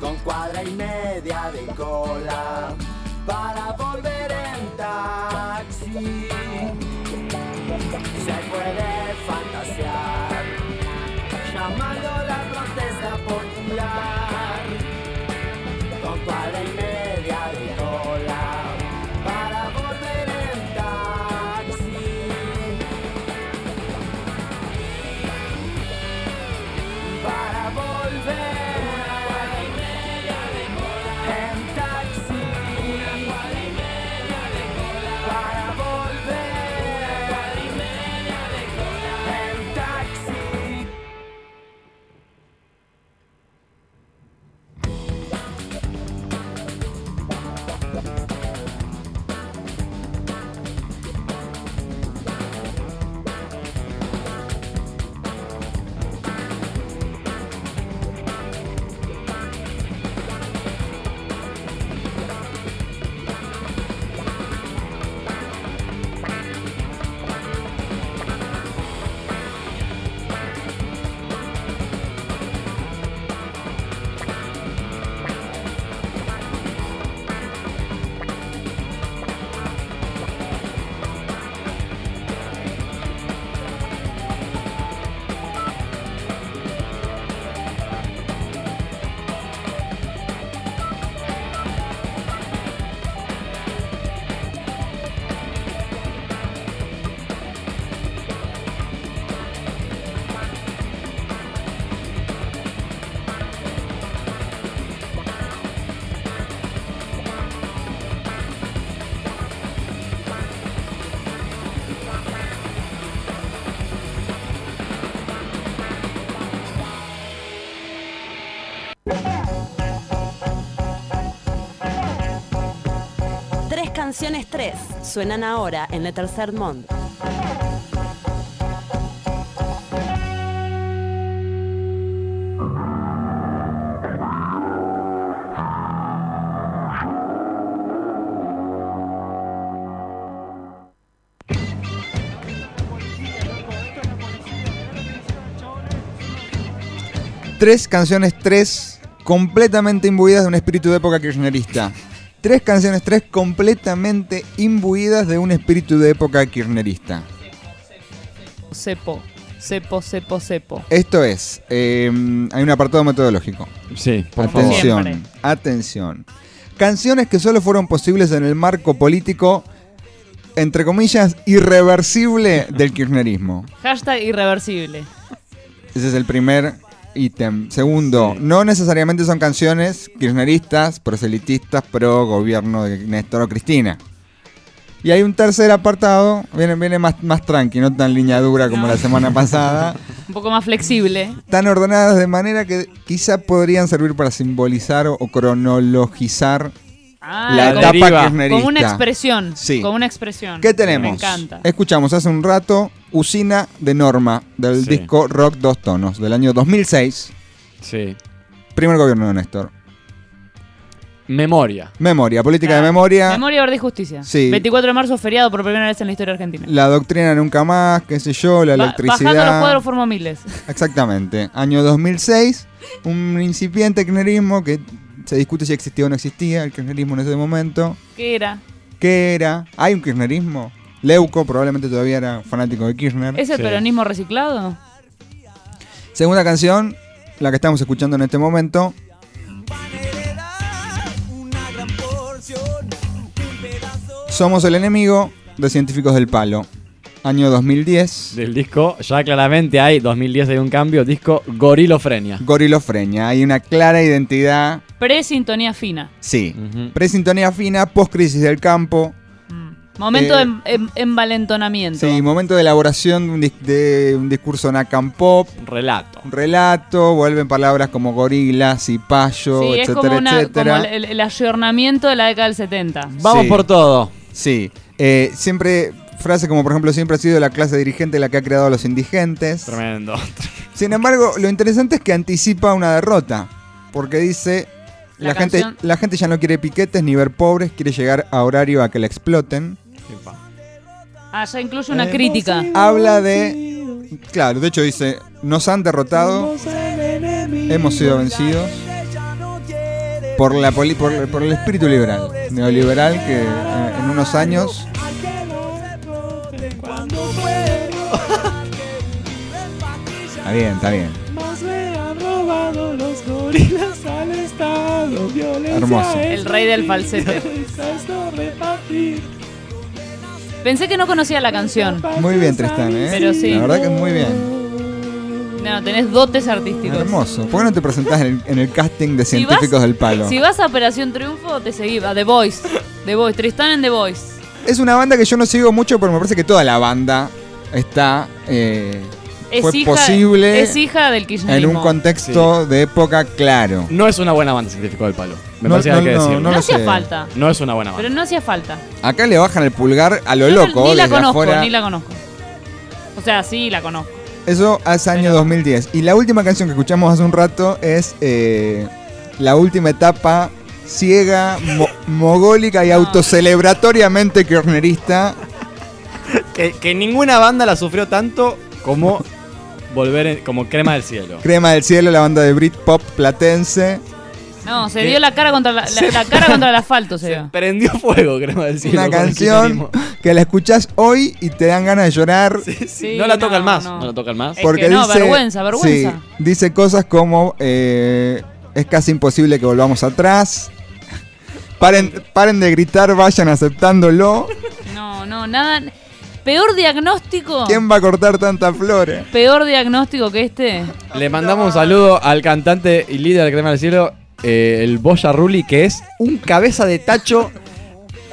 [SPEAKER 12] con cuadra y media de cola,
[SPEAKER 9] canciones tres suenan ahora en el tercer mundo.
[SPEAKER 1] Tres canciones, tres completamente imbuidas de un espíritu de época kirchnerista. Tres canciones, tres completamente imbuidas de un espíritu de época kirchnerista.
[SPEAKER 3] Cepo, cepo, cepo, cepo.
[SPEAKER 1] Esto es, eh, hay un apartado metodológico.
[SPEAKER 2] Sí, por favor.
[SPEAKER 1] atención,
[SPEAKER 3] Siempre.
[SPEAKER 1] atención. Canciones que solo fueron posibles en el marco político, entre comillas, irreversible del kirchnerismo.
[SPEAKER 3] Hashtag irreversible.
[SPEAKER 1] Ese es el primer ítem. Segundo, no necesariamente son canciones kirchneristas, proselitistas, pro gobierno de Néstor o Cristina. Y hay un tercer apartado, viene, viene más, más tranqui, no tan línea dura como la semana pasada.
[SPEAKER 3] Un poco más flexible.
[SPEAKER 1] Están ordenadas de manera que quizá podrían servir para simbolizar o, o cronologizar
[SPEAKER 3] Ah,
[SPEAKER 1] la etapa kirchnerista.
[SPEAKER 3] Como una expresión.
[SPEAKER 1] Sí.
[SPEAKER 3] Como una expresión.
[SPEAKER 1] ¿Qué tenemos?
[SPEAKER 3] Me encanta.
[SPEAKER 1] Escuchamos hace un rato Usina de Norma del
[SPEAKER 2] Sí.
[SPEAKER 1] disco Rock Dos Tonos del año 2006.
[SPEAKER 2] Sí.
[SPEAKER 1] Primer gobierno de Néstor.
[SPEAKER 2] Memoria.
[SPEAKER 1] Memoria, política de memoria.
[SPEAKER 3] Memoria, verdad y justicia.
[SPEAKER 1] Sí.
[SPEAKER 3] 24 de marzo, feriado por primera vez en la historia argentina.
[SPEAKER 1] La doctrina nunca más, qué sé yo, la
[SPEAKER 3] Ba-
[SPEAKER 1] electricidad.
[SPEAKER 3] Bajando los cuadros formo miles.
[SPEAKER 1] Exactamente. Año 2006, un incipiente kirchnerismo que se discute si existía o no existía el kirchnerismo en ese momento.
[SPEAKER 3] ¿Qué era?
[SPEAKER 1] ¿Qué era? ¿Hay un kirchnerismo? Leuco probablemente todavía era fanático de Kirchner.
[SPEAKER 3] ¿Es el peronismo reciclado?
[SPEAKER 1] Segunda canción, la que estamos escuchando en este momento. Somos el enemigo de Científicos del Palo. Año 2010.
[SPEAKER 2] Del disco, ya claramente hay, 2010 hay un cambio, disco Gorilofrenia.
[SPEAKER 1] Gorilofrenia. Hay una clara identidad.
[SPEAKER 3] Pre-sintonía fina.
[SPEAKER 1] Sí. Presintonía fina, post-crisis del campo.
[SPEAKER 3] Momento
[SPEAKER 1] Eh,
[SPEAKER 3] de em- em- envalentonamiento.
[SPEAKER 1] Sí, momento de elaboración de un, dis- de un discurso Nakam Pop.
[SPEAKER 2] Relato.
[SPEAKER 1] Un relato, vuelven palabras como gorila, cipayo,
[SPEAKER 3] Sí, es
[SPEAKER 1] etcétera,
[SPEAKER 3] como, una-
[SPEAKER 1] etcétera.
[SPEAKER 3] como el, el- el ayornamiento de la década del 70.
[SPEAKER 2] Vamos
[SPEAKER 1] Sí.
[SPEAKER 2] por todo.
[SPEAKER 1] Sí. Eh, siempre, frase como por ejemplo, siempre ha sido la clase dirigente la que ha creado a los indigentes.
[SPEAKER 2] Tremendo.
[SPEAKER 1] Sin embargo, lo interesante es que anticipa una derrota. Porque dice,
[SPEAKER 3] La
[SPEAKER 1] la, gente, la gente ya no quiere piquetes ni ver pobres, quiere llegar a horario a que la exploten.
[SPEAKER 3] Ah, ya incluye una
[SPEAKER 1] Eh,
[SPEAKER 3] crítica.
[SPEAKER 1] Habla de. Claro, de hecho dice: Nos han derrotado, hemos sido vencidos por, la poli- por, por el espíritu liberal, neoliberal que eh, en unos años. Está bien, está bien.
[SPEAKER 13] Más me han robado los gorilas estado. Violencia
[SPEAKER 1] Hermoso.
[SPEAKER 3] El rey del falsete. Pensé que no conocía la canción.
[SPEAKER 1] Muy bien, Tristán, ¿eh?
[SPEAKER 3] Pero sí.
[SPEAKER 1] La verdad que muy bien.
[SPEAKER 3] No, tenés dotes artísticos.
[SPEAKER 1] Hermoso. ¿Por qué no te presentás en el, en el casting de
[SPEAKER 3] Si
[SPEAKER 1] científicos
[SPEAKER 3] vas-
[SPEAKER 1] del palo?
[SPEAKER 3] Si vas a Operación Triunfo, te seguí. A The Voice. The Voice. Tristán en The Voice.
[SPEAKER 1] Es una banda que yo no sigo mucho, pero me parece que toda la banda está. eh,
[SPEAKER 3] Es
[SPEAKER 1] fue
[SPEAKER 3] hija,
[SPEAKER 1] posible
[SPEAKER 3] es hija del
[SPEAKER 1] en
[SPEAKER 3] kirchnerismo.
[SPEAKER 1] un contexto de época claro.
[SPEAKER 2] No es una buena banda científico del palo. Me
[SPEAKER 1] No,
[SPEAKER 2] parece que
[SPEAKER 1] no,
[SPEAKER 2] hay que
[SPEAKER 1] no,
[SPEAKER 2] decirlo.
[SPEAKER 1] no
[SPEAKER 3] No
[SPEAKER 1] lo
[SPEAKER 3] hacía
[SPEAKER 1] sé.
[SPEAKER 3] falta.
[SPEAKER 2] No es una buena banda.
[SPEAKER 3] Pero no hacía falta.
[SPEAKER 1] Acá le bajan el pulgar a lo
[SPEAKER 3] Yo no-
[SPEAKER 1] loco.
[SPEAKER 3] ni la
[SPEAKER 1] desde
[SPEAKER 3] conozco,
[SPEAKER 1] afuera.
[SPEAKER 3] ni la conozco. O sea, sí la conozco.
[SPEAKER 1] Eso hace año 2010. Y la última canción que escuchamos hace un rato es eh, la última etapa ciega, mo- mogólica y autocelebratoriamente kirchnerista.
[SPEAKER 2] Que, que ninguna banda la sufrió tanto como volver en- como crema del cielo.
[SPEAKER 1] Crema del cielo, la banda de Britpop platense.
[SPEAKER 3] No, se dio la cara contra la, la-
[SPEAKER 2] Se-
[SPEAKER 3] la cara contra el asfalto, se dio.
[SPEAKER 2] Prendió fuego, crema del cielo.
[SPEAKER 1] Una
[SPEAKER 2] con el
[SPEAKER 1] canción
[SPEAKER 2] kirchnerismo.
[SPEAKER 1] que la escuchás hoy y te dan ganas de llorar.
[SPEAKER 3] Sí,
[SPEAKER 2] no la tocan más.
[SPEAKER 3] no.
[SPEAKER 2] No. la tocan más.
[SPEAKER 3] Es que no, vergüenza, vergüenza.
[SPEAKER 1] sí, dice cosas como eh, es casi imposible que volvamos atrás. Paren, paren de gritar, vayan aceptándolo.
[SPEAKER 3] No, no, nada. Peor diagnóstico.
[SPEAKER 1] ¿Quién va a cortar tantas flores?
[SPEAKER 3] Peor diagnóstico que este.
[SPEAKER 2] Le mandamos un saludo al cantante y líder de Crema del Cielo, eh, el Boya Rulli, que es un cabeza de tacho.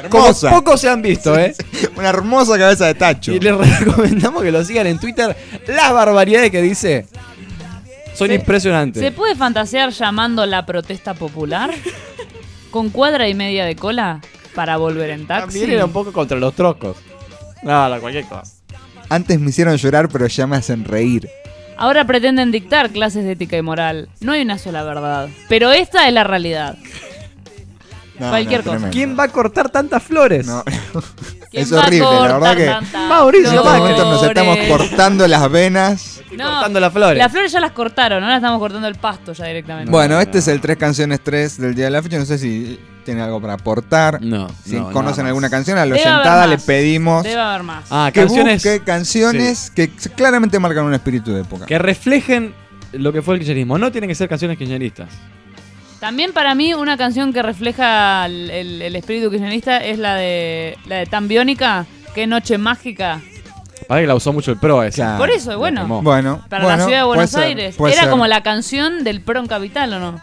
[SPEAKER 2] Como
[SPEAKER 1] Hermosa.
[SPEAKER 2] pocos se han visto, ¿eh?
[SPEAKER 1] Una hermosa cabeza de tacho.
[SPEAKER 2] Y les recomendamos que lo sigan en Twitter. Las barbaridades que dice son impresionantes.
[SPEAKER 3] ¿Se puede fantasear llamando la protesta popular? ¿Con cuadra y media de cola? Para volver en taxi.
[SPEAKER 2] También era un poco contra los trocos. No, cualquier cosa.
[SPEAKER 1] Antes me hicieron llorar, pero ya me hacen reír.
[SPEAKER 3] Ahora pretenden dictar clases de ética y moral. No hay una sola verdad. Pero esta es la realidad.
[SPEAKER 1] No,
[SPEAKER 3] Cualquier
[SPEAKER 1] no,
[SPEAKER 3] cosa.
[SPEAKER 1] tremendo.
[SPEAKER 2] ¿Quién va a cortar tantas flores?
[SPEAKER 1] No.
[SPEAKER 3] ¿Quién
[SPEAKER 1] Es
[SPEAKER 3] va a
[SPEAKER 1] horrible, la verdad que.
[SPEAKER 2] Mauricio
[SPEAKER 1] En este momento nos estamos cortando las venas.
[SPEAKER 3] No,
[SPEAKER 2] cortando las flores.
[SPEAKER 3] Las flores ya las cortaron, ahora estamos cortando el pasto ya directamente.
[SPEAKER 1] Bueno, este es el tres canciones 3 del día de la fecha. No sé si tiene algo para aportar.
[SPEAKER 2] No.
[SPEAKER 1] Si
[SPEAKER 2] no,
[SPEAKER 1] conocen alguna canción, a la oyentada le pedimos
[SPEAKER 3] Debe haber más.
[SPEAKER 2] Ah,
[SPEAKER 1] que
[SPEAKER 2] canciones
[SPEAKER 1] busque canciones que claramente marcan un espíritu de época.
[SPEAKER 2] que reflejen lo que fue el kirchnerismo. No tienen que ser canciones kirchneristas.
[SPEAKER 3] También para mí una canción que refleja el, el- el espíritu kirchnerista es la de la de Tan Biónica, que Noche Mágica.
[SPEAKER 2] Parece que la usó mucho el pro esa.
[SPEAKER 1] Claro.
[SPEAKER 3] Por eso, bueno.
[SPEAKER 1] Bueno,
[SPEAKER 3] Para
[SPEAKER 1] bueno,
[SPEAKER 3] la ciudad de Buenos
[SPEAKER 1] ser,
[SPEAKER 3] Aires. Era
[SPEAKER 1] ser.
[SPEAKER 3] como la canción del pro en capital, ¿o no?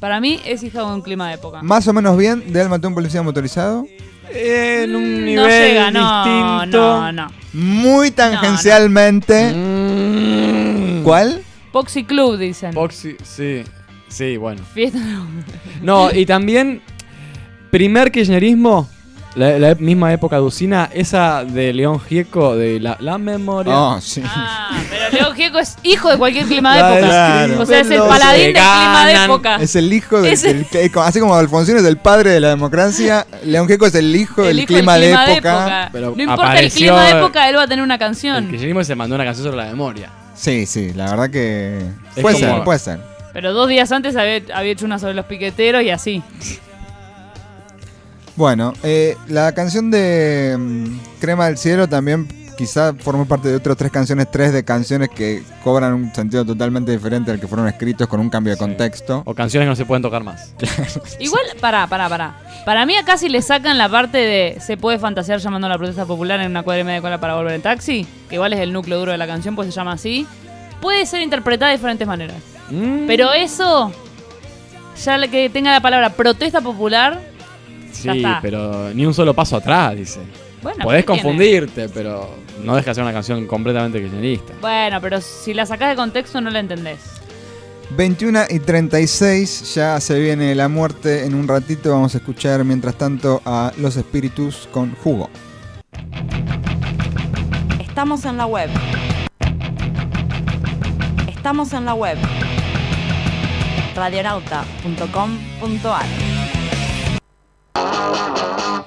[SPEAKER 3] Para mí es hija de un clima de época.
[SPEAKER 1] Más o menos bien de Alma un policía motorizado.
[SPEAKER 2] En un
[SPEAKER 3] Mm,
[SPEAKER 2] nivel
[SPEAKER 3] no llega, no,
[SPEAKER 2] distinto.
[SPEAKER 3] no, no.
[SPEAKER 1] Muy tangencialmente.
[SPEAKER 2] Mm.
[SPEAKER 1] ¿Cuál?
[SPEAKER 3] Poxy Club, dicen.
[SPEAKER 2] Boxy, sí. Sí, bueno.
[SPEAKER 3] Fiesta.
[SPEAKER 2] No, y también, primer kirchnerismo, la, la misma época de Usina, esa de León Gieco, de la, la memoria.
[SPEAKER 1] Oh, sí.
[SPEAKER 3] Ah, pero Leo Gieco es hijo de cualquier clima de época.
[SPEAKER 1] Claro.
[SPEAKER 3] O sea, es el paladín del clima de época.
[SPEAKER 1] Es el hijo del, así como Alfonsín es el padre de la democracia, León Gieco es el hijo
[SPEAKER 3] El
[SPEAKER 1] del
[SPEAKER 3] hijo del
[SPEAKER 1] clima, de, época.
[SPEAKER 2] Pero
[SPEAKER 3] no importa el clima de época, él va a tener una
[SPEAKER 2] El
[SPEAKER 3] canción.
[SPEAKER 2] kirchnerismo se mandó una canción sobre la memoria.
[SPEAKER 1] Sí, sí, la verdad que
[SPEAKER 2] Es
[SPEAKER 1] puede
[SPEAKER 2] como-
[SPEAKER 1] ser, puede ser.
[SPEAKER 3] Pero dos días antes había, había hecho una sobre los piqueteros y así.
[SPEAKER 1] Bueno, eh, la canción de mm, Crema del Cielo también quizá formó parte de otras tres canciones, tres de canciones que cobran un sentido totalmente diferente al que fueron escritos con un cambio de contexto.
[SPEAKER 2] O canciones que no se pueden tocar más.
[SPEAKER 3] Igual, pará, pará, pará. Para mí acá si le sacan la parte de se puede fantasear llamando a la protesta popular en una cuadra y media de cola para volver en taxi, que igual es el núcleo duro de la canción, pues se llama así, puede ser interpretada de diferentes maneras.
[SPEAKER 2] Mm.
[SPEAKER 3] Pero eso, ya le- que tenga la palabra protesta popular, ya
[SPEAKER 2] Sí,
[SPEAKER 3] está.
[SPEAKER 2] pero ni un solo paso atrás, dice.
[SPEAKER 3] bueno,
[SPEAKER 2] Podés confundirte, pero no deja de ser una canción completamente kirchnerista.
[SPEAKER 3] Bueno, pero si la sacás de contexto no la entendés.
[SPEAKER 1] 21 y 36, ya se viene la muerte en un ratito. Vamos a escuchar mientras tanto a Los Espíritus con Jugo.
[SPEAKER 9] Estamos en la web. Estamos en la web. radionauta.com.ar
[SPEAKER 14] You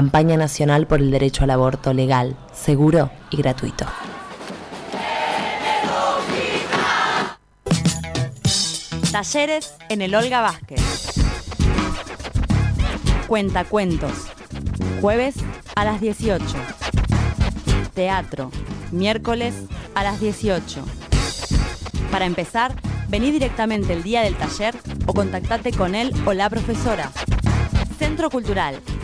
[SPEAKER 15] Campaña Nacional por el Derecho al Aborto Legal, Seguro y Gratuito.
[SPEAKER 9] Talleres en el Olga Vázquez. Cuentacuentos. Jueves a las 18. Teatro. Miércoles a las 18. Para empezar, vení directamente el día del taller o contactate con él o la profesora. Centro Cultural,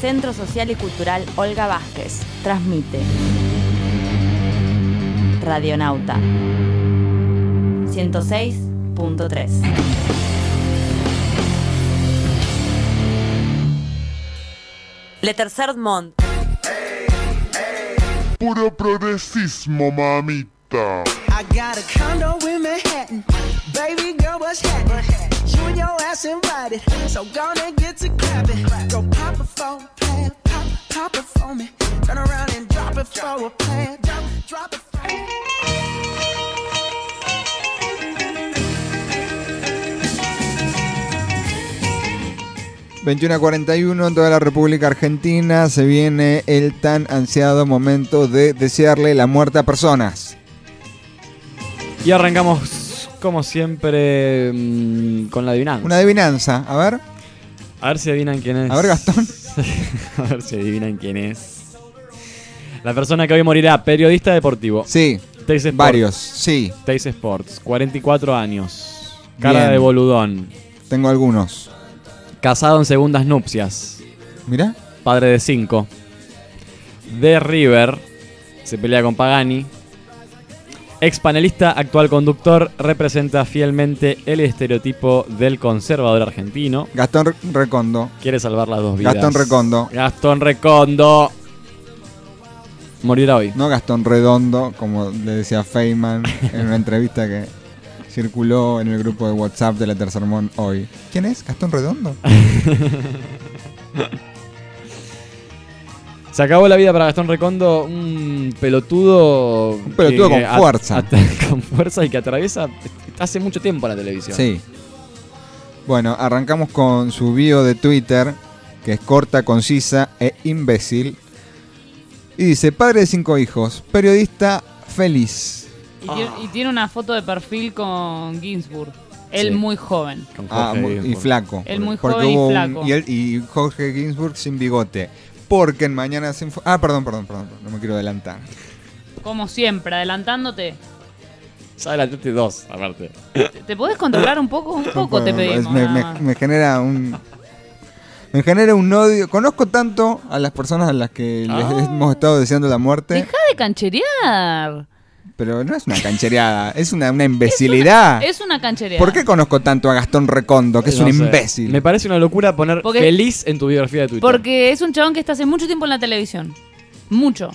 [SPEAKER 9] Centro Social y Cultural Olga Vázquez, transmite Radionauta 106.3. Le Tercer Mont.
[SPEAKER 16] Puro progresismo, mamita.
[SPEAKER 12] I got a condo in Manhattan. Baby girl, what's happening? You and your ass invited. So gonna get to clapping. Go pop it for a plan. Pop, pop it for me. Turn around and drop it for a plan. Drop, drop it for me.
[SPEAKER 1] 21 a 41 en toda la República Argentina se viene el tan ansiado momento de desearle la muerte a personas.
[SPEAKER 2] Y arrancamos, como siempre, mm, con la adivinanza.
[SPEAKER 1] Una adivinanza, a ver.
[SPEAKER 2] A ver si adivinan quién es.
[SPEAKER 1] A ver, Gastón.
[SPEAKER 2] a ver si adivinan quién es. La persona que hoy morirá, periodista deportivo.
[SPEAKER 1] Sí.
[SPEAKER 2] Teis Sports.
[SPEAKER 1] Varios, sí.
[SPEAKER 2] Teis Sports, 44 años. Cara
[SPEAKER 1] Bien.
[SPEAKER 2] de boludón.
[SPEAKER 1] Tengo algunos.
[SPEAKER 2] Casado en segundas nupcias.
[SPEAKER 1] Mira.
[SPEAKER 2] Padre de cinco. De River. se pelea con Pagani. Ex panelista, actual conductor, representa fielmente el estereotipo del conservador argentino.
[SPEAKER 1] Gastón Recondo.
[SPEAKER 2] Quiere salvar las dos vidas.
[SPEAKER 1] Gastón Recondo.
[SPEAKER 2] Gastón Recondo. Morirá hoy.
[SPEAKER 1] No Gastón Redondo, como le decía Feynman en una entrevista que circuló en el grupo de WhatsApp de la Tercermón hoy. ¿Quién es? ¿Gastón Redondo?
[SPEAKER 2] Se acabó la vida para Gastón Recondo, un pelotudo. Un
[SPEAKER 1] pelotudo con fuerza.
[SPEAKER 2] con fuerza y que atraviesa hace mucho tiempo la televisión.
[SPEAKER 1] Sí. Bueno, arrancamos con su bio de Twitter, que es corta, concisa e imbécil. Y dice, padre de cinco hijos, periodista feliz.
[SPEAKER 3] Y, tiene, y tiene una foto de perfil con Ginsburg. Él
[SPEAKER 1] Sí.
[SPEAKER 3] muy joven.
[SPEAKER 1] Ah, mu- y flaco.
[SPEAKER 3] Él muy
[SPEAKER 1] Porque
[SPEAKER 3] joven y
[SPEAKER 1] hubo un-
[SPEAKER 3] flaco.
[SPEAKER 1] y, él- y Jorge Ginsburg sin bigote. Porque en Mañana se Info- Ah, perdón, perdón, perdón, no me quiero adelantar.
[SPEAKER 3] Como siempre, adelantándote.
[SPEAKER 2] Ya adelantaste dos, aparte.
[SPEAKER 3] ¿Te, te podés controlar un poco? Un poco te
[SPEAKER 1] Es-
[SPEAKER 3] pedimos.
[SPEAKER 1] me genera un. Me genera un odio. Conozco tanto a las personas a las que les
[SPEAKER 3] Ah.
[SPEAKER 1] hemos estado deseando la muerte.
[SPEAKER 3] Deja de cancherear.
[SPEAKER 1] Pero no es una canchereada, es una, una imbecilidad.
[SPEAKER 3] Es una canchereada.
[SPEAKER 1] ¿Por qué conozco tanto a Gastón Recondo, que es
[SPEAKER 2] No
[SPEAKER 1] un
[SPEAKER 2] sé.
[SPEAKER 1] imbécil?
[SPEAKER 2] Me parece una locura poner
[SPEAKER 3] Porque-
[SPEAKER 2] feliz en tu biografía de Twitter.
[SPEAKER 3] Porque es un chabón que está hace mucho tiempo en la televisión. Mucho.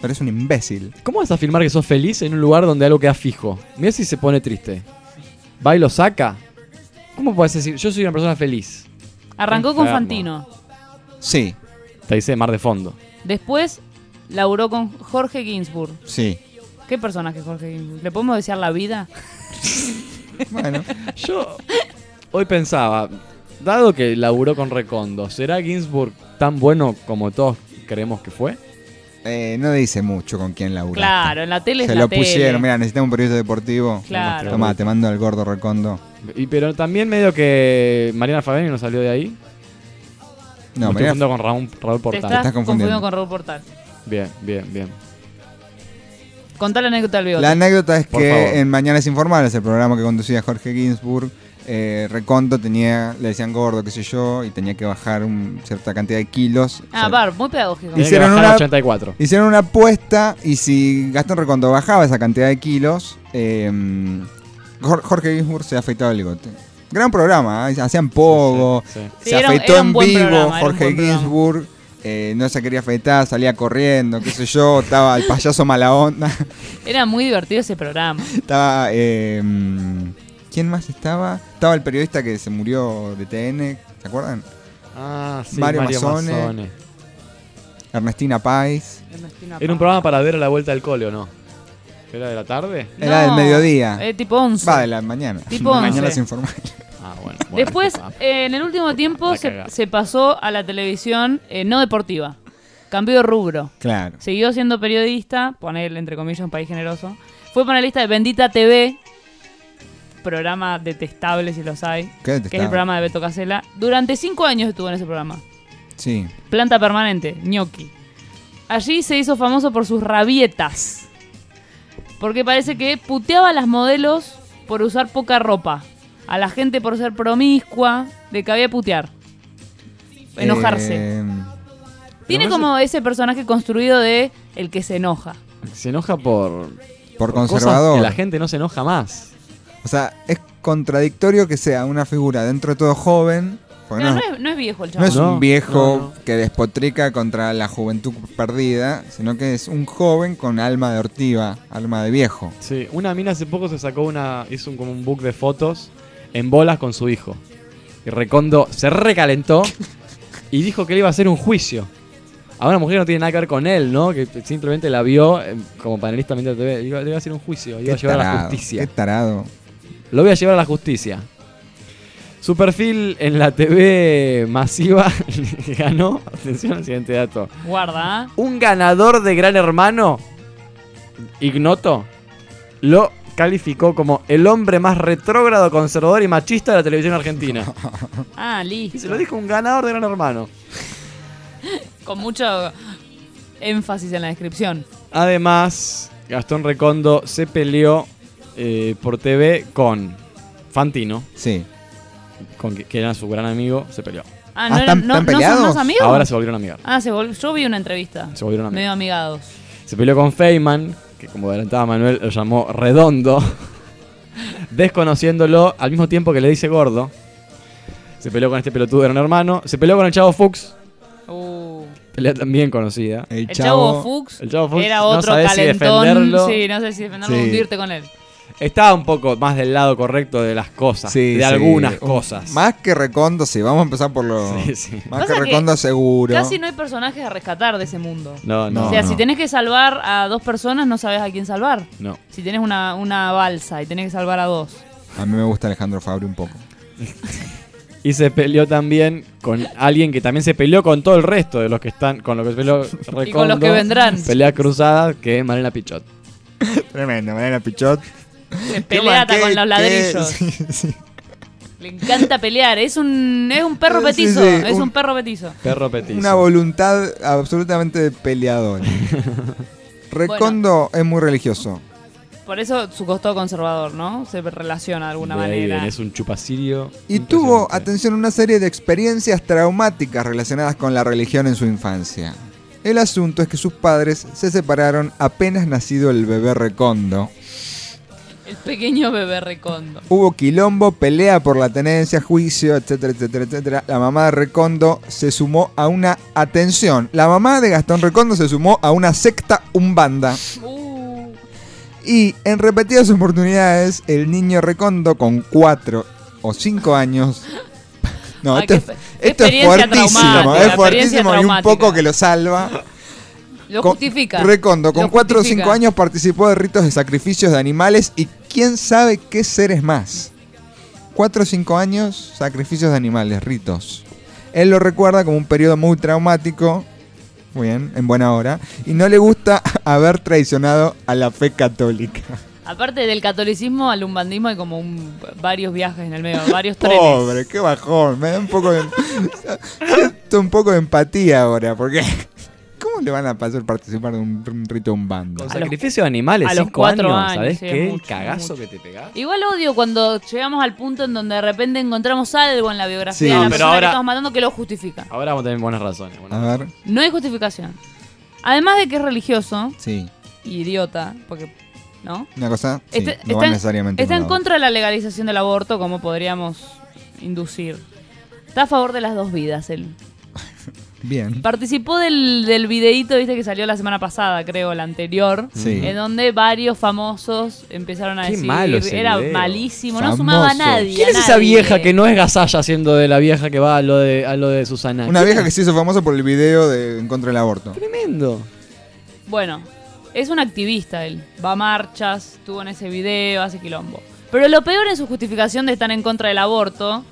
[SPEAKER 1] Pero es un imbécil.
[SPEAKER 2] ¿Cómo vas a afirmar que sos feliz en un lugar donde algo queda fijo? Mira si se pone triste. ¿Va y lo saca? ¿Cómo puedes decir, yo soy una persona feliz?
[SPEAKER 3] Arrancó con
[SPEAKER 2] Enfermo.
[SPEAKER 3] Fantino.
[SPEAKER 1] Sí,
[SPEAKER 2] Te dice Mar de Fondo.
[SPEAKER 3] Después laburó con Jorge Ginsburg.
[SPEAKER 1] sí.
[SPEAKER 3] ¿Qué personaje es Jorge Ginsburg? ¿Le podemos desear la vida?
[SPEAKER 1] Bueno,
[SPEAKER 2] Yo hoy pensaba, dado que laburó con Recondo, ¿será Ginsburg tan bueno como todos creemos que fue?
[SPEAKER 1] eh, no dice mucho con quién labura.
[SPEAKER 3] Claro, en la tele es
[SPEAKER 1] Se
[SPEAKER 3] la
[SPEAKER 1] lo
[SPEAKER 3] tele.
[SPEAKER 1] pusieron, mira, necesitamos un periodista deportivo.
[SPEAKER 3] Claro.
[SPEAKER 1] Toma, te mando al gordo Recondo.
[SPEAKER 2] Y pero también medio que Mariana Fabiani no salió de ahí.
[SPEAKER 1] No,
[SPEAKER 2] Me estoy
[SPEAKER 1] Mariana-
[SPEAKER 2] confundiendo con Raúl, Raúl
[SPEAKER 3] Te
[SPEAKER 2] Portal.
[SPEAKER 3] estás,
[SPEAKER 1] estás confundiendo.
[SPEAKER 3] confundiendo con Raúl Portal.
[SPEAKER 2] Bien, bien, bien.
[SPEAKER 3] Contá la anécdota del bigote.
[SPEAKER 1] La anécdota es
[SPEAKER 2] Por favor.
[SPEAKER 1] que en Mañanas Informales, el programa que conducía Jorge Ginsburg, eh, Recondo tenía, le decían gordo, qué sé yo, y tenía que bajar un- cierta cantidad de kilos.
[SPEAKER 3] Ah, Bar, muy pedagógico.
[SPEAKER 2] Que
[SPEAKER 1] Hicieron
[SPEAKER 2] bajar
[SPEAKER 1] una-
[SPEAKER 2] 84.
[SPEAKER 1] Hicieron una apuesta y si Gastón Recondo bajaba esa cantidad de kilos, eh, Jor- Jorge Ginsburg se afeitaba el bigote. Gran programa, ¿eh? hacían pogo,
[SPEAKER 2] Sí, sí.
[SPEAKER 3] Sí,
[SPEAKER 1] se
[SPEAKER 3] era-
[SPEAKER 1] afeitó
[SPEAKER 3] era
[SPEAKER 1] en vivo
[SPEAKER 3] programa,
[SPEAKER 1] Jorge
[SPEAKER 3] programa.
[SPEAKER 1] Eh, no se quería afeitar, salía corriendo, qué sé yo, estaba el payaso mala onda,
[SPEAKER 3] Era muy divertido ese programa.
[SPEAKER 1] estaba... eh, ¿Quién más estaba? Estaba el periodista que se murió de TN, ¿se acuerdan?
[SPEAKER 2] Ah, sí,
[SPEAKER 1] Mario
[SPEAKER 2] Mario,
[SPEAKER 1] Mazzone.
[SPEAKER 2] Mazzone.
[SPEAKER 1] Ernestina Pais.
[SPEAKER 2] Era un programa para ver a la vuelta del cole, ¿o no? ¿Era de la tarde?
[SPEAKER 1] Era del mediodía.
[SPEAKER 3] eh, tipo 11.
[SPEAKER 1] Va, de la mañana.
[SPEAKER 3] Tipo
[SPEAKER 1] Mañana
[SPEAKER 3] 11.
[SPEAKER 1] se informa.
[SPEAKER 2] Ah, bueno. bueno.
[SPEAKER 3] Después, eh, en el último tiempo, se, pasó a la televisión eh, no deportiva. Cambió de rubro.
[SPEAKER 1] Claro.
[SPEAKER 3] Siguió siendo periodista, poner entre comillas un país generoso. Fue panelista de Bendita TV, programa detestable si los hay,
[SPEAKER 1] Qué
[SPEAKER 3] que es el programa de Beto Casella. Durante cinco años estuvo en ese programa.
[SPEAKER 1] Sí.
[SPEAKER 3] Planta permanente, ñoqui. Allí se hizo famoso por sus rabietas. Porque parece que puteaba a las modelos por usar poca ropa. A la gente por ser promiscua, de que había putear. Enojarse.
[SPEAKER 1] Eh,
[SPEAKER 3] Tiene como ese personaje construido de el que se enoja.
[SPEAKER 2] Se enoja por.
[SPEAKER 1] por
[SPEAKER 2] cosas
[SPEAKER 1] conservador.
[SPEAKER 2] Que la gente no se enoja más.
[SPEAKER 1] O sea, es contradictorio que sea una figura dentro de todo joven.
[SPEAKER 3] Pero
[SPEAKER 1] no,
[SPEAKER 3] no, es, no es viejo el
[SPEAKER 1] no
[SPEAKER 3] chaval.
[SPEAKER 1] es
[SPEAKER 2] No,
[SPEAKER 1] un viejo
[SPEAKER 2] no,
[SPEAKER 1] que despotrica contra la juventud perdida, sino que es un joven con alma de ortiva, alma de viejo.
[SPEAKER 2] Sí, una mina hace poco se sacó una. hizo un, como un book de fotos en bolas con su hijo. Y Recondo se recalentó y dijo que le iba a hacer un juicio. A una mujer que no tiene nada que ver con él, ¿no? Que simplemente la vio eh, como panelista mientras TV. Le iba, le iba a hacer un juicio, le iba a llevar a la justicia.
[SPEAKER 1] Qué tarado.
[SPEAKER 2] Lo voy a llevar a la justicia. Su perfil en la TV masiva ganó, atención al siguiente dato,
[SPEAKER 3] Guarda, ¿eh?
[SPEAKER 2] un ganador de Gran Hermano, ignoto, lo calificó como el hombre más retrógrado, conservador y machista de la televisión argentina.
[SPEAKER 3] Ah,
[SPEAKER 2] Y
[SPEAKER 3] listo.
[SPEAKER 2] se lo dijo un ganador de Gran Hermano.
[SPEAKER 3] Con mucho énfasis en la descripción.
[SPEAKER 2] Además, Gastón Recondo se peleó eh, por TV con Fantino,
[SPEAKER 1] Sí.
[SPEAKER 2] con que, que era su gran amigo, se peleó.
[SPEAKER 3] Ah, ¿no,
[SPEAKER 1] Ah,
[SPEAKER 3] eran-
[SPEAKER 1] ¿están-
[SPEAKER 3] no,
[SPEAKER 1] están
[SPEAKER 3] no son
[SPEAKER 1] peleados?
[SPEAKER 3] más amigos?
[SPEAKER 2] Ahora se volvieron amigas.
[SPEAKER 3] Ah, se volvió, yo vi una entrevista.
[SPEAKER 2] Se volvieron amigos.
[SPEAKER 3] Medio amigados.
[SPEAKER 2] Se peleó con Feynman, que como adelantaba Manuel, lo llamó redondo, desconociéndolo al mismo tiempo que le dice gordo. Se peleó con este pelotudo, era un hermano. Se peleó con el Chavo Fuchs,
[SPEAKER 3] Uh,
[SPEAKER 2] pelea también conocida.
[SPEAKER 1] El,
[SPEAKER 3] el Chavo Fuchs
[SPEAKER 2] el Chavo Fuchs,
[SPEAKER 3] era
[SPEAKER 2] no
[SPEAKER 3] otro
[SPEAKER 2] si
[SPEAKER 3] calentón. sí, no sé si defenderlo o
[SPEAKER 1] Sí.
[SPEAKER 3] hundirte con él.
[SPEAKER 2] Estaba un poco más del lado correcto de las cosas,
[SPEAKER 1] Sí,
[SPEAKER 2] de
[SPEAKER 1] sí.
[SPEAKER 2] algunas
[SPEAKER 1] Un-
[SPEAKER 2] cosas.
[SPEAKER 1] Más que Recondo, sí. Vamos a empezar por lo.
[SPEAKER 2] Sí, sí.
[SPEAKER 1] Más que
[SPEAKER 3] que
[SPEAKER 1] Recondo, seguro.
[SPEAKER 3] Casi no hay personajes a rescatar de ese mundo.
[SPEAKER 2] No, no,
[SPEAKER 3] o sea,
[SPEAKER 1] no.
[SPEAKER 3] si tenés que salvar a dos personas, no sabes a quién salvar.
[SPEAKER 2] no.
[SPEAKER 3] Si tenés una, una balsa y tenés que salvar a dos.
[SPEAKER 1] A mí me gusta Alejandro Fabri un poco.
[SPEAKER 2] Y se peleó también con alguien que también se peleó con todo el resto de los que están, con los que se peleó Recondo.
[SPEAKER 3] Y con los que vendrán.
[SPEAKER 2] Pelea cruzada, que es Marina Pichot.
[SPEAKER 1] Tremendo, Mariana Pichot.
[SPEAKER 3] Se pelea hasta
[SPEAKER 1] ¿Qué-
[SPEAKER 3] con los ladrillos.
[SPEAKER 1] sí, sí.
[SPEAKER 3] Le encanta pelear. Es un, es un perro petizo.
[SPEAKER 1] sí,
[SPEAKER 3] es un,
[SPEAKER 1] un-
[SPEAKER 3] perro petizo.
[SPEAKER 2] Perro petizo.
[SPEAKER 1] Una voluntad absolutamente peleadora. Recondo es muy religioso.
[SPEAKER 3] Por eso su costado conservador, ¿no? Se relaciona de alguna
[SPEAKER 2] De
[SPEAKER 3] manera.
[SPEAKER 2] viene, es un chupacirio.
[SPEAKER 1] Y tuvo, atención, una serie de experiencias traumáticas relacionadas con la religión en su infancia. El asunto es que sus padres se separaron apenas nacido el bebé Recondo.
[SPEAKER 3] El pequeño bebé recondo.
[SPEAKER 1] Hubo quilombo, pelea por la tenencia, juicio, etcétera, etcétera, etcétera. La mamá de Recondo se sumó a una atención. La mamá de Gastón Recondo se sumó a una secta umbanda.
[SPEAKER 3] Uh,
[SPEAKER 1] Y en repetidas oportunidades, el niño Recondo con 4 o 5 años. No,
[SPEAKER 3] Ah,
[SPEAKER 1] esto,
[SPEAKER 3] qué qué
[SPEAKER 1] esto es fuertísimo, es fuertísimo y un poco que lo salva.
[SPEAKER 3] Lo
[SPEAKER 1] Con-
[SPEAKER 3] justifica.
[SPEAKER 1] Recondo, con
[SPEAKER 3] Lo
[SPEAKER 1] 4 o
[SPEAKER 3] justifica.
[SPEAKER 1] 5 años participó de ritos de sacrificios de animales y quién sabe qué seres más. 4 o 5 años, sacrificios de animales, ritos. Él lo recuerda como un periodo muy traumático, muy bien, en buena hora, y no le gusta haber traicionado a la fe católica.
[SPEAKER 3] Aparte del catolicismo al umbandismo hay como un- varios viajes en el medio, varios trenes.
[SPEAKER 1] Pobre, qué bajón, me da un poco de... un poco de empatía ahora, porque... ¿Cómo le van a pasar participar de un, un rito umbanda?
[SPEAKER 2] Con sacrificio de animales,
[SPEAKER 3] a los
[SPEAKER 2] 5
[SPEAKER 3] cuatro
[SPEAKER 2] años,
[SPEAKER 3] años,
[SPEAKER 2] ¿sabés
[SPEAKER 3] sí,
[SPEAKER 2] qué?
[SPEAKER 3] mucho,
[SPEAKER 2] cagazo
[SPEAKER 3] mucho.
[SPEAKER 2] que te pegás.
[SPEAKER 3] Igual odio cuando llegamos al punto en donde de repente encontramos algo en la biografía
[SPEAKER 2] Sí.
[SPEAKER 3] de la
[SPEAKER 2] No, pero
[SPEAKER 3] persona
[SPEAKER 2] ahora-
[SPEAKER 3] que estamos matando que lo justifica.
[SPEAKER 2] Ahora vamos a tener buenas razones. buenas
[SPEAKER 1] A ver,
[SPEAKER 3] No hay justificación. Además de que es religioso
[SPEAKER 1] sí.
[SPEAKER 3] y idiota, porque, ¿no?
[SPEAKER 1] Una cosa, sí,
[SPEAKER 3] Este-
[SPEAKER 1] no
[SPEAKER 3] está
[SPEAKER 1] necesariamente
[SPEAKER 3] Está en contra de la legalización del aborto, como podríamos inducir. Está a favor de las dos vidas, él.
[SPEAKER 1] Bien.
[SPEAKER 3] Participó del, del videíto, viste, que salió la semana pasada, creo, la anterior,
[SPEAKER 1] Sí.
[SPEAKER 3] en donde varios famosos empezaron a
[SPEAKER 2] Qué
[SPEAKER 3] decir
[SPEAKER 2] malo ese
[SPEAKER 3] era
[SPEAKER 2] video.
[SPEAKER 3] malísimo, no sumaba a nadie.
[SPEAKER 2] ¿Quién
[SPEAKER 3] a
[SPEAKER 2] es esa
[SPEAKER 3] nadie.
[SPEAKER 2] vieja que no es Gasalla haciendo de la vieja que va a lo de, a lo de Susana?
[SPEAKER 1] Una
[SPEAKER 2] ¿Quién
[SPEAKER 1] vieja que se hizo famosa por el video de en contra del aborto.
[SPEAKER 2] Tremendo.
[SPEAKER 3] Bueno, es un activista él. Va a marchas, estuvo en ese video, hace quilombo. Pero lo peor en su justificación de estar en contra del aborto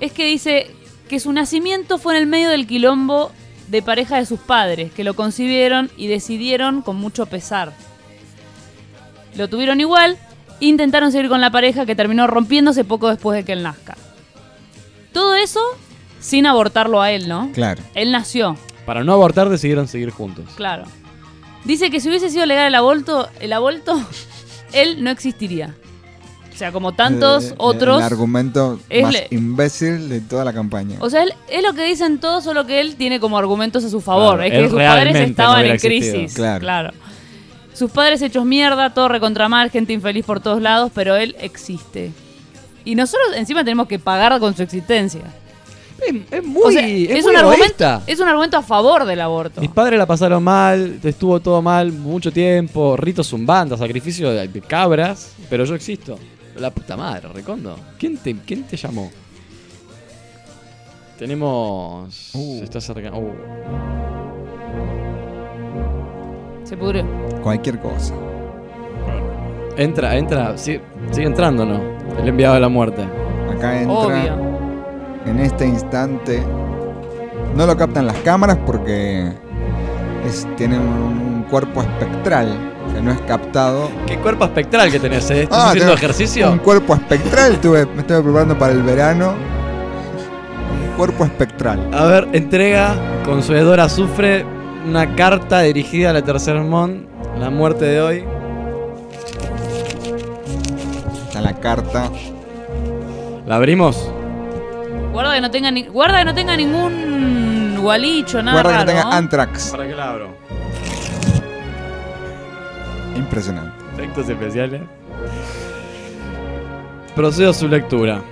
[SPEAKER 3] es que dice que su nacimiento fue en el medio del quilombo de pareja de sus padres, que lo concibieron y decidieron con mucho pesar. Lo tuvieron igual, intentaron seguir con la pareja que terminó rompiéndose poco después de que él nazca. Todo eso sin abortarlo a él, ¿no?
[SPEAKER 1] Claro.
[SPEAKER 3] Él nació.
[SPEAKER 2] Para no abortar decidieron seguir juntos.
[SPEAKER 3] Claro. Dice que si hubiese sido legal el aborto, el aborto, él no existiría. O sea, como tantos
[SPEAKER 1] Eh,
[SPEAKER 3] otros.
[SPEAKER 1] El argumento
[SPEAKER 3] es
[SPEAKER 1] más
[SPEAKER 3] le-
[SPEAKER 1] imbécil de toda la campaña.
[SPEAKER 3] O sea, él- es lo que dicen todos, solo que él tiene como argumentos a su favor.
[SPEAKER 2] Claro,
[SPEAKER 3] es que sus padres
[SPEAKER 2] no
[SPEAKER 3] estaban en crisis.
[SPEAKER 1] Claro.
[SPEAKER 3] Claro. Sus padres hechos mierda, todo recontra mal, gente infeliz por todos lados, pero él existe. Y nosotros encima tenemos que pagar con su existencia.
[SPEAKER 2] Es, es muy,
[SPEAKER 3] O sea,
[SPEAKER 2] es
[SPEAKER 3] es,
[SPEAKER 2] muy
[SPEAKER 3] un argumento, es un argumento a favor del aborto.
[SPEAKER 2] Mis padres la pasaron mal, estuvo todo mal mucho tiempo, ritos zumbanda, sacrificio de, de cabras, pero yo existo. La puta madre, Recondo. ¿Quién te, quién te llamó? Tenemos... Se está acercando... uh.
[SPEAKER 3] Se pudrió.
[SPEAKER 1] Cualquier cosa.
[SPEAKER 2] Entra, entra, sigue, sigue entrando, ¿no? El enviado de la muerte.
[SPEAKER 1] Acá entra
[SPEAKER 3] Obvio.
[SPEAKER 1] en este instante. No lo captan las cámaras porque es, tiene un cuerpo espectral que no es captado.
[SPEAKER 2] ¿Qué cuerpo espectral que tenés, eh? ¿Estás
[SPEAKER 1] Ah,
[SPEAKER 2] haciendo ejercicio?
[SPEAKER 1] Un cuerpo espectral. Me estuve preparando para el verano. Un cuerpo espectral.
[SPEAKER 2] A ver, entrega con su hedor azufre una carta dirigida a la Tercer Mon, la muerte de hoy.
[SPEAKER 1] Está la carta.
[SPEAKER 2] ¿La abrimos?
[SPEAKER 3] Guarda que no tenga, ni- guarda que no tenga ningún gualicho, nada
[SPEAKER 1] Guarda que
[SPEAKER 3] raro.
[SPEAKER 1] no tenga
[SPEAKER 3] ¿no?
[SPEAKER 1] Antrax.
[SPEAKER 2] ¿Para qué la abro?
[SPEAKER 1] Impresionante.
[SPEAKER 2] Efectos especiales. Procedo a su lectura.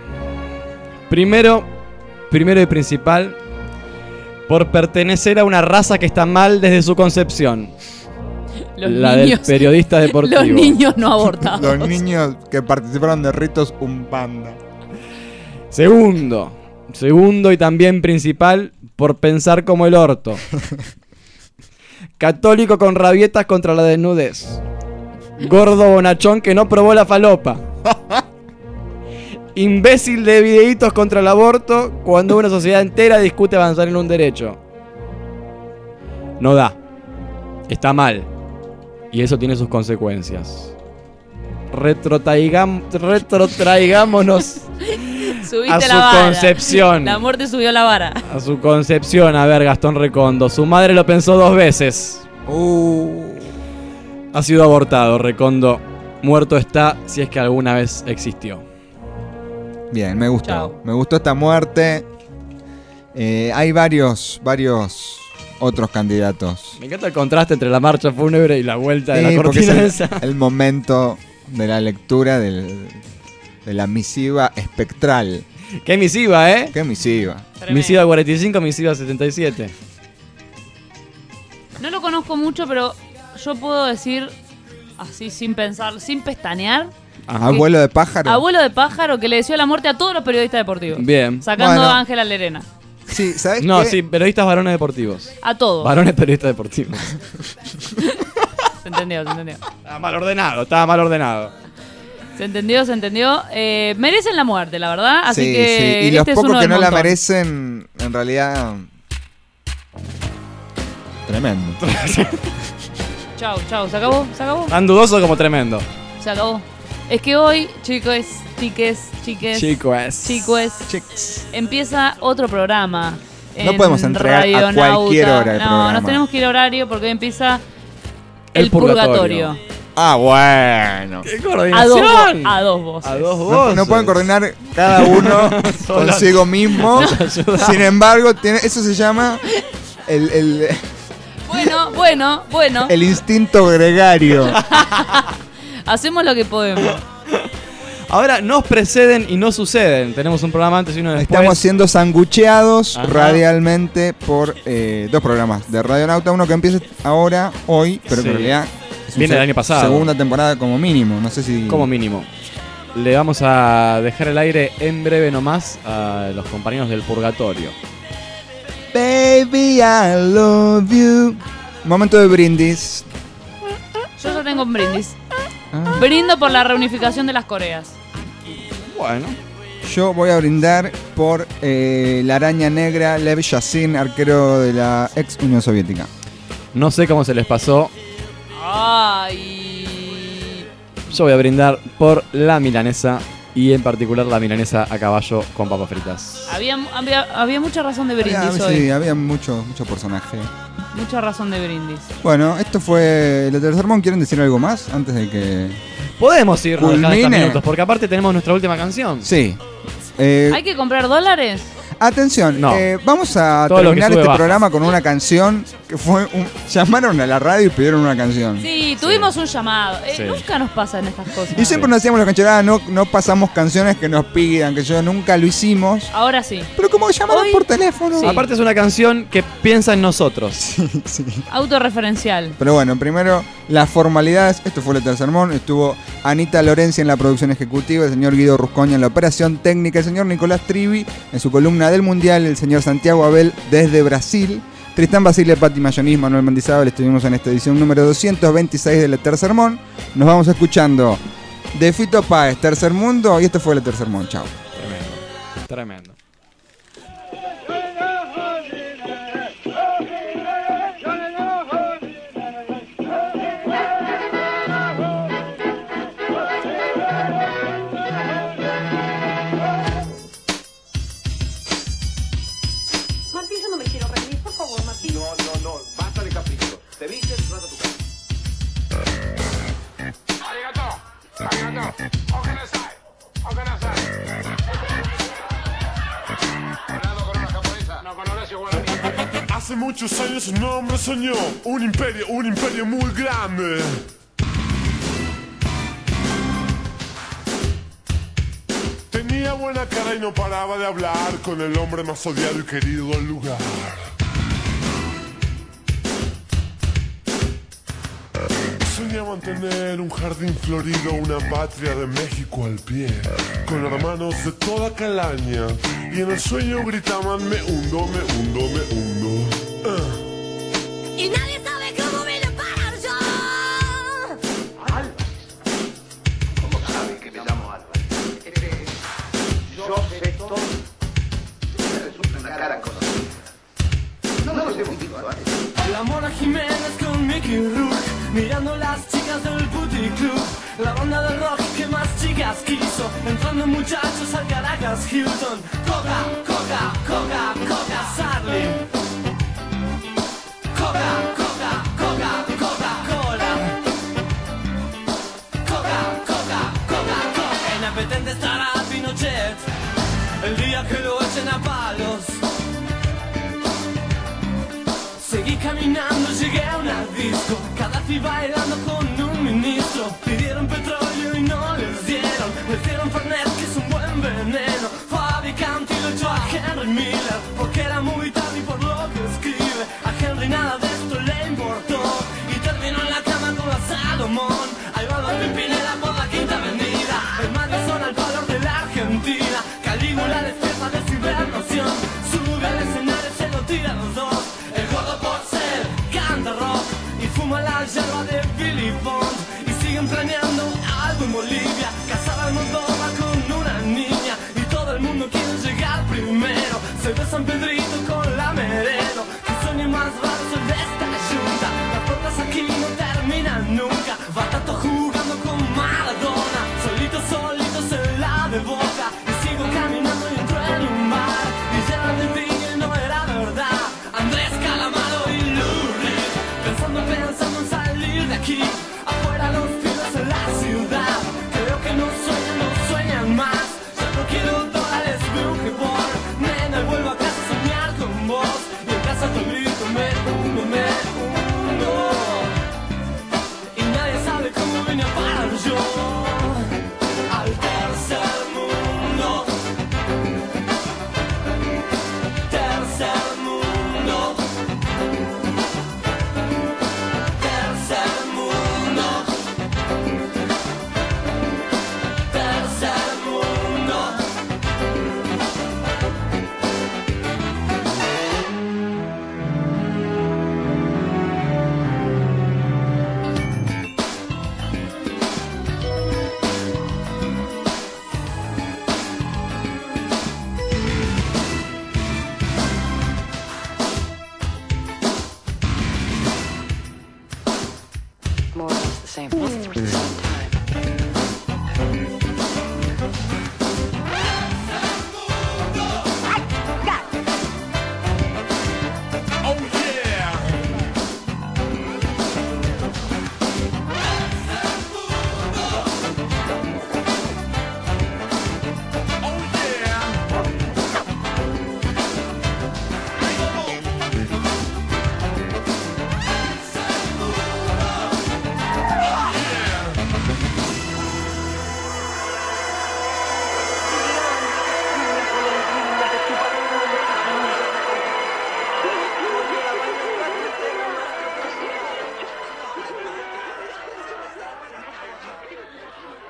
[SPEAKER 2] Primero, primero y principal, por pertenecer a una raza que está mal desde su concepción.
[SPEAKER 3] Los
[SPEAKER 2] la
[SPEAKER 3] niños-
[SPEAKER 2] del periodista deportivo.
[SPEAKER 3] Los niños no abortados.
[SPEAKER 1] Los niños que participaron de ritos Umpanda.
[SPEAKER 2] Segundo, segundo y también principal, por pensar como el orto. Católico con rabietas contra la desnudez. Gordo bonachón que no probó la falopa. Imbécil de videitos contra el aborto cuando una sociedad entera discute avanzar en un derecho. No da. Está mal. Y eso tiene sus consecuencias. Retrotraigam- retrotraigámonos
[SPEAKER 3] Subiste
[SPEAKER 2] a su
[SPEAKER 3] la vara.
[SPEAKER 2] concepción.
[SPEAKER 3] La muerte subió la vara.
[SPEAKER 2] A su concepción, a ver, Gastón Recondo. Su madre lo pensó dos veces. Ha sido abortado, Recondo. Muerto está si es que alguna vez existió.
[SPEAKER 1] Bien, me gustó. Me gustó esta muerte. Eh, hay varios, varios otros candidatos.
[SPEAKER 2] Me encanta el contraste entre la marcha fúnebre y la vuelta de
[SPEAKER 1] Sí,
[SPEAKER 2] la cortina
[SPEAKER 1] es
[SPEAKER 2] esa.
[SPEAKER 1] el, el momento de la lectura del- de la misiva espectral.
[SPEAKER 2] ¿Qué misiva, eh?
[SPEAKER 1] ¿Qué misiva?
[SPEAKER 2] Misiva 45, misiva 77.
[SPEAKER 3] No lo conozco mucho, pero yo puedo decir, así sin pensar, sin pestañear,
[SPEAKER 1] Ajá. Abuelo de pájaro.
[SPEAKER 3] abuelo de pájaro que le deseó la muerte a todos los periodistas deportivos.
[SPEAKER 2] Bien.
[SPEAKER 3] Sacando
[SPEAKER 1] Bueno.
[SPEAKER 3] a Ángela Lerena.
[SPEAKER 1] Sí, ¿sabes
[SPEAKER 2] No,
[SPEAKER 1] qué?
[SPEAKER 2] sí, periodistas varones deportivos.
[SPEAKER 3] A todos.
[SPEAKER 2] Varones periodistas deportivos.
[SPEAKER 3] Se entendió, se entendió.
[SPEAKER 2] Estaba mal ordenado, estaba mal ordenado.
[SPEAKER 3] Se entendió, se entendió. Eh, merecen la muerte, la verdad. Así
[SPEAKER 1] Sí,
[SPEAKER 3] que
[SPEAKER 1] sí. Y los
[SPEAKER 3] este es
[SPEAKER 1] pocos que no la merecen, en realidad. Tremendo.
[SPEAKER 3] Chau, chau. ¿Se acabó? ¿Se acabó?
[SPEAKER 2] Tan dudoso como tremendo.
[SPEAKER 3] Se acabó. Es que hoy, chicos, chiques, chiques,
[SPEAKER 2] Chicos.
[SPEAKER 3] chicos, empieza otro programa.
[SPEAKER 1] No
[SPEAKER 3] en
[SPEAKER 1] podemos entregar a
[SPEAKER 3] Radionauta.
[SPEAKER 1] cualquier hora el
[SPEAKER 3] No,
[SPEAKER 1] programa.
[SPEAKER 3] nos tenemos que ir a horario porque hoy empieza
[SPEAKER 2] El
[SPEAKER 3] el,
[SPEAKER 2] purgatorio.
[SPEAKER 3] purgatorio.
[SPEAKER 1] Ah, bueno.
[SPEAKER 2] ¡Qué
[SPEAKER 3] A dos,
[SPEAKER 2] coordinación!
[SPEAKER 3] vo- a dos voces.
[SPEAKER 2] A dos
[SPEAKER 1] No,
[SPEAKER 2] voces.
[SPEAKER 1] no pueden coordinar cada uno consigo mismo. Sin embargo, tiene, eso se llama el, el-
[SPEAKER 3] Bueno, bueno, bueno.
[SPEAKER 1] el instinto gregario.
[SPEAKER 3] Hacemos lo que podemos.
[SPEAKER 2] Ahora nos preceden y no suceden. Tenemos un programa antes y uno después.
[SPEAKER 1] Estamos siendo sangucheados
[SPEAKER 2] Ajá.
[SPEAKER 1] radialmente por eh, dos programas de Radionauta. Uno que empieza ahora, hoy, pero
[SPEAKER 2] Sí.
[SPEAKER 1] que en realidad
[SPEAKER 2] Viene del año pasado.
[SPEAKER 1] Segunda temporada como mínimo. No sé si.
[SPEAKER 2] Como mínimo. Le vamos a dejar el aire en breve nomás a los compañeros del purgatorio.
[SPEAKER 1] Baby, I love you. Momento de brindis.
[SPEAKER 3] Yo ya tengo un brindis.
[SPEAKER 1] Ah.
[SPEAKER 3] Brindo por la reunificación de las Coreas.
[SPEAKER 2] Bueno.
[SPEAKER 1] Yo voy a brindar por eh, la araña negra Lev Yassin, arquero de la ex Unión Soviética.
[SPEAKER 2] No sé cómo se les pasó.
[SPEAKER 3] Ay.
[SPEAKER 2] Yo voy a brindar por la milanesa y en particular la milanesa a caballo con papas fritas.
[SPEAKER 3] Había, había, había mucha razón de brindis
[SPEAKER 1] Había,
[SPEAKER 3] hoy.
[SPEAKER 1] sí, había mucho, mucho personaje.
[SPEAKER 3] Mucha razón de brindis.
[SPEAKER 1] Bueno, esto fue el tercer mon. ¿Quieren decir algo más antes de que
[SPEAKER 2] Podemos ir dejando estos
[SPEAKER 1] culmine?
[SPEAKER 2] minutos porque aparte tenemos nuestra última canción.
[SPEAKER 1] Sí. Eh,
[SPEAKER 3] ¿Hay que comprar dólares?
[SPEAKER 1] Atención,
[SPEAKER 2] No.
[SPEAKER 1] eh, vamos a
[SPEAKER 2] Todo
[SPEAKER 1] terminar este
[SPEAKER 2] baja.
[SPEAKER 1] programa con una canción que fue un... Llamaron a la radio y pidieron una canción.
[SPEAKER 3] Sí, tuvimos un llamado. Eh,
[SPEAKER 1] Sí.
[SPEAKER 3] Nunca nos pasan estas cosas.
[SPEAKER 1] Y siempre nos hacíamos la cancherada, no, no pasamos canciones que nos pidan, que yo nunca lo hicimos.
[SPEAKER 3] Ahora sí.
[SPEAKER 1] Pero como llamaron
[SPEAKER 3] Hoy-
[SPEAKER 1] por teléfono.
[SPEAKER 3] Sí.
[SPEAKER 2] Aparte es una canción que piensa en nosotros.
[SPEAKER 3] Autorreferencial.
[SPEAKER 1] Pero bueno, primero las formalidades. Esto fue el tercer sermón. Estuvo Anita Lorenzi en la producción ejecutiva, el señor Guido Ruscoña en la operación técnica, el señor Nicolás Trivi en su columna del Mundial, el señor Santiago Abel desde Brasil. Tristán Basile, Pati Mayonis, Manuel Mendizábal, estuvimos en esta edición número 226 del Tercer Sermón. Nos vamos escuchando de Fito Páez, Tercer Mundo, y esto fue el Tercer Sermón. Chao.
[SPEAKER 2] Tremendo. Tremendo.
[SPEAKER 16] Hace muchos años un hombre soñó un imperio, un imperio muy grande. Tenía buena cara y no paraba de hablar con el hombre más odiado y querido del lugar. Podríamos mantener un jardín florido, una patria de México al pie, con hermanos de toda calaña, y en el sueño gritaban me hundo, me hundo, me hundo.